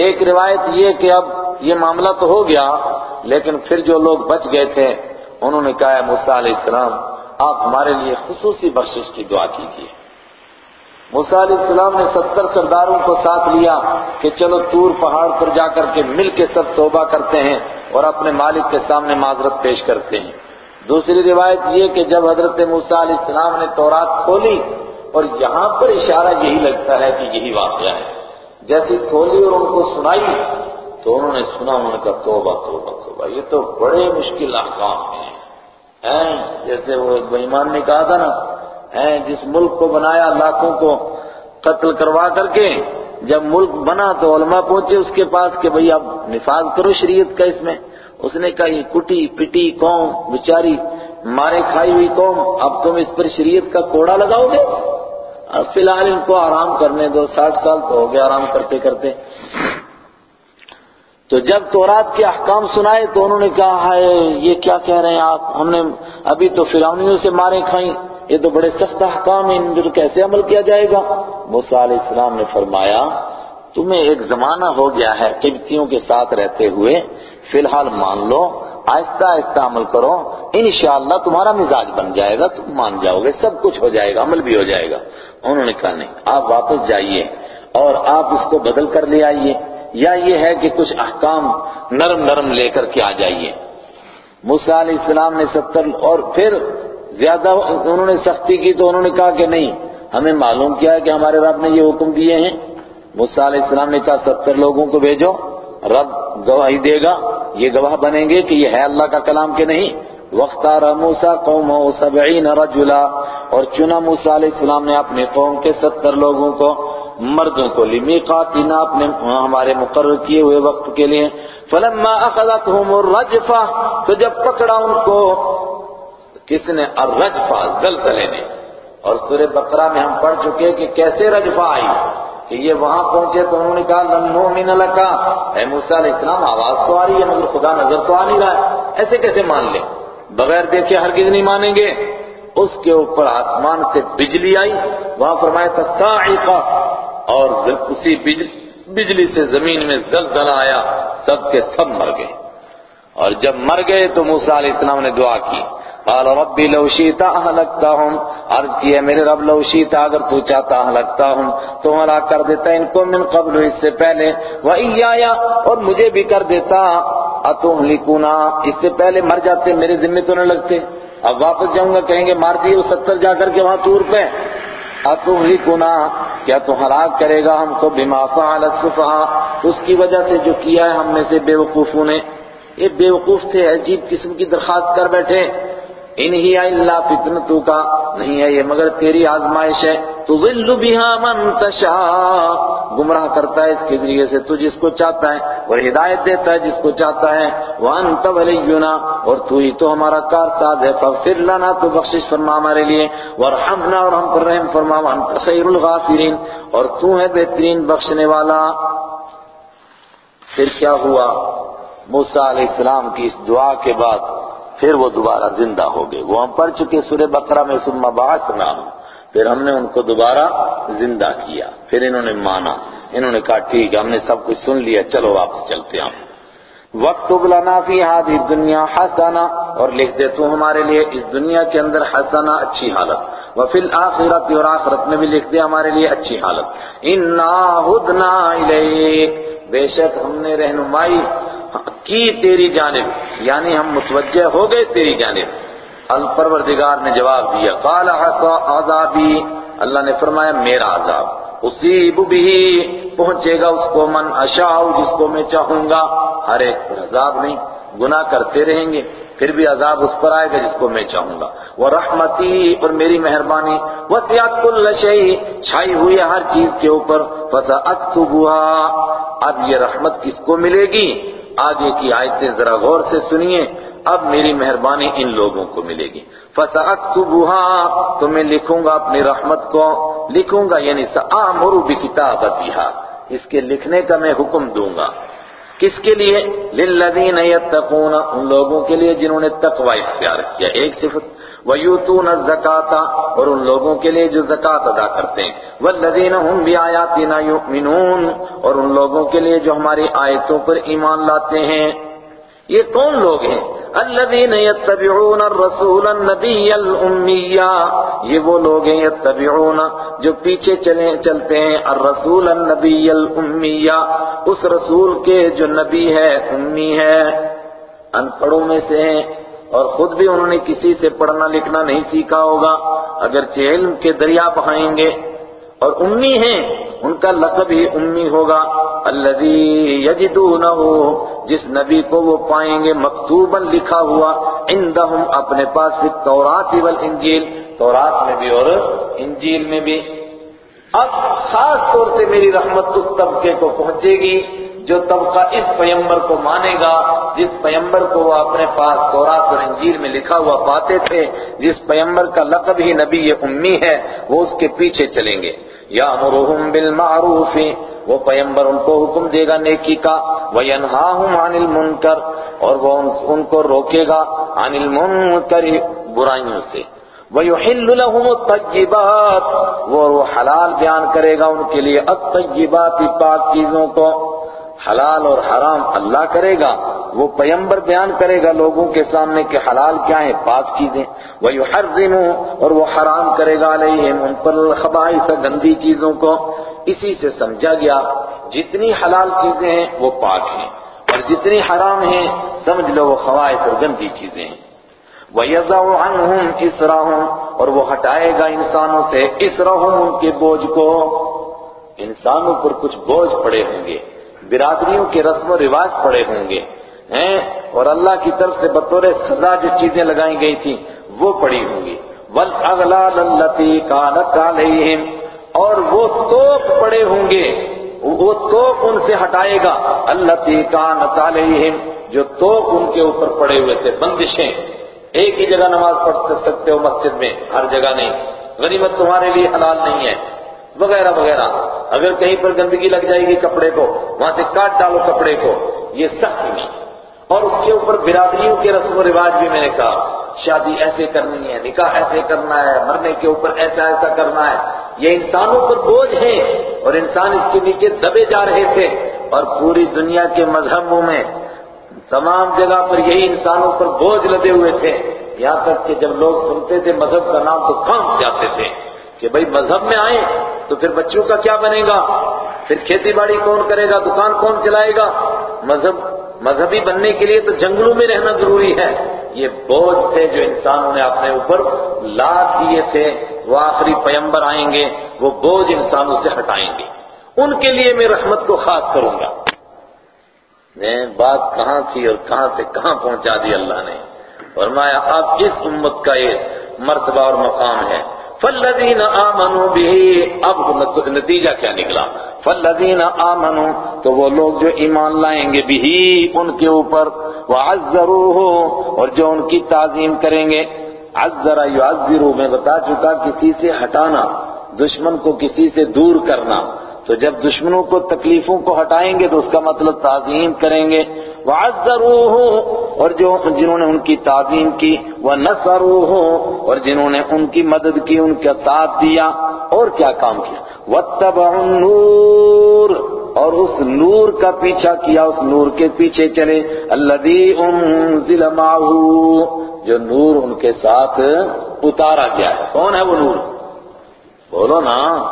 ایک روایت یہ کہ اب یہ معاملہ تو ہو گیا، لیکن پھر جو لوگ بچ گئے تھے انہوں نے کہا موسیٰ علیہ السلام، آپ ہمارے لیے خصوصی بخشش کی دعا کیجیے. موسیٰ علیہ السلام نے ستر سرداروں کو ساتھ لیا کہ چلو تور پہاڑ پر جا کر کے مل کے سب توبہ کرتے ہیں اور اپنے مالک کے سامنے معذرت پیش کرتے ہیں۔ دوسری روایت یہ کہ جب حضرت موسیٰ علیہ السلام نے تورات کھولی اور یہاں پر اشارہ یہی لگتا ہے کہ یہی واقعہ ہے۔ جیسی کھولی اور ان کو سنائی تو انہوں نے سنا انہوں نے کہا توبہ توبہ توبہ۔ یہ تو بڑے مشکل احکام ہیں۔ جیسے وہ ایک بہمان نے کہا تھا نا جس ملک کو بنایا لاکھوں کو قتل کروا کر کے، جب ملک بنا تو علماء پہنچے اس کے پاس کہ بھئی اب نفاذ کرو شریعت کا اس میں۔ اس نے کہا، یہ کٹی، پٹی، قوم، بیچاری، مارے کھائی ہوئی قوم، اب تم اس پر شریعت کا کوڑا لگاؤ گے؟ اب فی الحال ان کو آرام کرنے دو، ساٹھ سال تو ہو گیا آرام کرتے کرتے۔ تو جب تورات کے احکام سنائے تو انہوں نے کہا ہے، یہ کیا کہہ رہے ہیں آپ؟ ہم نے ابھی تو فرعونیوں سے مارے کھائیں۔ یہ تو بڑے سخت احکام ہیں، ان پر کیسے عمل کیا جائے گا؟ موسیٰ علیہ السلام نے فرمایا، تمہیں ایک زمانہ ہو گیا ہے، قبطیوں کے ساتھ رہتے ہوئے، فی الحال مان لو، آہستہ آہستہ عمل کرو، انشاءاللہ تمہارا مزاج بن جائے گا، تم مان جاؤ گے، سب کچھ ہو جائے گا، عمل بھی ہو جائے گا۔ انہوں نے کہا، نہیں، آپ واپس جائیے اور آپ اس کو بدل کر لے آئیے۔ یا یہ ہے کہ کچھ احکام نرم نرم لے کر کے آ جائیے۔ موسیٰ علیہ السلام نے ستر اور پھر زیادہ انہوں نے سختی کی تو انہوں نے کہا کہ نہیں، ہمیں معلوم کیا ہے کہ ہمارے رب نے یہ حکم دیے ہیں۔ موسیٰ علیہ السلام نے کہا، ستر لوگوں کو بھیجو، رب گواہی دے گا، یہ گواہ بنیں گے کہ یہ ہے اللہ کا کلام کے نہیں۔ وقت موسا قوم ہو سبعین رجلا۔ اور چنا موسیٰ علیہ السلام نے اپنے قوم کے ستر لوگوں کو مردوں کو لمیقاتنا اپنے ہمارے مقرر کیے ہوئے وقت کے لیے. فلما اخذتهم الرجفہ، تو جب پکڑا ان کو، کس نے؟ الرجفہ، زلزلے نے اور سورہ بقرہ میں ہم پڑھ چکے کہ کیسے رجفہ آئی؟ کہ یہ وہاں پہنچے تو انہوں نے کہا، لن نؤمن لکا. اے موسیٰ علیہ السلام، آواز تو آ رہی ہے مگر خدا نظر تو آ نہیں رہا ہے۔ ایسے کیسے مان لیں بغیر دیکھے ہرگز نہیں مانیں گے۔ اس کے اوپر آسمان سے بجلی آئی۔ وہاں فرمایا تھا سائقہ اور اسی بجلی سے زمین میں زلزلہ آیا، سب کے سب مر گئے۔ اور جب مر گئے تو موسیٰ علیہ السلام نے دعا کی۔ قال، ربی لو شیتا اہلکتا ہوں عرض کیا میرے رب، لو شیتا، اگر تو چاہتا اہلکتا ہوں تو ہلاک کر دیتا ان کو من قبل اس سے پہلے۔ وَإِيَّايَ اور مجھے بھی کر دیتا۔ اتہلکونا، اس سے پہلے مر جاتے، میرے ذمہ تو نہ لگتے۔ اب واپس جاؤں گا، کہیں گے مار دیے وہ ستر جا کر کے وہاں تور پہ۔ اتہلکونا کیا تو ہلاک کرے گا؟ ہم کو بما فعل السفہاء اس کی وجہ سے جو کیا ہے، ہم میں سے بے وقوفوں نے۔ یہ بے وقوف تھے، عجیب قسم کی درخواست کر بیٹھے۔ انہی اللہ فتنتو کا نہیں ہے یہ، مگر تیری آزمائش ہے۔ تو ظل بها من تشاء۔ گمراہ کرتا ہے اس کے ذریعے سے، تو جس کو چاہتا ہے اور ہدایت دیتا ہے جس کو چاہتا ہے۔ وانت ولینا، اور تو ہی تو ہمارا کار ساز ہے۔ فاغفر لنا، تو بخشش فرما ہمارے لیے۔ ورحمنا اور ہم پر رحم فرما۔ وانت خیر الغافرین۔ اور تو ہے بہترین بخشنے والا۔ پھر کیا ہوا؟ موسیٰ علیہ السلام کی اس دعا کے بعد پھر وہ دوبارہ زندہ ہو گئے۔ وہ ہم پڑھ چکے سورہ بقرہ میں، ثم بعثنا پھر ہم نے ان کو دوبارہ زندہ کیا۔ پھر انہوں نے مانا۔ انہوں نے کہا، ٹھیک ہے، ہم نے سب کچھ سن لیا، چلو واپس چلتے ہیں وقت لنا فی هذه الدنيا حسنا۔ اور لکھ دے تو ہمارے لیے اس دنیا کے اندر حسنا اچھی حالت۔ وفی الاخرت اور آخرت میں بھی لکھ دے ہمارے لیے اچھی حالت۔ انا ہدنا الیک۔ بے شک ہم نے رہنمائی کی تیری جانب؟ یعنی ہم متوجہ ہو گئے تیری جانب۔ الپروردگار نے جواب دیا، قال عذابی۔ اللہ نے فرمایا، میرا عذاب۔ اصیب بھی پہنچے گا اس کو من اشاء، جس کو میں چاہوں گا۔ ہر ایک پر عذاب نہیں، گناہ کرتے رہیں گے، پھر بھی عذاب اس پر آئے گا جس کو میں چاہوں گا۔ وہ رحمتی اور میری مہربانی۔ وسیعت کل شیء چھائی ہوئی ہر چیز کے اوپر۔ فساکتبها اب یہ رحمت کس کو ملے گی؟ آگے کی آیتیں ذرا غور سے سنیے، اب میری مہربانی ان لوگوں کو ملے گی۔ فَسَأَكْتُبُهَا، تو میں لکھوں گا اپنی رحمت کو، لکھوں گا یعنی سَآمُرُ بِكِتَابَتِهَا، اس کے لکھنے کا میں حکم دوں گا۔ کس کے لیے؟ لِلَّذِينَ يَتَّقُونَ ان لوگوں کے لیے جنہوں نے تقوی اختیار کیا۔ ایک صفت وَيُوتُونَ الزَّكَاةَ، اور ان لوگوں کے لیے جو زکوٰۃ ادا کرتے ہیں۔ وَالَّذِينَ هُمْ بِآيَاتِنَا يُؤْمِنُونَ، اور ان لوگوں کے لیے جو ہماری آیتوں پر ایمان لاتے ہیں۔ یہ کون لوگ ہیں؟ الذين يتبعون الرسول النبي الاميا یہ وہ لوگ ہیں، يتبعون، جو پیچھے چلے، چلتے ہیں۔ الرسول النبي الاميا اس رسول کے جو نبی ہے، امی ہے ان پڑھوں میں سے ہیں۔ اور خود بھی انہوں نے کسی سے پڑھنا لکھنا نہیں سیکھا ہوگا۔ اگرچہ علم کے دریا بہائیں گے۔ اور امی ہیں، ان کا لقب ہی امی ہوگا۔ الذی یجدونہ جس نبی کو وہ پائیں گے، مکتوبا لکھا ہوا۔ عندہم، اپنے پاس بھی تورات والانجیل۔ تورات میں بھی اور انجیل میں بھی۔ اب خاص طور سے میری رحمت اس طبقے کو پہنچے گی۔ جو طبقہ اس پیمبر کو مانے گا، جس پیمبر کو وہ اپنے پاس تورات اور انجیل میں لکھا ہوا پاتے تھے، جس پیمبر کا لقب ہی نبی یہ امی ہے، وہ اس کے پیچھے چلیں گے۔ یا امرحم بالمعروف، وہ پیمبر ان کو حکم دے گا نیکی کا۔ وَيَنْهَاهُمْ عَنِ الْمُنْكَرِ اور وہ ان کو روکے گا عن المنکر برائیوں سے۔ وَيُحِلُّ لَهُمُ الطَّيِّبَاتِ، وہ حلال بیان کرے گا ان کے لیے الطیبات پاک چیزوں کو۔ حلال اور حرام اللہ کرے گا، وہ پیمبر بیان کرے گا لوگوں کے سامنے کہ حلال کیا ہیں، پاک چیزیں۔ وَيُحَرِّمُ اور وہ حرام کرے گا علیہم، ان پر الخبائث گندی چیزوں کو۔ اسی سے سمجھا گیا، جتنی حلال چیزیں ہیں، وہ پاک ہیں۔ اور جتنی حرام ہیں، سمجھ لو، وہ خواہش اور گندی چیزیں ہیں۔ وَيَضَعُ عَنْهُمْ إِسْرَهُمْ، اور وہ ہٹائے گا انسانوں سے۔ اسرہم ان کے بوجھ کو۔ انسانوں پر کچھ بوجھ پڑے ہوں گے۔ برادریوں کے رسم و رواج پڑے ہوں گے، ہیں؟ اور اللہ کی طرف سے بطور سزا جو چیزیں لگائی گئی تھی وہ پڑی ہوں گی۔ وَالْأَغْلَالَ الَّتِي كَانَتْ عَلَيْهِمْ۔ اور وہ توپ پڑے ہوں گے، وہ توپ ان سے ہٹائے گا۔ الَّتِي كَانَتْ عَلَيْهِمْ۔ جو توپ ان کے اوپر پڑے ہوئے تھے، بندشیں۔ ایک ہی جگہ نماز پڑھ سکتے ہو مسجد میں، ہر جگہ نہیں۔ غنیمت تمہارے لیے حلال نہیں ہے۔ وغیرہ وغیرہ۔ اگر کہیں پر گندگی لگ جائے گی کپڑے کو، وہاں سے کاٹ ڈالو کپڑے کو۔ یہ سخت نہیں اور اس کے اوپر برادریوں کے رسم و رواج بھی میں نے کہا، شادی ایسے کرنی ہے، نکاح ایسے کرنا ہے، مرنے کے اوپر ایسا ایسا کرنا ہے۔ یہ انسانوں پر بوجھ ہے۔ اور انسان اس کے نیچے دبے جا رہے تھے۔ اور پوری دنیا کے مذہبوں میں تمام جگہ پر یہی انسانوں پر بوجھ لدے ہوئے تھے۔ یہاں تک کہ جب لوگ سنتے تھے مذہب کا نام تو کام جاتے تھے۔ کہ بھئی مذہب میں آئیں تو پھر بچوں کا کیا بنے گا؟ پھر کھیتی باڑی کون کرے گا؟ دکان کون چلائے گا؟ مذہب، مذہبی بننے کے لیے تو جنگلوں میں رہنا ضروری ہے۔ یہ بوجھ تھے جو انسانوں نے اپنے اوپر لاد دیے تھے۔ وہ آخری پیمبر آئیں گے، وہ بوجھ انسانوں سے ہٹائیں گے۔ ان کے لیے میں رحمت کو خاص کروں گا۔ بات کہاں تھی اور کہاں سے کہاں پہنچا دی اللہ نے؟ فرمایا، اب اس امت کا یہ مرتبہ اور مقام ہے۔ فالذین آمنوا به، اب نتیجہ کیا نکلا؟ فالذین آمنوا، تو وہ لوگ جو ایمان لائیں گے بھی ان کے اوپر، وعزروه، اور جو ان کی تعظیم کریں گے، عزر یعزرو میں بتا چکا کسی سے ہٹانا، دشمن کو کسی سے دور کرنا۔ تو جب دشمنوں کو، تکلیفوں کو ہٹائیں گے، تو اس کا مطلب تعظیم کریں گے۔ وَعَزَّرُوهُ، اور جو جنہوں نے ان کی تعظیم کی، وَنَصَرُوهُ، اور جنہوں نے ان کی مدد کی، ان کا ساتھ دیا، اور کیا کام کیا؟ وَاتَّبَعُوا النُّورَ، اور اس نور کا پیچھا کیا، اس نور کے پیچھے چلے، الَّذِي أُنزِلَ مَعَهُ، جو نور ان کے ساتھ اتارا گیا ہے۔ کون ہے وہ نور؟ بولو نا،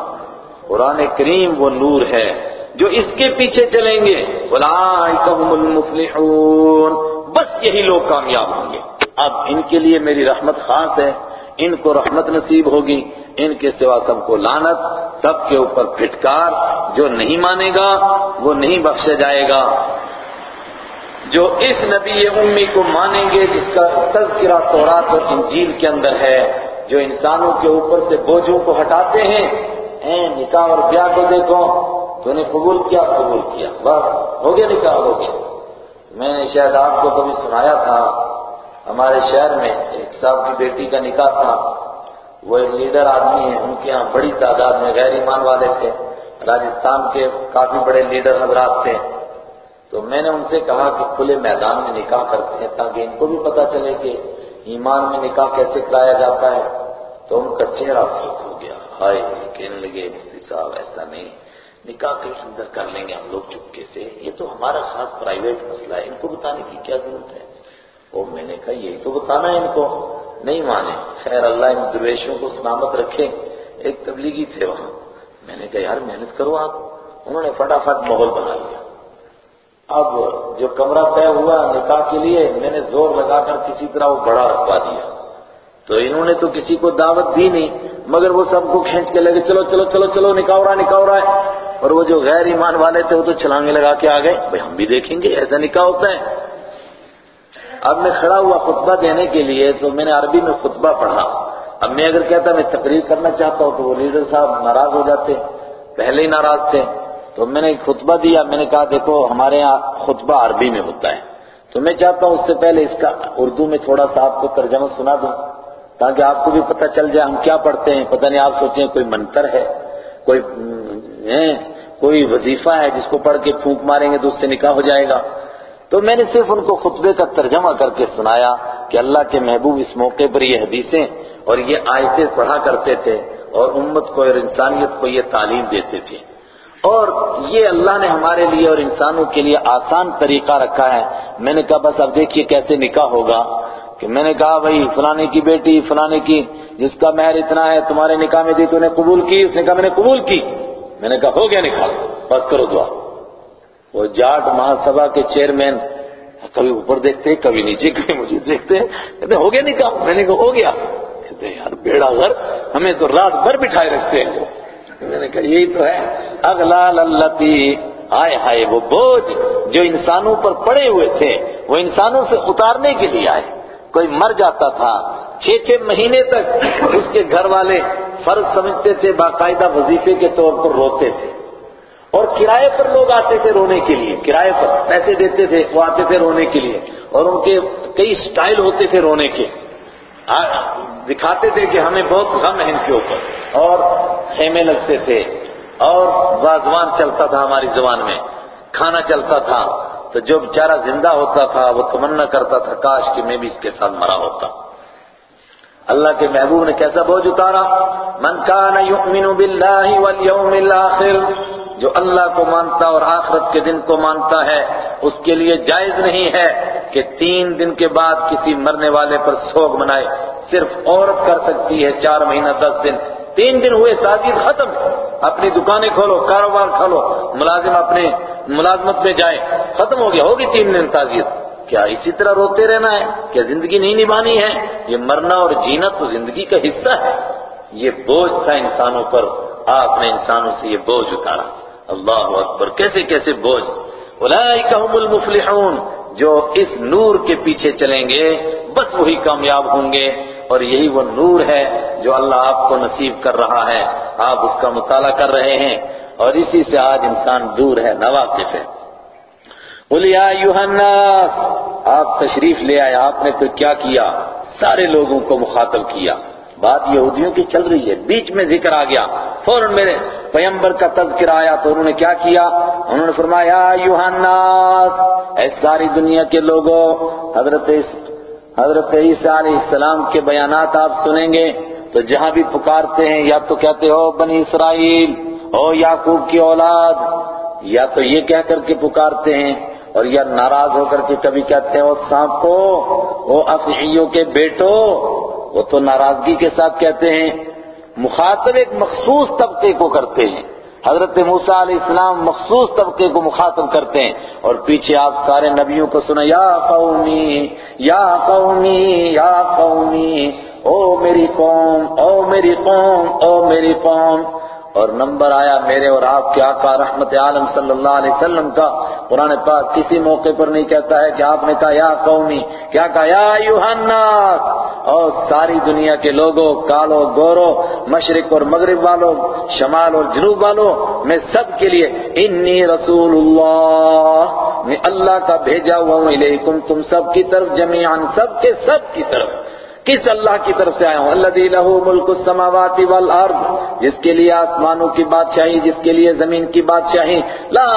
قرآن کریم وہ نور ہے۔ جو اس کے پیچھے چلیں گے۔ اولئک المفلحون۔ بس یہی لوگ کامیاب ہوں گے۔ اب ان کے لیے میری رحمت خاص ہے۔ ان کو رحمت نصیب ہوگی۔ ان کے سوا سب کو لانت سب کے اوپر پھٹکار۔ جو نہیں مانے گا، وہ نہیں بخشا جائے گا۔ جو اس نبی امی کو مانیں گے، جس کا تذکرہ تورات اور انجیل کے اندر ہے، جو انسانوں کے اوپر سے بوجھوں کو ہٹاتے ہیں نکاح اور بیاہ کو دیکھو تو نے قبول کیا قبول کیا۔ بس، ہو گیا نکاح، ہو گیا۔ میں نے شاید آپ کو کبھی سنایا تھا، ہمارے شہر میں ایک صاحب کی بیٹی کا نکاح تھا۔ وہ ایک لیڈر آدمی ہیں، ان کے یہاں بڑی تعداد میں غیر ایمان والے تھے۔ راجستھان کے کافی بڑے لیڈر حضرات تھے۔ تو میں نے ان سے کہا کہ کھلے میدان میں نکاح کرتے ہیں تاکہ ان کو بھی پتا چلے کہ ایمان میں نکاح کیسے کرایا جاتا ہے۔ تو ان کا چہرہ پھیک ہو گیا۔ ہائے، کہنے لگے، مفتی صاحب، ایسا نہیں۔ نکاح کے اندر کر لیں گے ہم لوگ چپکے سے۔ یہ تو ہمارا خاص پرائیویٹ مسئلہ ہے۔ ان کو بتانے کی کیا ضرورت ہے؟ وہ میں نے کہا یہی تو بتانا ہے ان کو۔ نہیں مانے۔ خیر اللہ ان درویشوں کو سلامت رکھے ایک تبلیغی تھے وہاں۔ میں نے کہا یار محنت کرو آپ۔ انہوں نے فٹافٹ ماحول بنا لیا۔ اب جو کمرہ طے ہوا نکاح کے لیے، میں نے زور لگا کر کسی طرح وہ بڑا رکھوا دیا۔ تو انہوں نے تو کسی کو دعوت دی نہیں، مگر وہ سب کو کھینچ کے لگے، چلو چلو چلو چلو، نکاح رہا نکاح رہا ہے۔ اور وہ جو غیر ایمان والے تھے وہ تو چھلانگے لگا کے آ گئے۔ بھائی ہم بھی دیکھیں گے، ایسا نکاح ہوتا ہے۔ اب میں کھڑا ہوا خطبہ دینے کے لیے تو میں نے عربی میں خطبہ پڑھا۔ اب میں اگر کہتا میں تقریر کرنا چاہتا ہوں تو وہ لیڈر صاحب ناراض ہو جاتے، پہلے ہی ناراض تھے۔ تو میں نے خطبہ دیا، میں نے کہا دیکھو ہمارے یہاں خطبہ عربی میں ہوتا ہے۔ تو میں چاہتا ہوں اس سے پہلے اس کا اردو میں تھوڑا سا آپ کو ترجمہ سنا دوں، تاکہ آپ کو بھی پتہ چل جائے ہم کیا پڑھتے ہیں۔ پتہ نہیں، آپ سوچیں کوئی منتر ہے، کوئی کوئی وظیفہ ہے جس کو پڑھ کے پھونک ماریں گے تو اس سے نکاح ہو جائے گا۔ تو میں نے صرف ان کو خطبے کا ترجمہ کر کے سنایا کہ اللہ کے محبوب اس موقع پر یہ حدیثیں اور یہ آیتیں پڑھا کرتے تھے اور امت کو اور انسانیت کو یہ تعلیم دیتے تھے۔ اور یہ اللہ نے ہمارے لیے اور انسانوں کے لیے آسان طریقہ رکھا ہے۔ میں نے کہا، بس اب دیکھیے کیسے نکاح ہوگا۔ کہ میں نے کہا، بھائی فلانے کی بیٹی فلانے کی، جس کا مہر اتنا ہے، تمہارے نکاح میں دی تو نے قبول کی، اس نے کہا، میں نے قبول کی۔ میں نے کہا، ہو گیا نکاح بس کرو دعا۔ وہ جاٹ مہا کے چیئرمین کبھی اوپر دیکھتے، کبھی نیچے، کبھی مجھے دیکھتے۔ کہتے، ہو گیا نکاح میں نے کہا، ہو گیا۔ کہتے، یار، بیڑا گھر، ہمیں تو رات بھر بٹھائے رکھتے ہیں۔ میں نے کہا، یہی تو ہے۔ اگلا للتی آئے ہائے، وہ بوجھ جو انسانوں پر پڑے ہوئے تھے، وہ انسانوں سے اتارنے کے لیے آئے۔ کوئی مر جاتا تھا چھ چھ مہینے تک اس کے گھر والے فرض سمجھتے تھے، باقاعدہ وظیفے کے طور پر روتے تھے۔ اور کرائے پر لوگ آتے تھے رونے کے لیے، کرائے پر پیسے دیتے تھے، وہ آتے تھے رونے کے لیے۔ اور ان کے کئی سٹائل ہوتے تھے رونے کے۔ دکھاتے تھے کہ ہمیں بہت غم ہے ان کے اوپر۔ اور خیمے لگتے تھے۔ اور وازوان چلتا تھا ہماری زبان میں۔ کھانا چلتا تھا۔ تو جو بیچارہ زندہ ہوتا تھا، وہ تمنا کرتا تھا، کاش کہ میں بھی اس کے ساتھ مرا ہوتا۔ اللہ کے محبوب نے کیسا بوجھ اتارا؟ من کان یؤمن باللہ والیوم الاخر، جو اللہ کو مانتا اور آخرت کے دن کو مانتا ہے، اس کے لیے جائز نہیں ہے کہ تین دن کے بعد کسی مرنے والے پر سوگ منائے۔ صرف عورت کر سکتی ہے چار مہینہ، دس دن۔ تین دن ہوئے، تاجر ختم۔ اپنی دکانیں کھولو، کاروبار کھولو، ملازم اپنے ملازمت میں جائے۔ ختم ہو گیا، ہوگی تین دن تعزیت کیا اسی طرح روتے رہنا ہے؟ کیا زندگی نہیں نبھانی ہے؟ یہ مرنا اور جینا تو زندگی کا حصہ ہے۔ یہ بوجھ تھا انسانوں پر آپ نے انسانوں سے یہ بوجھ اتارا۔ اللہ اکبر، کیسے کیسے بوجھ؟ اولئک هم المفلحون، جو اس نور کے پیچھے چلیں گے، بس وہی کامیاب ہوں گے۔ اور یہی وہ نور ہے جو اللہ آپ کو نصیب کر رہا ہے۔ آپ اس کا مطالعہ کر رہے ہیں۔ اور اسی سے آج انسان دور ہے، نواقف ہے۔ بولیا الناس، آپ تشریف لے آئے، آپ نے پھر کیا کیا؟ سارے لوگوں کو مخاطب کیا۔ بات یہودیوں کی چل رہی ہے، بیچ میں ذکر آ گیا۔ فوراً میرے پیمبر کا تذکر آیا تو انہوں نے کیا کیا؟ انہوں نے فرمایا الناس، اے ساری دنیا کے لوگوں، حضرت حضرت عیسیٰ علیہ السلام کے بیانات آپ سنیں گے۔ تو جہاں بھی پکارتے ہیں، یا تو کہتے ہو، بنی اسرائیل، او یعقوب کی اولاد، یا تو یہ کہہ کر کے پکارتے ہیں اور یا ناراض ہو کر کے کبھی کہتے ہیں وہ سانپ کو وہ افعیوں کے بیٹو، وہ تو ناراضگی کے ساتھ کہتے ہیں۔ مخاطب ایک مخصوص طبقے کو کرتے ہیں۔ حضرت موسیٰ علیہ السلام مخصوص طبقے کو مخاطب کرتے ہیں۔ اور پیچھے آپ سارے نبیوں کو سنا یا قومی یا قومی یا قومی، او میری قوم، او میری قوم، او میری قوم اور نمبر آیا میرے اور آپ کے آقا رحمت عالم صلی اللہ علیہ وسلم کا۔ قرآن پاک کسی موقع پر نہیں کہتا ہے کہ آپ نے کہا، یا قومی کیا کہا؟ یا الناس اور ساری دنیا کے لوگوں کالو گورو مشرق اور مغرب والوں، شمال اور جنوب والوں، میں سب کے لیے انی رسول اللہ میں اللہ کا بھیجا ہوا ہوں، الیکم، تم سب کی طرف، جمیعاً سب کے سب کی طرف۔ کس اللہ کی طرف سے آیا ہوں؟ اللہ لہو ملک السماوات والارض، جس کے لیے آسمانوں کی بادشاہی، جس کے لیے زمین کی بادشاہی۔ لا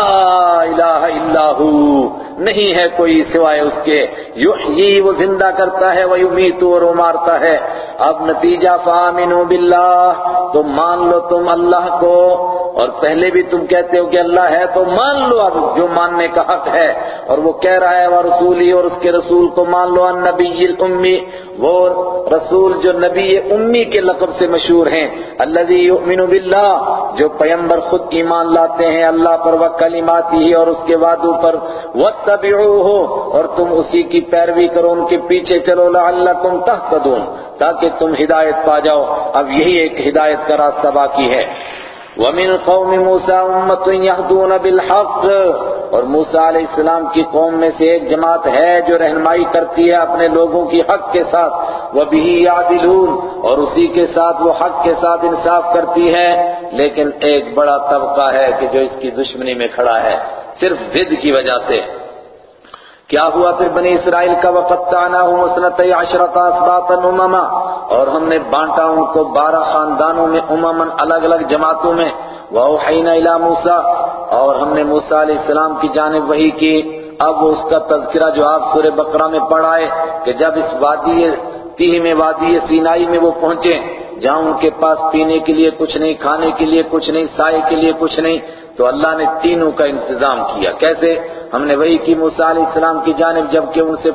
الہ الا ہو، نہیں ہے کوئی سوائے اس کے۔ یحیی، وہ زندہ کرتا ہے، وہ یمیتو اور وہ مارتا ہے۔ اب نتیجہ فامنوا باللہ، تو مان لو تم اللہ کو۔ اور پہلے بھی تم کہتے ہو کہ اللہ ہے تو مان لو اب جو ماننے کا حق ہے۔ اور وہ کہہ رہا ہے وہ رسولی، اور اس کے رسول کو مان لو، النبی الامی۔ وہ رسول جو نبی امی کے لقب سے مشہور ہیں۔ الذي يؤمن باللہ، جو پیمبر خود ایمان لاتے ہیں۔ اللہ پر وہ کلماتی ہی، اور اس کے وعدوں پر واتبعوه اور تم اسی کی پیروی کرو، ان کے پیچھے چلو۔ لعلکم تهتدون تاکہ تم ہدایت پا جاؤ۔ اب یہی ایک ہدایت کا راستہ باقی ہے۔ وَمِن قَوْمِ مُوسَىٰ أُمَّةٌ يَهْدُونَ بِالْحَقِّ اور موسیٰ علیہ السلام کی قوم میں سے ایک جماعت ہے جو رہنمائی کرتی ہے اپنے لوگوں کی حق کے ساتھ، وَبِهِ يَعْدِلُونَ اور اسی کے ساتھ وہ حق کے ساتھ انصاف کرتی ہے۔ لیکن ایک بڑا طبقہ ہے کہ جو اس کی دشمنی میں کھڑا ہے، صرف ضد کی وجہ سے۔ کیا ہوا پھر بنی اسرائیل کا وقت تانا ہوں مسلط عشرت اسباط امما اور ہم نے بانٹا ان کو بارہ خاندانوں میں اممن الگ الگ جماعتوں میں۔ وَأَوْحَيْنَا إِلَى مُوسَى، اور ہم نے موسیٰ علیہ السلام کی جانب وحی کی۔ اب وہ اس کا تذکرہ جو آپ سورہ بقرہ میں پڑھائے کہ جب اس وادی تیہ میں، وادی سینائی میں وہ پہنچے، جہاں ان کے پاس پینے کے لیے کچھ نہیں، کھانے کے لیے کچھ نہیں، سائے کے لیے کچھ نہیں، تو اللہ نے تینوں کا انتظام کیا۔ کیسے؟ ہم نے وہی کی موسیٰ علیہ السلام کی جانب جبکہ ان سے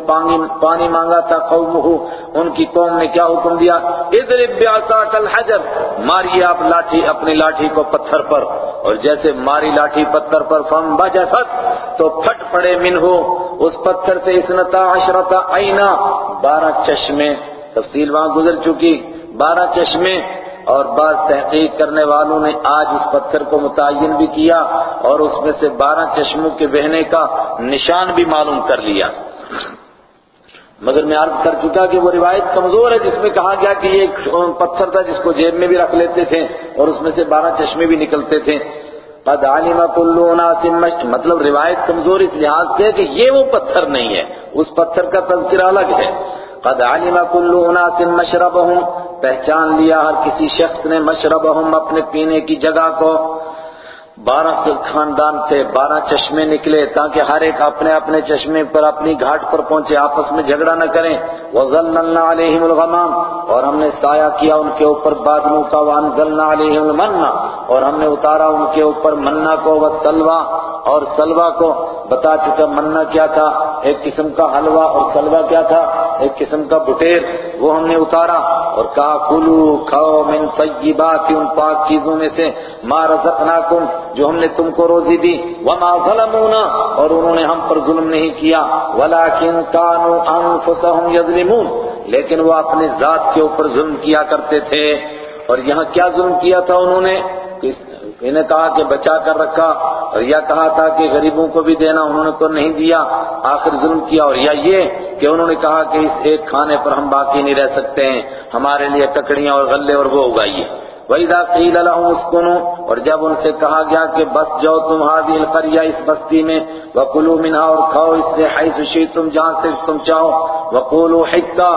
پانی مانگا تھا قومہ، ان کی قوم نے کیا حکم دیا؟ اضرب بعصاک الحجر ماری آپ لاٹھی اپنی لاٹھی کو پتھر پر۔ اور جیسے ماری لاٹھی پتھر پر، فم بجست، تو پھٹ پڑے منہو۔ اس پتھر سے اسنتا عشرتا عینا۔ بارہ چشمے، تفصیل وہاں گزر چکی۔ بارہ چشمے اور بعض تحقیق کرنے والوں نے آج اس پتھر کو متعین بھی کیا اور اس میں سے بارہ چشموں کے بہنے کا نشان بھی معلوم کر لیا۔ مگر میں عرض کر چکا کہ وہ روایت کمزور ہے جس میں کہا گیا کہ یہ ایک پتھر تھا جس کو جیب میں بھی رکھ لیتے تھے اور اس میں سے بارہ چشمے بھی نکلتے تھے۔ قد علم كل اناس مطلب روایت کمزور اس لحاظ سے ہے کہ یہ وہ پتھر نہیں ہے۔ اس پتھر کا تذکرہ الگ ہے۔ قد علم كل اناس مشربهم، پہچان لیا ہر کسی شخص نے مشربهم اپنے پینے کی جگہ کو۔ بارہ خاندان تھے، بارہ چشمے نکلے تاکہ ہر ایک اپنے اپنے چشمے پر اپنی گھاٹ پر پہنچے، آپس میں جھگڑا نہ کریں۔ وَظَلَّلْنَا عَلَيْهِمُ الْغَمَامِ اور ہم نے سایہ کیا ان کے اوپر بادلوں کا، وَأَنزَلْنَا عَلَيْهِمُ الْمَنَّ اور ہم نے اتارا ان کے اوپر منہ کو، وَالسَّلْوَى اور سلوا کو۔ بتا چکا منہ کیا تھا؟ ایک قسم کا حلوہ اور سلوا کیا تھا؟ ایک قسم کا بٹیر، وہ ہم نے اتارا اور کہا کلو کھاؤ من طیبات ان پاک چیزوں میں سے، ما رزقناکم جو ہم نے تم کو روزی دی، وما ظلمونا، اور انہوں نے ہم پر ظلم نہیں کیا ولیکن کانوا انفسهم یظلمون لیکن وہ اپنے ذات کے اوپر ظلم کیا کرتے تھے۔ اور یہاں کیا ظلم کیا تھا انہوں نے؟ انہیں کہا کہ بچا کر رکھا، اور یا کہا تھا کہ غریبوں کو بھی دینا انہوں نے تو نہیں دیا، آخر ظلم کیا۔ اور یا یہ کہ انہوں نے کہا کہ اس ایک کھانے پر ہم باقی نہیں رہ سکتے ہیں، ہمارے لیے ککڑیاں اور غلے اور وہ اگائیے۔ وَإِذَا قِيلَ لَهُمُ اسْكُنُوا اور جب ان سے کہا گیا کہ بس جاؤ تم هذه القرية اس بستی میں، وَقُلُوا مِنْهَا اور کھاؤ اس سے حیث شئتم جہاں سے تم چاہو، وَقُولُوا حِتَّى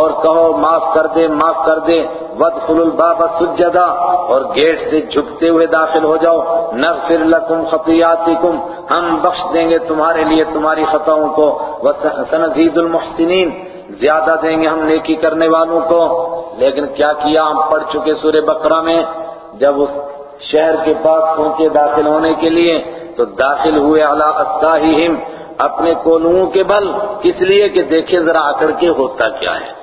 اور کہو معاف کر دے، معاف کر دے، وَادْخُلُوا الْبَابَ سُجَّدًا اور گیٹ سے جھکتے ہوئے داخل ہو جاؤ، نَغْفِرْ لَكُمْ خَطِيَاتِكُمْ، ہم بخش دیں گے تمہارے لیے تمہاری خطاؤں کو، وَسَنَزِيدُ الْمُحْسِنِينَ، زیادہ دیں گے ہم نیکی کرنے والوں کو لیکن کیا کیا ہم پڑھ چکے سورہ بقرہ میں؟ جب اس شہر کے پاس پہنچے داخل ہونے کے لیے، تو داخل ہوئے اعلیٰ استاہیم اپنے کولوں کے بل اس لیے؟ کہ دیکھے ذرا آکڑ کے ہوتا کیا ہے۔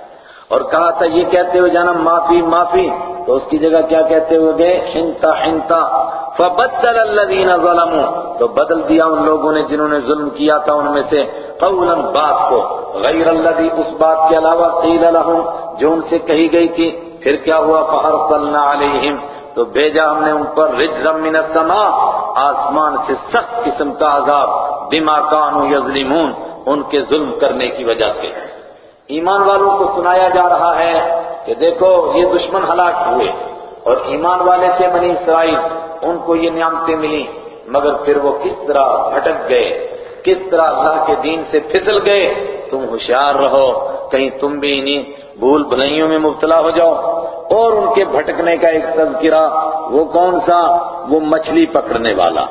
اور کہا تھا، یہ کہتے ہوئے جانا، معافی معافی۔ تو اس کی جگہ کیا کہتے ہوئے گئے؟ ہنتا ہنتا۔ فبدل الذین ظلموا۔ تو بدل دیا ان لوگوں نے جنہوں نے ظلم کیا تھا ان میں سے۔ قولا بات کو۔ غیر الذی اس بات کے علاوہ قیل لهم جو ان سے کہی گئی تھی، پھر کیا ہوا؟ فارسلنا علیہم تو بھیجا ہم نے ان پر رجزا من السماء، آسمان سے سخت قسم کا عذاب، بما كانوا یظلمون، ان کے ظلم کرنے کی وجہ سے۔ ایمان والوں کو سنایا جا رہا ہے کہ دیکھو، یہ دشمن ہلاک ہوئے۔ اور ایمان والے تھے بنی اسرائیل، ان کو یہ نعمتیں ملی مگر پھر وہ کس طرح بھٹک گئے؟ کس طرح اللہ کے دین سے پھسل گئے، تم ہوشیار رہو، کہیں تم بھی انہیں بھول بھلائیوں میں مبتلا ہو جاؤ۔ اور ان کے بھٹکنے کا ایک تذکرہ، وہ کون سا؟ وہ مچھلی پکڑنے والا۔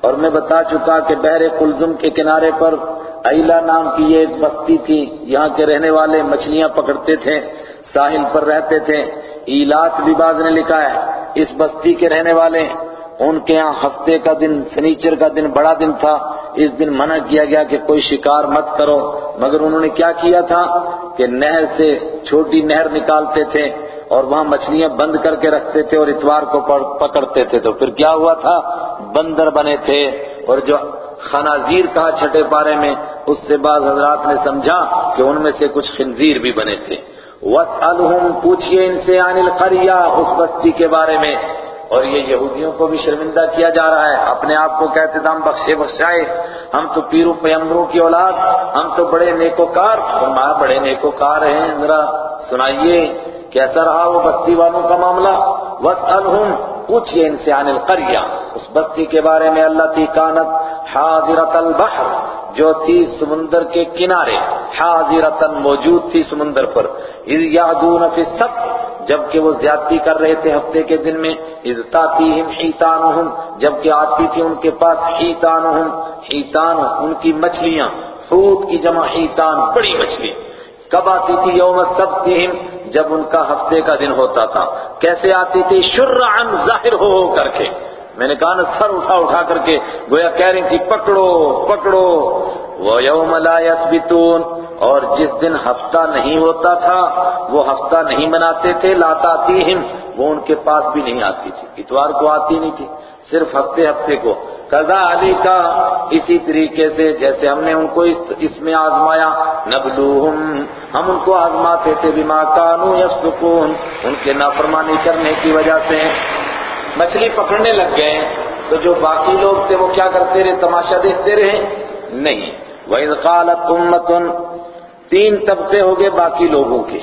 اور میں بتا چکا کہ بحر کلزم کے کنارے پر ایلا نام کی یہ ایک بستی تھی، یہاں کے رہنے والے مچھلیاں پکڑتے تھے، ساحل پر رہتے تھے۔ ایلات بھی باز نے لکھا ہے، اس بستی کے رہنے والے، ان کے ہاں ہفتے کا دن، سنیچر کا دن، بڑا دن تھا۔ اس دن منع کیا گیا کہ کوئی شکار مت کرو۔ مگر انہوں نے کیا کیا تھا؟ کہ نہر سے چھوٹی نہر نکالتے تھے اور وہاں مچھلیاں بند کر کے رکھتے تھے اور اتوار کو پکڑتے تھے۔ تو پھر کیا ہوا تھا؟ بندر بنے تھے اور جو خنازیر کہا چھٹے پارے میں، اس سے بعض حضرات نے سمجھا کہ ان میں سے کچھ خنزیر بھی بنے تھے۔ وَاسْأَلْهُمْ، پوچھئے ان سے عن القریہ اس بستی کے بارے میں۔ اور یہ یہودیوں کو بھی شرمندہ کیا جا رہا ہے۔ اپنے آپ کو کہتے تھے، ہم بخشے بخشائے، ہم تو پیرو پیمبروں کی اولاد، ہم تو بڑے نیکوکار۔ فرمایا، بڑے نیکوکار ہیں، ذرا سنائیے، کیسا رہا وہ بستی والوں کا معاملہ؟ وَاسْأَلْهُمْ، پوچھئے ان سے عن القریہ اس بستی کے بارے میں اللہ تی کانت، حاضرت البحر۔ جو تھی سمندر کے کنارے حاضرتن موجود تھی سمندر پر۔ اذ یعدون فی السبت، جبکہ وہ زیادتی کر رہے تھے ہفتے کے دن میں، اذ تاتیہم حیتانہم، جبکہ آتی تھی ان کے پاس حیتانہم۔ حیتان ان کی مچھلیاں، حوت کی جمع حیتان، بڑی مچھلی۔ کب آتی تھی یوم سبتہم جب ان کا ہفتے کا دن ہوتا تھا۔ کیسے آتی تھی؟ شرعن ظاہر ہو ہو کر کے۔ میں نے کہا نا، سر اٹھا اٹھا کر کے گویا کہہ رہی تھی، پکڑو پکڑو۔ وہ یوم لا یسبتون اور جس دن ہفتہ نہیں ہوتا تھا، وہ ہفتہ نہیں مناتے تھے لاتا تیہم وہ ان کے پاس بھی نہیں آتی تھی، اتوار کو آتی نہیں تھی، صرف ہفتے ہفتے کو۔ قضا علی کا اسی طریقے سے جیسے ہم نے ان کو اس میں آزمایا، نبلوہم، ہم ان کو آزماتے تھے، بما کانو یفسقون ان کے نافرمانی کرنے کی وجہ سے مچھلی پکڑنے لگ گئے تو جو باقی لوگ تھے وہ کیا کرتے رہے؟ تماشا دیکھتے رہے؟ نہیں۔ وَإِذْ قَالَتْ أُمَّةٌ تین طبقے ہو گئے باقی لوگوں کے۔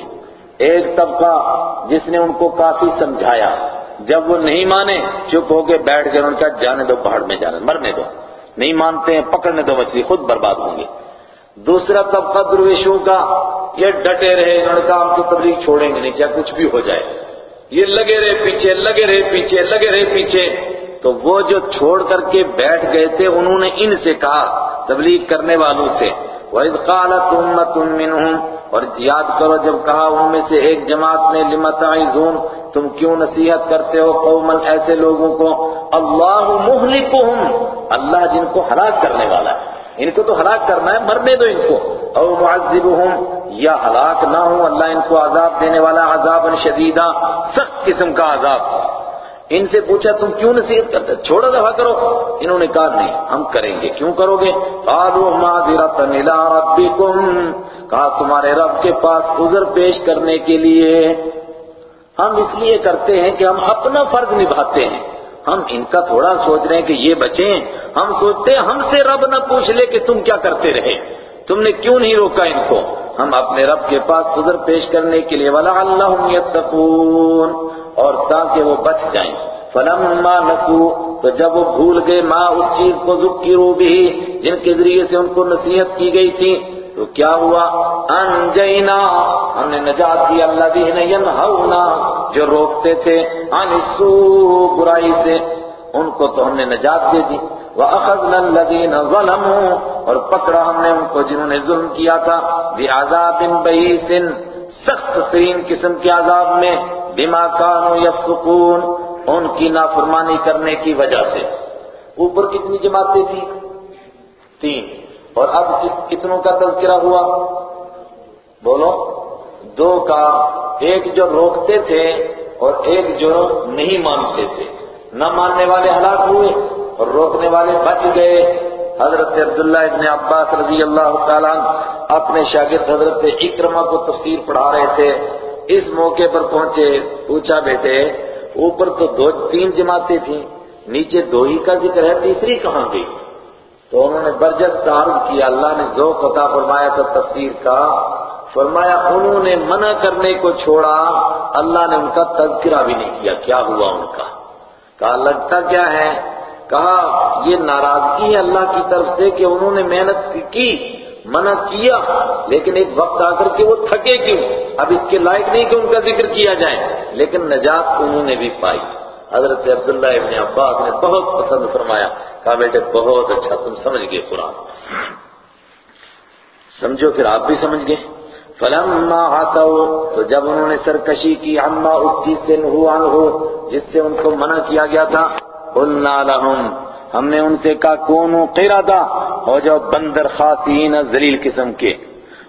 ایک طبقہ جس نے ان کو کافی سمجھایا۔ جب وہ نہیں مانے، چپ ہو کے بیٹھ گئے، ان کا جانے دو، پہاڑ میں جانے، مرنے دو۔ نہیں مانتے ہیں، پکڑنے دو مچھلی، خود برباد ہوں گے۔ دوسرا طبقہ درویشوں کا، یہ ڈٹے رہے انہوں نے کہا ہم تو تبلیغ چھوڑیں گے نہیں، چاہے کچھ بھی ہو جائے۔ یہ لگے رہے پیچھے، لگے رہے پیچھے، لگے رہے پیچھے۔ تو وہ جو چھوڑ کر کے بیٹھ گئے تھے، انہوں نے ان سے کہا، تبلیغ کرنے والوں سے، وَإِذْ قَالَتْ أُمَّةٌ مِّنْهُمْ، اور یاد کرو جب کہا ان میں سے ایک جماعت نے لِمَتَعِزُونَ تم کیوں نصیحت کرتے ہو قومن ایسے لوگوں کو؟ اللہ مہلکہم اللہ جن کو ہلاک کرنے والا ہے۔ ان کو تو ہلاک کرنا ہے، مرنے دو ان کو۔ او معذبہم یا ہلاک نہ ہوں، اللہ ان کو عذاب دینے والا عذاب شدیدہ، سخت قسم کا عذاب۔ ان سے پوچھا، تم کیوں نصیحت کرتے؟ چھوڑا دفعہ کرو۔ انہوں نے کہا، نہیں، ہم کریں گے۔ کیوں کرو گے؟ قالوا معذرة الى ربكم کہا، تمہارے رب کے پاس عذر پیش کرنے کے لیے۔ ہم اس لیے کرتے ہیں کہ ہم اپنا فرض نبھاتے ہیں۔ ہم ان کا تھوڑا سوچ رہے ہیں کہ یہ بچیں۔ ہم سوچتے ہیں، ہم سے رب نہ پوچھ لے کہ تم کیا کرتے رہے۔ تم نے کیوں نہیں روکا ان کو؟ ہم اپنے رب کے پاس عذر پیش کرنے کے لیے وَلَعَلَّهُمْ يَتَّقُونَ اور تاکہ وہ بچ جائیں۔ فَلَمَّا نَسُوا تو جب وہ بھول گئے ماں اس چیز کو ذکروا بھی جن کے ذریعے سے ان کو نصیحت کی گئی تھی، تو کیا ہوا؟ انجینا ہم نے نجات دی اللہ دین ینہونا جو روکتے تھے، عن السوء، برائی سے، ان کو تو ہم نے نجات دے دی۔ وَأَخَذْنَا الَّذِينَ ظَلَمُوا اور پکڑا ہم نے ان کو جنہوں نے ظلم کیا تھا بِعَذَابٍ بَئِيسٍ، سخت ترین قسم کے عذاب میں بِمَا كَانُوا يَفْسُقُونَ ان کی نافرمانی کرنے کی وجہ سے۔ اوپر کتنی جماعتیں تھیں؟ تین۔ اور اب کتنوں کا تذکرہ ہوا؟ بولو۔ دو کا۔ ایک جو روکتے تھے اور ایک جو نہیں مانتے تھے۔ نہ ماننے والے ہلاک ہوئے۔ اور روکنے والے بچ گئے۔ حضرت عبداللہ ابن عباس رضی اللہ تعالیٰ اپنے شاگرد حضرت اکرما کو تفسیر پڑھا رہے تھے۔ اس موقع پر پہنچے پوچھا، بیٹے، اوپر تو دو، تین جماعتیں تھیں، نیچے دو ہی کا ذکر ہے، تیسری کہاں گئی؟ تو انہوں نے برجت عرض کیا، اللہ نے ذوق عطا فرمایا تھا تفسیر کا۔ فرمایا، انہوں نے منع کرنے کو چھوڑا، اللہ نے ان کا تذکرہ بھی نہیں کیا کیا ہوا ان کا؟ کہا، لگتا کیا ہے کہا، یہ ناراضگی ہے اللہ کی طرف سے کہ انہوں نے محنت کی، منع کیا، لیکن ایک وقت آ کر کے وہ تھکے کیوں؟ اب اس کے لائق نہیں کہ ان کا ذکر کیا جائے، لیکن نجات انہوں نے بھی پائی۔ حضرت عبداللہ ابن عباس نے بہت پسند فرمایا، کہا، بیٹے، بہت اچھا تم سمجھ گئے قرآن۔ سمجھو، پھر آپ بھی سمجھ گئے۔ فلما آتوا تو جب انہوں نے سرکشی کی، عما اس چیز سے نہو عنہ، جس سے ان کو منع کیا گیا تھا قلنا لهم، ہم نے ان سے کہا، کونو قردہ، ہو جاؤ بندر خاصین ذلیل قسم کے۔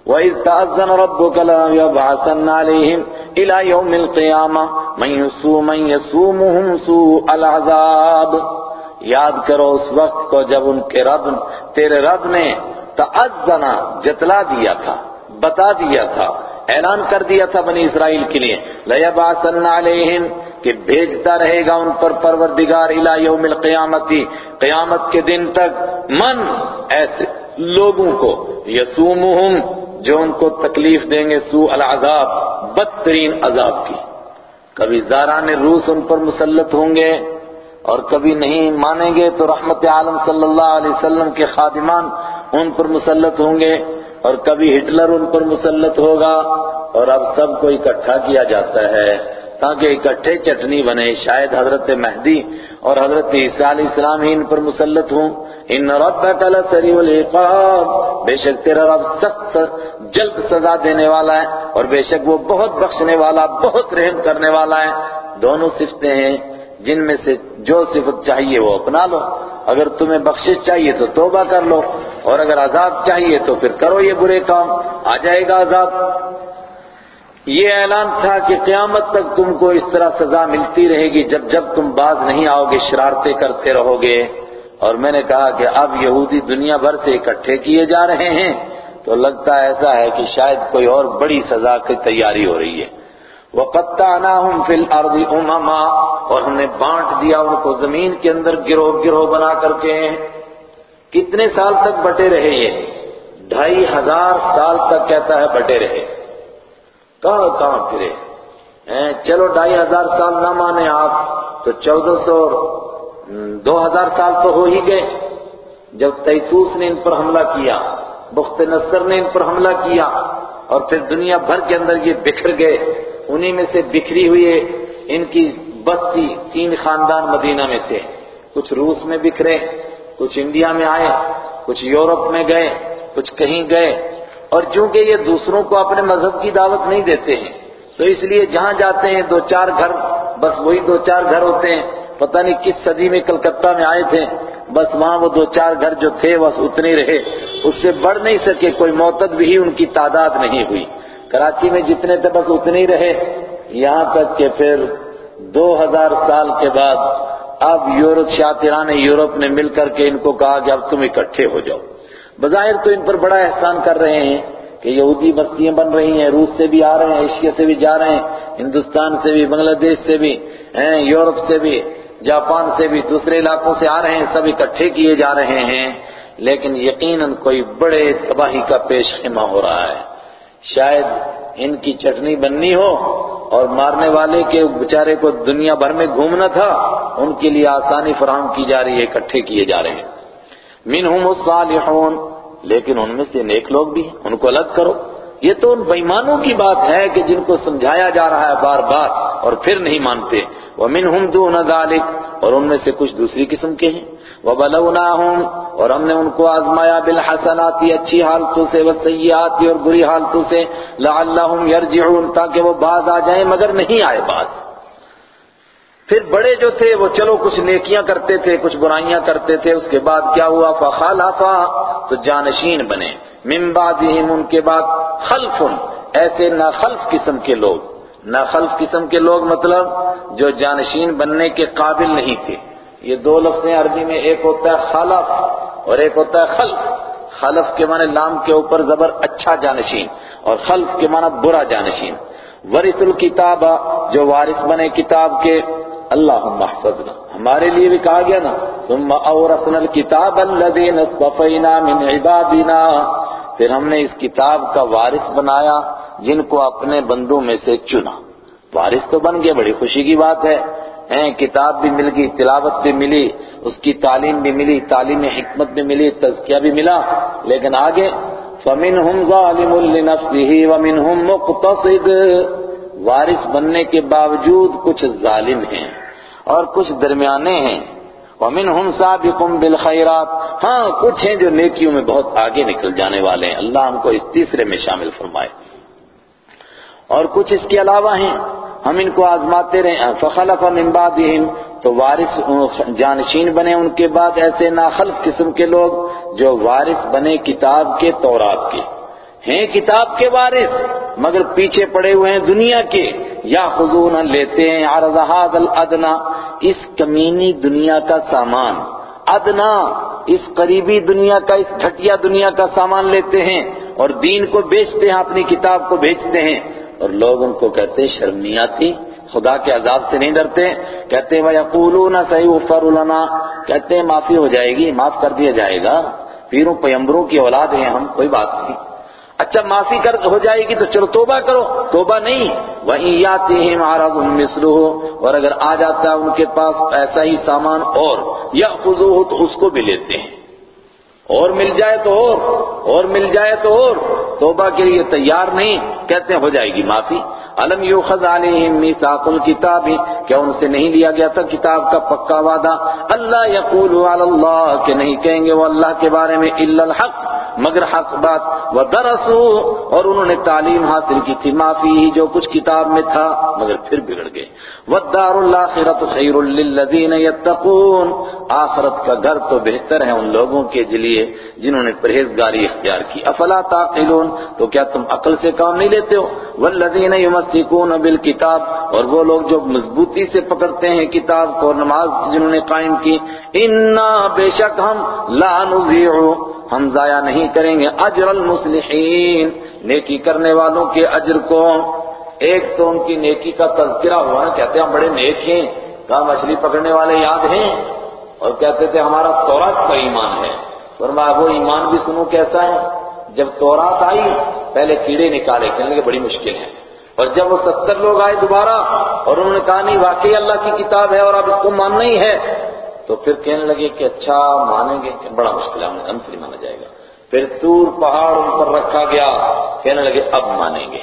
وَإِذْ تَأَذَّنَ رَبُّكَ لَيَبْعَثَنَّ عَلَيْهِمْ إِلَى يَوْمِ الْقِيَامَةِ، مَن يَسُومُ، مَن يَسُومُهُمْ سُوءَ الْعَذَابِ۔ یاد کرو اس وقت کو جب ان کے رب، تیرے رب نے تأذنا جتلا دیا تھا، بتا دیا تھا، اعلان کر دیا تھا بنی اسرائیل کے لیے۔ لَيَبْعَثَنَّ عَلَيْهِمْ کہ بھیجتا رہے گا ان پر پروردگار الى یوم القیامتی قیامت کے دن تک من ایسے لوگوں کو، یسومہم جو ان کو تکلیف دیں گے، سوء العذاب، بدترین عذاب کی۔ کبھی زاران روس ان پر مسلط ہوں گے اور کبھی نہیں مانیں گے تو رحمت عالم صلی اللہ علیہ وسلم کے خادمان ان پر مسلط ہوں گے اور کبھی ہٹلر ان پر مسلط ہوگا اور اب سب کو اکٹھا کیا جاتا ہے۔ تاکہ اکٹھے چٹنی بنے۔ شاید حضرت مہدی اور حضرت عیسیٰ علیہ السلام ہی ان پر مسلط ہوں۔ ان ربک لسریع العقاب۔ بے شک تیرا رب سخت جلد سزا دینے والا ہے اور بے شک وہ بہت بخشنے والا، بہت رحم کرنے والا ہے۔ دونوں صفتیں ہیں، جن میں سے جو صفت چاہیے وہ اپنا لو۔ اگر تمہیں بخشش چاہیے تو توبہ کر لو۔ اور اگر عذاب چاہیے تو پھر کرو یہ برے کام۔ آ جائے گا عذاب۔ یہ اعلان تھا کہ قیامت تک تم کو اس طرح سزا ملتی رہے گی جب جب تم باز نہیں آؤ گے شرارتیں کرتے رہو گے اور میں نے کہا کہ اب یہودی دنیا بھر سے اکٹھے کیے جا رہے ہیں۔ تو لگتا ایسا ہے کہ شاید کوئی اور بڑی سزا کی تیاری ہو رہی ہے۔ وَقَطَّعْنَاهُمْ فِي الْأَرْضِ أُمَمًا۔ اور ہم نے بانٹ دیا ان کو زمین کے اندر گروہ گروہ بنا کر کے۔ کتنے سال تک بٹے رہے یہ؟ ڈھائی ہزار سال تک کہتا ہے بٹے رہے۔ کہاں کہاں پھرے؟ چلو ڈھائی ہزار سال نہ مانے آپ، تو چودہ سو دو ہزار سال تو ہو ہی گئے۔ جب تیتوس نے ان پر حملہ کیا، بخت نصر نے ان پر حملہ کیا، اور پھر دنیا بھر کے اندر یہ بکھر گئے، انہی میں سے بکھری ہوئی ان کی بستی تین خاندان مدینہ میں تھے کچھ روس میں بکھرے، کچھ انڈیا میں آئے، کچھ یورپ میں گئے، کچھ کہیں گئے اور چونکہ یہ دوسروں کو اپنے مذہب کی دعوت نہیں دیتے ہیں، تو اس لیے جہاں جاتے ہیں دو چار گھر، بس وہی دو چار گھر ہوتے ہیں۔ پتہ نہیں کس صدی میں کلکتہ میں آئے تھے، بس وہاں وہ دو چار گھر جو تھے بس اتنے رہے۔ اس سے بڑھ نہیں سکے، کوئی موتد بھی ان کی تعداد نہیں ہوئی۔ کراچی میں جتنے تھے بس اتنے ہی رہے۔ یہاں تک کہ پھر دو ہزار سال کے بعد اب یورپ، شاطران یورپ نے مل کر کے ان کو کہا کہ اب تم اکٹھے ہو جاؤ۔ بظاہر تو ان پر بڑا احسان کر رہے ہیں کہ یہودی بستیاں بن رہی ہیں، روس سے بھی آ رہے ہیں، ایشیا سے بھی جا رہے ہیں، ہندوستان سے بھی، بنگلہ دیش سے بھی یورپ سے بھی، جاپان سے بھی، دوسرے علاقوں سے آ رہے ہیں، سب اکٹھے کیے جا رہے ہیں۔ لیکن یقیناً کوئی بڑے تباہی کا پیش خیمہ ہو رہا ہے۔ شاید ان کی چٹنی بننی ہو اور مارنے والے کے بچارے کو دنیا بھر میں گھومنا تھا، ان کے لیے آسانی فراہم کی جا رہی ہے، اکٹھے کیے جا رہے ہیں۔ منہم الصالحون، لیکن ان میں سے نیک لوگ بھی ہیں، ان کو الگ کرو۔ یہ تو ان بیمانوں کی بات ہے کہ جن کو سمجھایا جا رہا ہے بار بار اور پھر نہیں مانتے۔ وَمِنْهُمْ دُونَ ذَلِكَ اور ان میں سے کچھ دوسری قسم کے ہیں۔ وَبَلَوْنَاهُمْ، اور ہم نے ان کو آزمایا بالحسناتی، اچھی حالتوں سے وسیعاتی اور بری حالتوں سے۔ لَعَلَّهُمْ يَرْجِعُونَ تاکہ وہ باز آ جائیں مگر نہیں آئے باز۔ پھر بڑے جو تھے وہ چلو کچھ نیکیاں کرتے تھے، کچھ برائیاں کرتے تھے، اس کے بعد کیا ہوا؟ فخالفا، تو جانشین بنے۔ من بعدہم، ان کے بعد خلف ایسے ناخلف قسم کے لوگ۔ ناخلف قسم کے لوگ مطلب جو جانشین بننے کے قابل نہیں تھے۔ یہ دو لفظ ہیں عربی میں، ایک ہوتا ہے خالف اور ایک ہوتا ہے خلف۔ خلف کے معنی لام کے اوپر زبر اچھا جانشین اور خلف کے معنی برا جانشین۔ ورث الکتاب جو وارث بنے کتاب کے اللہ محفظنا ہمارے لیے بھی کہا گیا نا، ثم اورثنا الكتاب الذين اصطفينا من عبادنا۔ پھر ہم نے اس کتاب کا وارث بنایا، جن کو اپنے بندوں میں سے چنا۔ وارث تو بن گئے، بڑی خوشی کی بات ہے۔ ہیں، کتاب بھی مل گئی، تلاوت بھی ملی، اس کی تعلیم بھی ملی، تعلیم حکمت بھی ملی، تزکیہ بھی ملا۔ لیکن آگے، فَمِنْهُمْ ظَالِمٌ لِنَفْسِهِ وَمِنْهُمْ مُقْتَصِدٌ۔ وارث بننے کے باوجود کچھ ظالم ہیں۔ اور کچھ درمیانے ہیں۔ وَمِنْهُمْ سَابِقٌ بِالْخَيْرَاتِ۔ ہاں کچھ ہیں جو نیکیوں میں بہت آگے نکل جانے والے ہیں۔ اللہ ہم کو اس تیسرے میں شامل فرمائے۔ اور کچھ اس کے علاوہ ہیں۔ ہم ان کو آزماتے رہے۔ فخلف من بعدہم تو وارث، جانشین بنے ان کے بعد ایسے ناخلف قسم کے لوگ جو وارث بنے کتاب کے تورات کے۔ ہیں کتاب کے وارث۔ مگر پیچھے پڑے ہوئے ہیں دنیا کے۔ یا خزون لیتے ہیں عرض الادنا، اس کمینی دنیا کا سامان۔ ادنا، اس قریبی دنیا کا، اس گھٹیا دنیا کا سامان لیتے ہیں۔ اور دین کو بیچتے ہیں، اپنی کتاب کو بیچتے ہیں۔ اور لوگ ان کو کہتے ہیں شرم نہیں آتی خدا کے عذاب سے نہیں ڈرتے۔ کہتے ہیں، وَيَقُولُونَ سَيُغْفَرُ لَنَا۔ کہتے ہیں، معافی ہو جائے گی، معاف کر دیا جائے گا۔ پیروں، پیمبروں کی اولاد ہیں ہم، کوئی بات نہیں۔ اچھا معافی کر ہو جائے گی تو چلو توبہ کرو۔ توبہ نہیں۔ وہیں آتے ہیں مہاراج ہو اور اگر آ جاتا ہے ان کے پاس ایسا ہی سامان اور یا خزو ہو تو اس کو بھی لیتے ہیں۔ اور مل جائے تو اور اور مل جائے تو اور۔ توبہ کے لیے تیار نہیں، کہتے ہو جائے گی معافی۔ علم یوخذ علیہم میثاق الکتاب، کیا ان سے نہیں لیا گیا تھا کتاب کا پکا وعدہ؟ اللہ یقول علی اللہ، کہ نہیں کہیں گے وہ اللہ کے بارے میں الا الحق، مگر حق بات۔ ودرسوا اور انہوں نے تعلیم حاصل کی تھی، معافی ہی جو کچھ کتاب میں تھا، مگر پھر بگڑ گئے۔ والدار الاخرۃ خیر للذین یتقون، آخرت کا گھر تو بہتر ہے ان لوگوں کے لیے۔ جنہوں نے پرہیزگاری اختیار کی۔ افلا تعقلون؟ تو کیا تم عقل سے کام نہیں لیتے ہو؟ والذین یمسکون بالکتاب، اور وہ لوگ جو مضبوطی سے پکڑتے ہیں کتاب کو اور نماز جنہوں نے قائم کی۔ انا بے شک ہم لا نضیع، ہم ضائع نہیں کریں گے اجر المصلحین، نیکی کرنے والوں کے اجر کو۔ ایک تو ان کی نیکی کا تذکرہ ہوا نا، کہتے ہیں ہم بڑے نیک ہیں کہا مچھلی پکڑنے والے یاد ہیں، اور کہتے تھے ہمارا تورات کا ایمان ہے۔ فرمایا، وہ ایمان بھی سنو کیسا ہے؟ جب تورات آئی، پہلے کیڑے نکالے، کہنے لگے، بڑی مشکل ہے۔ اور جب وہ ستر لوگ آئے دوبارہ، اور انہوں نے کہا، نہیں، واقعی اللہ کی کتاب ہے اور اب اس کو ماننا ہی ہے۔ تو پھر کہنے لگے کہ اچھا مانیں گے۔ کہ بڑا مشکل ہے، ہم سے مانا جائے گا۔ پھر تور، پہاڑ ان پر رکھا گیا۔ کہنے لگے، اب مانیں گے۔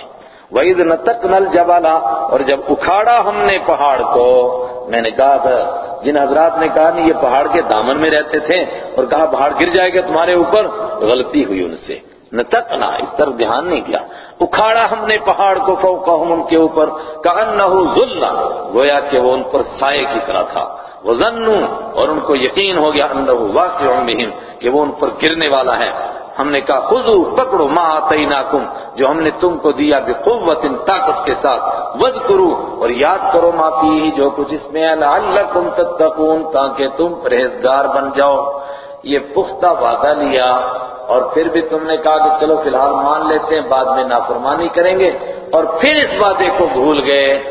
وَإِذْ نَتَقْنَا الْجَبَلَ، اور جب اکھاڑا ہم نے پہاڑ کو، میں نے کہا تھا جن حضرات نے کہا نہیں، یہ پہاڑ کے دامن میں رہتے تھے اور کہا پہاڑ گر جائے گا تمہارے اوپر، غلطی ہوئی ان سے۔ نتقنا اس طرف دھیان نہیں کیا اکھاڑا ہم نے پہاڑ کو فوقہم ان کے اوپر کأنہ ذلہ، گویا کہ وہ ان پر سائے کی طرح تھا۔ وظنوا، اور ان کو یقین ہو گیا انہ واقع بہم، کہ وہ ان پر گرنے والا ہے۔ ہم نے کہا، خذو، پکڑو، ما آتیناکم، جو ہم نے تم کو دیا بقوت، طاقت کے ساتھ۔ وذکرو، اور یاد کرو ما فیہ، جو کچھ اس میں ہے، لعلکم تتقون، تاکہ تم پرہیزگار بن جاؤ۔ یہ پختہ وعدہ لیا، اور پھر بھی تم نے کہا کہ چلو فی الحال مان لیتے ہیں، بعد میں نافرمانی کریں گے۔ اور پھر اس وعدے کو بھول گئے۔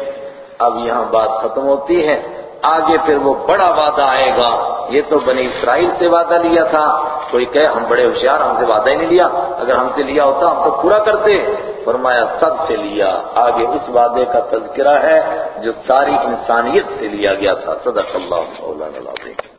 اب یہاں بات ختم ہوتی ہے۔ آگے پھر وہ بڑا وعدہ آئے گا۔ یہ تو بنی اسرائیل سے وعدہ لیا تھا۔ کوئی کہے، ہم بڑے ہوشیار، ہم سے وعدہ ہی نہیں لیا۔ اگر ہم سے لیا ہوتا، ہم تو پورا کرتے۔ فرمایا، سب سے لیا۔ آگے اس وعدے کا تذکرہ ہے جو ساری انسانیت سے لیا گیا تھا۔ صدق اللہ مولانا العظیم۔